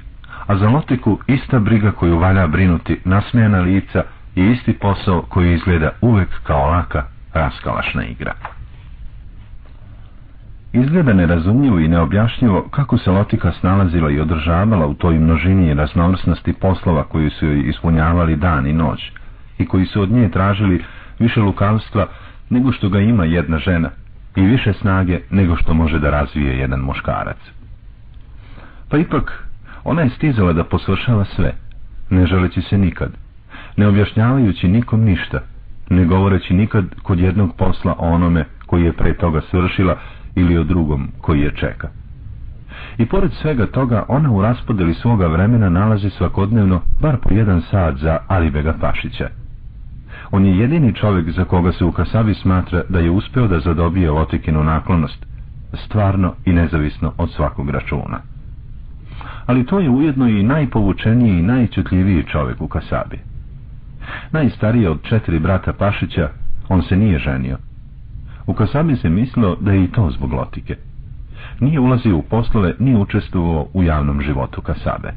a za lotiku ista briga koju valja brinuti nasmijana lica i isti posao koji izgleda uvek kao laka, raskalašna igra. Izgleda nerazumljivo i neobjašnjivo kako se Lotika snalazila i održavala u toj množini i raznovrsnosti poslova koji su joj ispunjavali dan i noć i koji su od nje tražili više lukavstva nego što ga ima jedna žena i više snage nego što može da razvije jedan muškarac. Pa ipak ona je stizala da posvršava sve, ne želeći se nikad, ne objašnjavajući nikom ništa, ne govoreći nikad kod jednog posla o onome koji je pre toga svršila ili o drugom koji je čeka. I pored svega toga, ona u raspodeli svoga vremena nalazi svakodnevno bar po jedan sat za Alibega Pašića. On je jedini čovjek za koga se u Kasavi smatra da je uspeo da zadobije Lotikinu naklonost, stvarno i nezavisno od svakog računa. Ali to je ujedno i najpovučeniji i najčutljiviji čovjek u Kasabi. Najstariji od četiri brata Pašića, on se nije ženio. U Kasabi se mislilo da je i to zbog lotike. Nije ulazio u poslove, nije učestvovao u javnom životu Kasabe.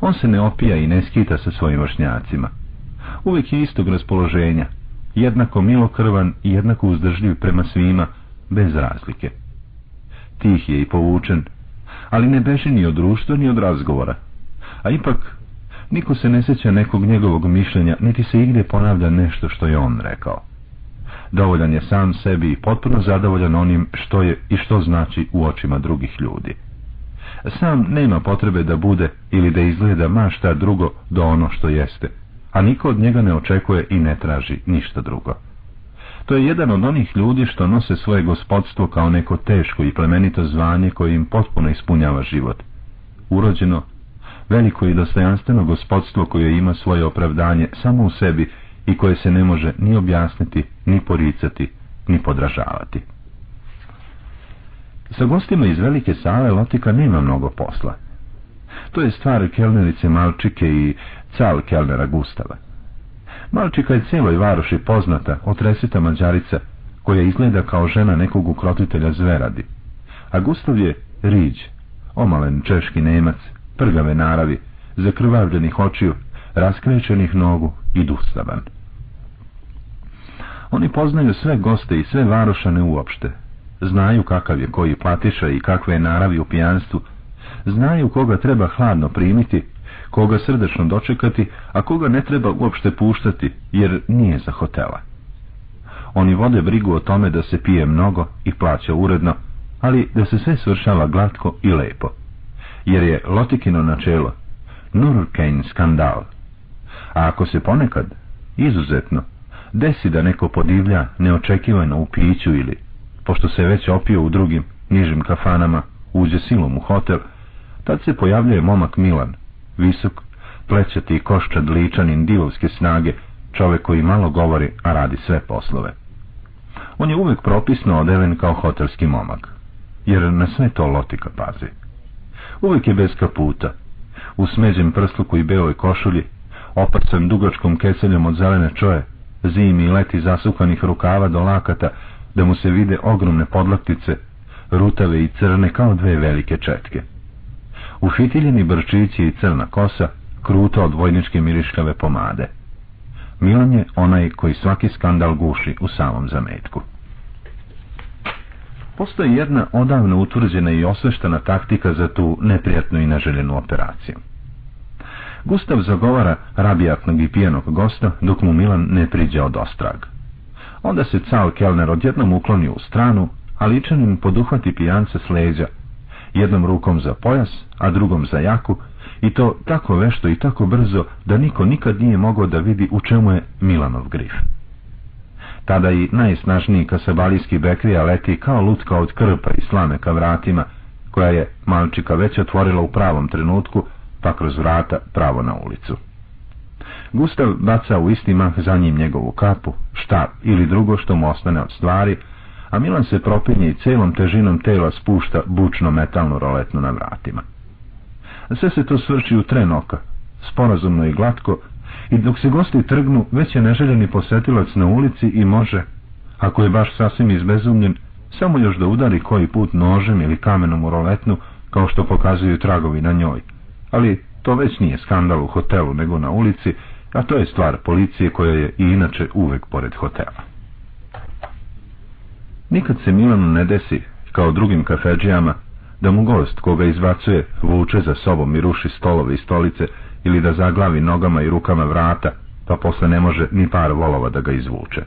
On se ne opija i ne skita sa svojim vršnjacima. Uvijek je istog raspoloženja, jednako milokrvan i jednako uzdržljiv prema svima, bez razlike. Tih je i povučen, ali ne beži ni od društva ni od razgovora. A ipak, niko se ne sjeća nekog njegovog mišljenja, niti se igdje ponavlja nešto što je on rekao. Dovoljan je sam sebi i potpuno zadovoljan onim što je i što znači u očima drugih ljudi. Sam nema potrebe da bude ili da izgleda ma šta drugo do ono što jeste, a niko od njega ne očekuje i ne traži ništa drugo. To je jedan od onih ljudi što nose svoje gospodstvo kao neko teško i plemenito zvanje koje im potpuno ispunjava život. Urođeno, veliko i dostojanstveno gospodstvo koje ima svoje opravdanje samo u sebi i koje se ne može ni objasniti, ni poricati, ni podražavati. Sa gostima iz velike sale Lotika nema mnogo posla. To je stvar kelnerice Malčike i cal kelnera Gustava. Malčika je cijeloj varoši poznata, otresita mađarica, koja izgleda kao žena nekog ukrotitelja zveradi. A Gustav je riđ, omalen češki nemac, prgave naravi, zakrvavljenih očiju, raskrećenih nogu i dustavan. Oni poznaju sve goste i sve varošane uopšte. Znaju kakav je koji platiša i kakve je naravi u pijanstvu. Znaju koga treba hladno primiti, koga srdečno dočekati, a koga ne treba uopšte puštati, jer nije za hotela. Oni vode brigu o tome da se pije mnogo i plaća uredno, ali da se sve svršava glatko i lepo. Jer je Lotikino načelo Nurkein skandal. A ako se ponekad, izuzetno, desi da neko podivlja neočekivano u piću ili, pošto se već opio u drugim, nižim kafanama, uđe silom u hotel, tad se pojavljuje momak Milan, visok, plećati i koščad ličanin divovske snage, čovek koji malo govori, a radi sve poslove. On je uvek propisno odeven kao hotelski momak, jer na sve to lotika pazi. Uvijek je bez kaputa, u smeđem prsluku i beoj košulji, opacan dugačkom keseljom od zelene čoje, zimi i leti zasukanih rukava do lakata, da mu se vide ogromne podlaktice, rutave i crne kao dve velike četke. Ufitiljeni brčići i crna kosa, kruto od vojničke miriškave pomade. Milan je onaj koji svaki skandal guši u samom zametku. Postoji jedna odavno utvrđena i osveštena taktika za tu neprijatnu i neželjenu operaciju. Gustav zagovara rabijatnog i pijenog gosta, dok mu Milan ne priđe od ostrag. Onda se cal Kelner odjednom ukloni u stranu, a ličanin poduhvati pijanca s leđa, jednom rukom za pojas, a drugom za jaku, i to tako vešto i tako brzo da niko nikad nije mogao da vidi u čemu je Milanov grif. Tada i najsnažniji kasabalijski bekrija leti kao lutka od krpa i slame ka vratima, koja je malčika već otvorila u pravom trenutku, pa kroz vrata pravo na ulicu. Gustav baca u isti mah za njim njegovu kapu, štap ili drugo što mu ostane od stvari, a Milan se propinje i celom težinom tela spušta bučno metalnu roletnu na vratima. Sve se to svrči u tren oka, sporazumno i glatko, i dok se gosti trgnu, već je neželjeni posetilac na ulici i može, ako je baš sasvim izbezumljen, samo još da udari koji put nožem ili kamenom u roletnu, kao što pokazuju tragovi na njoj. Ali to već nije skandal u hotelu, nego na ulici, a to je stvar policije koja je i inače uvek pored hotela. Nikad se Milanu ne desi, kao drugim kafeđijama, da mu gost koga izbacuje vuče za sobom i ruši stolove i stolice ili da zaglavi nogama i rukama vrata, pa posle ne može ni par volova da ga izvuče.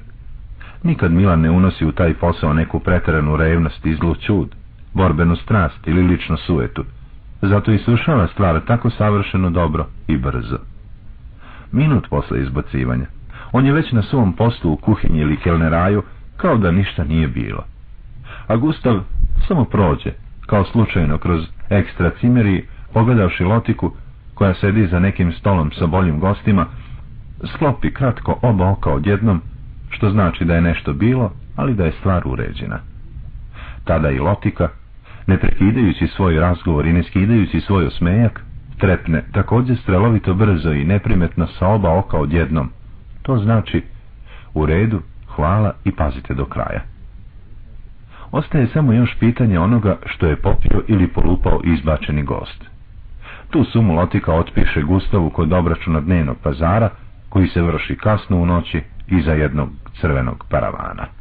Nikad Milan ne unosi u taj posao neku preteranu revnost i zlu čud, borbenu strast ili lično suetu, zato i slušava stvar tako savršeno dobro i brzo. Minut posle izbacivanja, on je već na svom poslu u kuhinji ili kelneraju, kao da ništa nije bilo. A Gustav samo prođe, kao slučajno kroz ekstra cimeri, pogledavši lotiku, koja sedi za nekim stolom sa boljim gostima, sklopi kratko oba oka odjednom, što znači da je nešto bilo, ali da je stvar uređena. Tada i lotika, ne prekidajući svoj razgovor i ne skidajući svoj osmejak, trepne također strelovito brzo i neprimetno sa oba oka odjednom. To znači, u redu, hvala i pazite do kraja. Ostaje samo još pitanje onoga što je popio ili polupao izbačeni gost. Tu sumu Lotika otpiše Gustavu kod obračuna dnevnog pazara, koji se vrši kasno u noći iza jednog crvenog paravana.